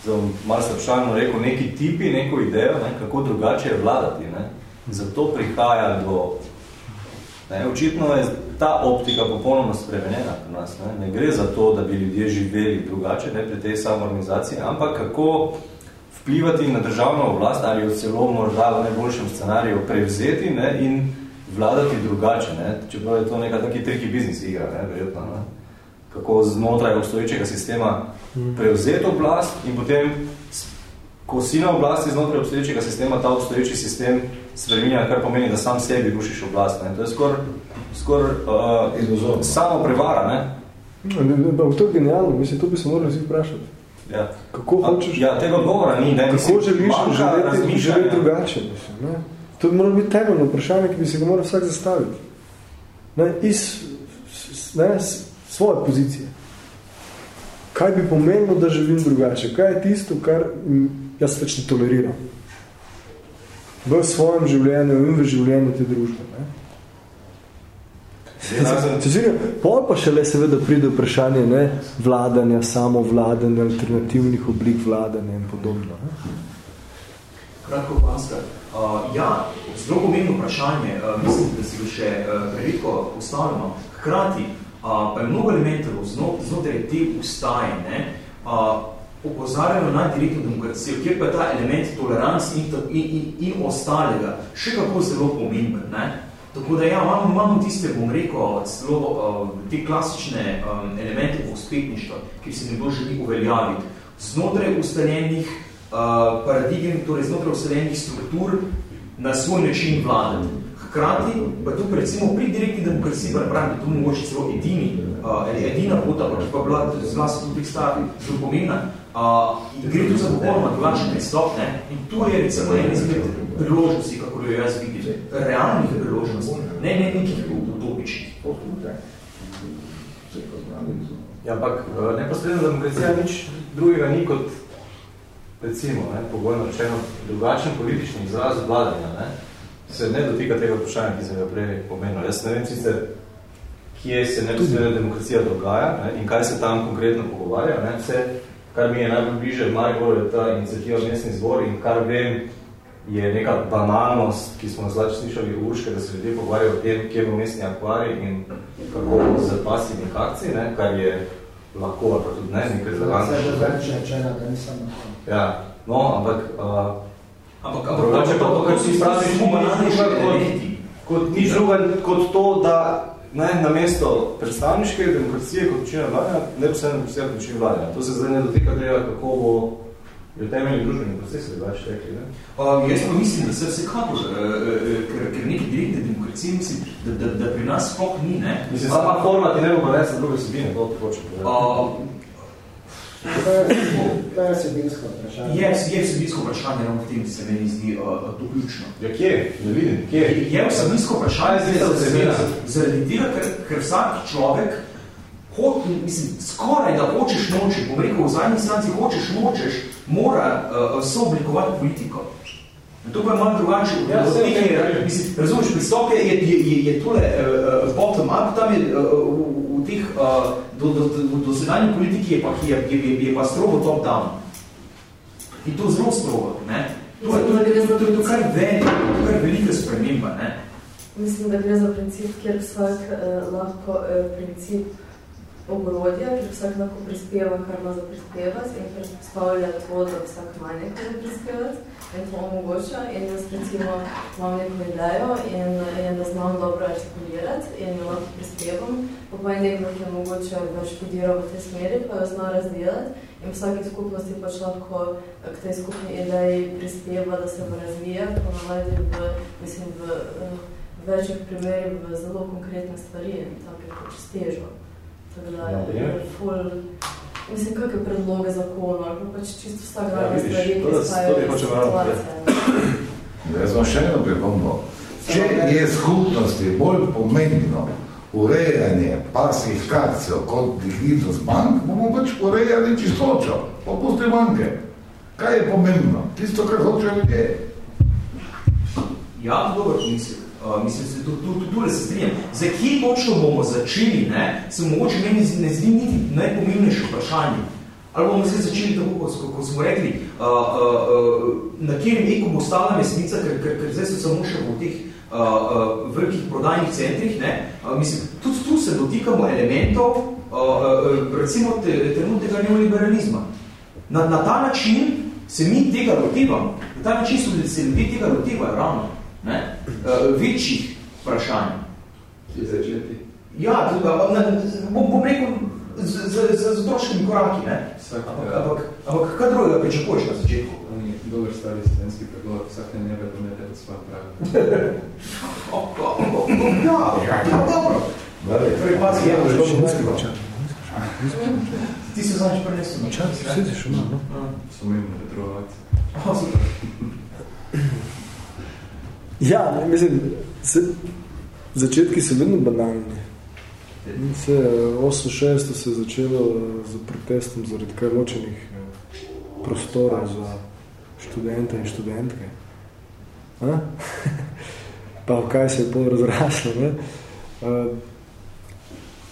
zelo malo slabšalno rekel, neki tipi, neko idejo, ne? kako drugače je vladati. Ne? Zato prihaja do... Ne? Očitno je ta optika popolnoma spremenjena pri nas. Ne? ne gre za to, da bi ljudje živeli drugače ne? pri tej samoorganizaciji, ampak kako vplivati na državno oblast ali jo celo morda v najboljšem scenariju prevzeti ne? in vladati drugače, ne? čeprav je to neka taki triki biznis igra, ne? verjetno. Ne? Kako znotraj obstoječega sistema prevzeti oblast in potem, ko si na oblasti znotraj obstoječega sistema, ta obstoječi sistem spreminja, kar pomeni, da sam sebi rušiš oblast. Ne? To je skor, skor uh, samo prevara. Ne? Ne, to je genialno, mislim, to bi se morali vsi vprašati. Ja. Kako hočeš... Ja, tega govora ni. Ne? Kako Mislim, želiš manjka živeti, živeti drugače? Mislim, ne? To mora biti temeljno vprašanje, ki bi se ga moral vsak zastaviti. Ne? Iz ne, svoje pozicije. Kaj bi pomenilo, da živim drugače? Kaj je tisto, kar jaz več ne toleriram? V svojem življenju in v življenju te družbe. Ne? Cezirja, pol pa šele seveda pride vprašanje ne, vladanja, samovladanja, alternativnih oblik vladanja in podobno. Ne? Kratko, Panskar. Uh, ja, zelo pomembno vprašanje, uh, mislim, da si ga še uh, preredko postavljamo. Hkrati uh, pa je mnogo elementov zno, znotraj te ustaje, ne, uh, opozarjajo na direktno demokracijo, kjer pa je ta element tolerance in, in, in, in ostalega še kako zelo pomemben. Ne. Tako da ja, imamo, imamo tiste, bom rekel, celo uh, te klasične um, elemente uspetništva, ki se nekdo želi uveljaviti znotraj ustaljenih uh, paradigem, torej znotraj ustaljenih struktur na svoj način vladati. Hkrati pa tu recimo pri direktni demokraciji, pa pravim, da tu mogoče celo edini, uh, edina pota, pa ki pa bila zlasti tudi stvari zelo pomembna, uh, gre tu za popolnoma drugačen pristop, ne? in tu je recimo en izgled priložnosti, kako jo jaz vidim, realnih priložnosti, ne, ne nekih utopičnih. Ja, ampak eh, neposredna demokracija nič drugega ni kot, recimo, ne, pogojno rečeno, drugačen politični izraz vladanja. Ne, se ne dotika tega vprašanja, ki sem ga prej pomenil. Jaz ne vem sicer, kje se neposredna demokracija dogaja ne, in kaj se tam konkretno pogovarja. Ne, vse, kar mi je najbolj bliže v Mariboru, je ta iniciativa Mestni zbor in kar vem, je neka banalnost, ki smo zlač slišali v Urške, da se ljudje pogovarjajo o tem, kje bo mestni akvarij in kako z pasivnih akcij, ne, kar je lahko, ali pa tudi ne, nekaj relevantno. Zdaj bo več rečeno, da nisem. Ja, no, ampak... Uh, ampak, ampak, drugače pa to, kar si druga kot, kot, nič druga kot to, da ne, na mesto predstavniške demokracije kot učina vladanja, ne posebno demokracija kot učina vladanja. To se zdaj ne dotika tega, kako bo je temeljni družbeni proces, da baš rekli, ne? Uh, jaz pa mislim, da se vsekakor, uh, uh, ker, ker neki direktne demokracije, mislim, da, da, da pri nas sploh ni, ne? Mislim, sama forma ti ne bo pa na druge sobine, to ti hoče povedati. To je vsebinsko vprašanje. Je, je vsebinsko vprašanje, ravno v tem se meni zdi uh, to ključno. Ja, kje? Ne vidim, kje? Je, vsebinsko vprašanje, zaradi, zaradi tega, ker, ker vsak človek ho, mislim, skoraj da hočeš nočeš, bom rekel, v zadnji instanci hočeš nočeš, mora uh, sooblikovati politiko. To pa je malo drugače. Ja, je, mislim, razumeš, pristop je, je, je, je tole uh, bottom up, tam je uh, v, teh uh, do, do, do, do sedanje politiki je pa, je, je, je, je pa strogo top down. In to zelo strogo, ne? To to to to je, to je kar velik, to kar velika sprememba, ne? Mislim, da gre za princip, kjer vsak eh, lahko eh, princip ogrodja, kjer vsak lahko prispeva, kar ima za prispevati in predstavlja to, da vsak ima nekaj za prispevati in to omogoča. In jaz recimo imam neko idejo in, in da znam dobro artikulirati in lahko prispevam, pa pa je nekdo, ki je mogoče študiral v tej smeri, pa jo zna razdelati in vsake skupnosti pač lahko k tej skupni ideji prispeva, da se bo razvija, ponavadi v, mislim, v, v večjih primerih v zelo konkretne stvari in take pač stežo. Tako da je ful, mislim, kakve predloge zakona, pač čisto vsak Ja, vidiš, stvari, to ki da- to bi hočem ravno situacije. Jaz imam še eno pripombo. Če je skupnosti bolj pomembno urejanje pasih karcev kot likvidnost bank, bomo pač urejali čistočo, pa pusti banke. Kaj je pomembno? Tisto, kar hočejo ljudje. Ja, dober pomislek. Uh, mislim, se tu, tu, tu, tu se strinjam. Za kje točno bomo začeli, ne, se mogoče meni ne zdi niti najpomembnejše vprašanje. Ali bomo se začeli tako, kot, kot smo rekli, uh, uh, uh, na kjerem eku bo stala mesnica, ker, ker, ker zdaj so samo še v teh uh, uh, velikih prodajnih centrih. Ne, uh, mislim, tudi tu se dotikamo elementov, uh, uh, recimo te, trenutnega neoliberalizma. Na, na ta način se mi tega lotevamo, na ta način se ljudje tega lotevajo ravno ne, uh, večjih vprašanj. Kje začeti? Ja, tudi, na, bom, bom rekel z, z, z, z otroškimi koraki, ne? Ampak, ampak, ampak kaj drugega pričakuješ na začetku? Oni dober stari slovenski pregovor, vsak ne nebe pomete od svojem pravi. ja, ja, dobro. Torej, pazi, ja, ja, Ti se znaš prenesel na čas? Sediš, no? Samo imamo retrovaci. (laughs) Ja, ne, mislim, se, začetki so vedno banalni. Se, 86 se je začelo z protestom zaradi kar ločenih eh, prostorov za študente in študentke. A? (laughs) pa kaj se je pol razraslo. Ne? Uh,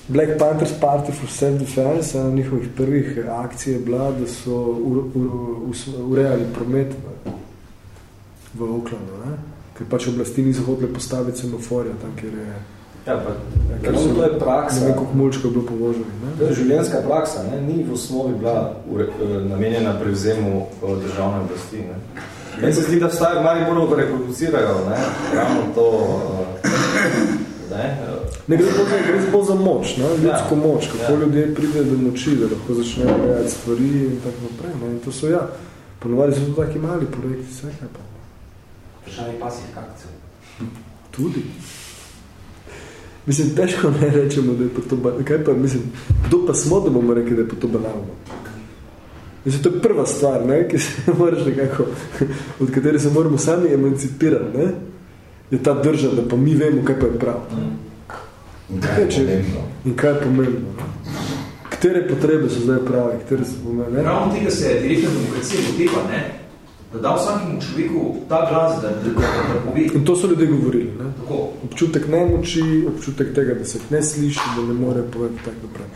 Black Panthers Party for Self-Defense, ena njihovih prvih akcij je bila, da so urejali promet v Oaklandu. Ne? Ker pač oblasti niso hotele postaviti semaforja tam, kjer je... Ja, pa, ja, ker so, to je praksa. Ne vem, koliko mulčkov je bilo povoženi. Ne? To je življenjska praksa, ne? ni v osnovi bila ure, eh, namenjena prevzemu eh, državne oblasti. Ne? Meni se zdi, da vstaje mali moramo reproducirajo, ne? ravno to... Eh, ne? Ne gre za, gre za, za moč, ne? ljudsko ja. moč, kako ja. ljudje pride do moči, da lahko začnejo rejati stvari in tako naprej. Ne? In to so ja, ponovali so to taki mali projekti, vse kaj pa vprašanje pasih kakcev. Tudi. Mislim, težko ne rečemo, da je pa to banalno. Kaj pa, mislim, kdo pa smo, da bomo rekli, da je pa to banalno? Mislim, to je prva stvar, ne, ki se (laughs) moraš nekako, od katere se moramo sami emancipirati, ne, je ta drža, da pa mi vemo, kaj pa je prav. In kaj je pomembno? In kaj je pomembno, ne? Katere potrebe so zdaj prave, katere so pomembne? Ravno tega se direktna demokracija potepa, ne? Da da vsakemu človeku ta glas, da, da, da, da pove. In to so ljudje govorili. Ne? Tako. Občutek nemoči, občutek tega, da se ne sliši, da ne more povedati tako naprej.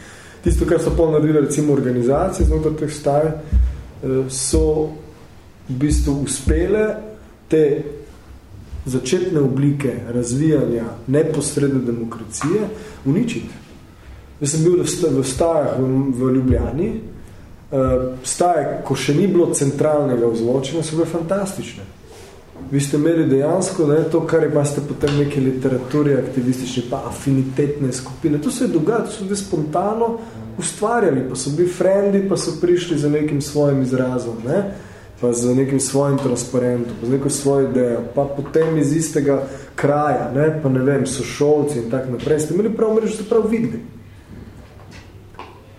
Tisto, kar so pol naredili, recimo organizacije znotraj teh staj, eh, so v bistvu uspele te začetne oblike razvijanja neposredne demokracije uničiti. Jaz sem bil v stajah v, v Ljubljani, staje, ko še ni bilo centralnega vzvočenja, so bile fantastične. Vi ste imeli dejansko ne, to, kar imate potem neke literaturi, aktivistične, pa afinitetne skupine. To se je dogajalo, to so bili spontano ustvarjali, pa so bili frendi, pa so prišli za nekim svojim izrazom, ne, pa za nekim svojim transparentom, pa za neko svojo idejo, pa potem iz istega kraja, ne, pa ne vem, so šolci in tak naprej. Ste imeli prav mrežo, ste prav videli.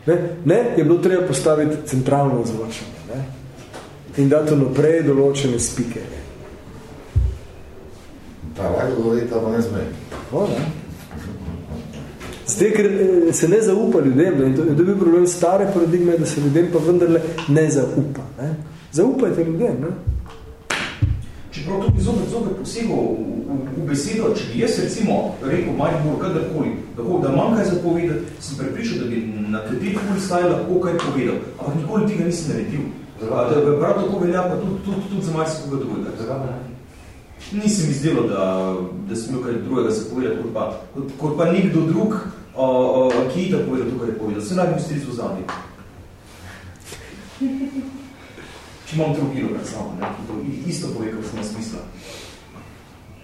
Ne, ne, je bilo treba postaviti centralno ozvočenje ne? in dati naprej določene spike. Pa lahko govoriti, pa ne sme. O, ne. Zdaj, ker eh, se ne zaupa ljudem, ne? in to, to je bil problem stare paradigme, da se ljudem pa vendarle ne zaupa. Ne? Zaupajte ljudem. Ne? Čeprav tudi zopet, zopet posebno v, v, v besedo, če bi jaz recimo rekel Maribor kadarkoli, tako da imam kaj zapovedati, sem prepričal, da bi na katerikoli staj lahko kaj povedal, ampak nikoli tega nisem naredil. Prav tako velja pa tudi, tudi, tudi za marsikoga drugega. Ne? Nisem izdelo, da, da sem imel kaj drugega zapovedati, kot pa, kot, kot pa nekdo drug, o, o, ki je tako povedal to, kar je povedal. Se naj bi v zadnji če imam drugilo pred sabo, ne, to isto pove, kot sem na smisla.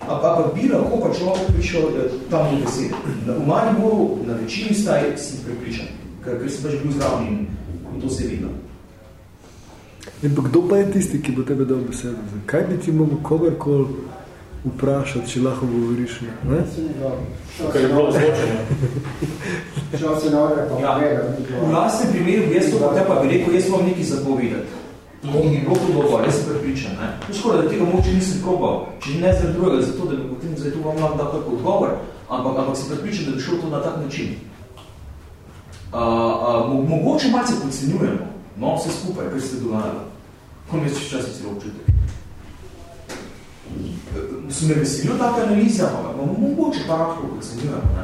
Ampak bi lahko pa človek prišel tam v besede. V Mariboru, na večini staj, sem prepričan, ker, ker sem pač bil zdrav in, in to se vidno. In pa kdo pa je tisti, ki bo tebe dal besedo? Kaj bi ti mogel kogarkoli vprašati, če lahko govoriš? Ne? Kaj je bilo zločeno? Šel se na ore, pa ja. V lastnem primeru, jaz to pa te pa bi rekel, jaz vam nekaj zapovedati. In je bilo to dobro, jaz sem prepričan. Ne? To škoda, da tega moče nisem probal, če ne zaradi drugega, zato da bi potem zdaj to vam lahko dal tako odgovor, ampak, ampak sem prepričan, da bi šel to na tak način. Uh, uh, mo mogoče malce podcenjujemo, no, vse skupaj, kar ste dogajali. Kom jaz čas celo občutek. so me veselil take analize, ampak bomo mogoče pa lahko ocenjujemo. Ne?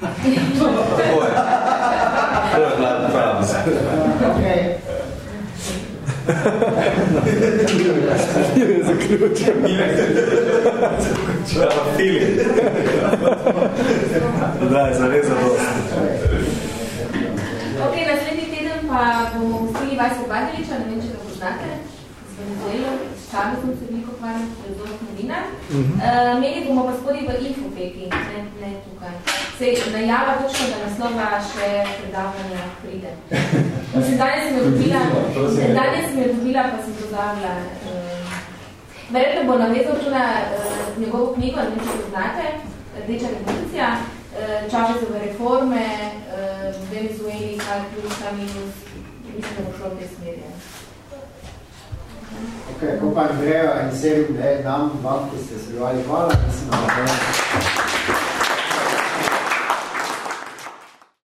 Tako je. To je bila prava misel. Okay. Je zaključil. Zaključil. Filip. Da, je zares zadost. Ok, naslednji teden pa bomo gostili Vajsa Badiliča, ne vem, če ga poznate, z Venezuelo, s Čavezom se veliko hvalim, filozof novinar. Uh -huh. uh, Meni bomo pa spodili v infopeki, ne, ne tukaj. Sej, najava točno, da naslova še predavanja pride. (laughs) Mislim, danes sem jo dobila, danes sem jo dobila, pa sem dodavila. Verjetno bo navezal tu na uh, njegovo knjigo, ne če poznate, Rdeča revolucija, uh, Čavezove reforme, uh, Venezueli, kaj plus, kaj minus, mislim, da bo šlo v tej smeri. Ok, ko pa Andrejo in vsem, ne, nam, vam, ki ste se hvala, mislim, da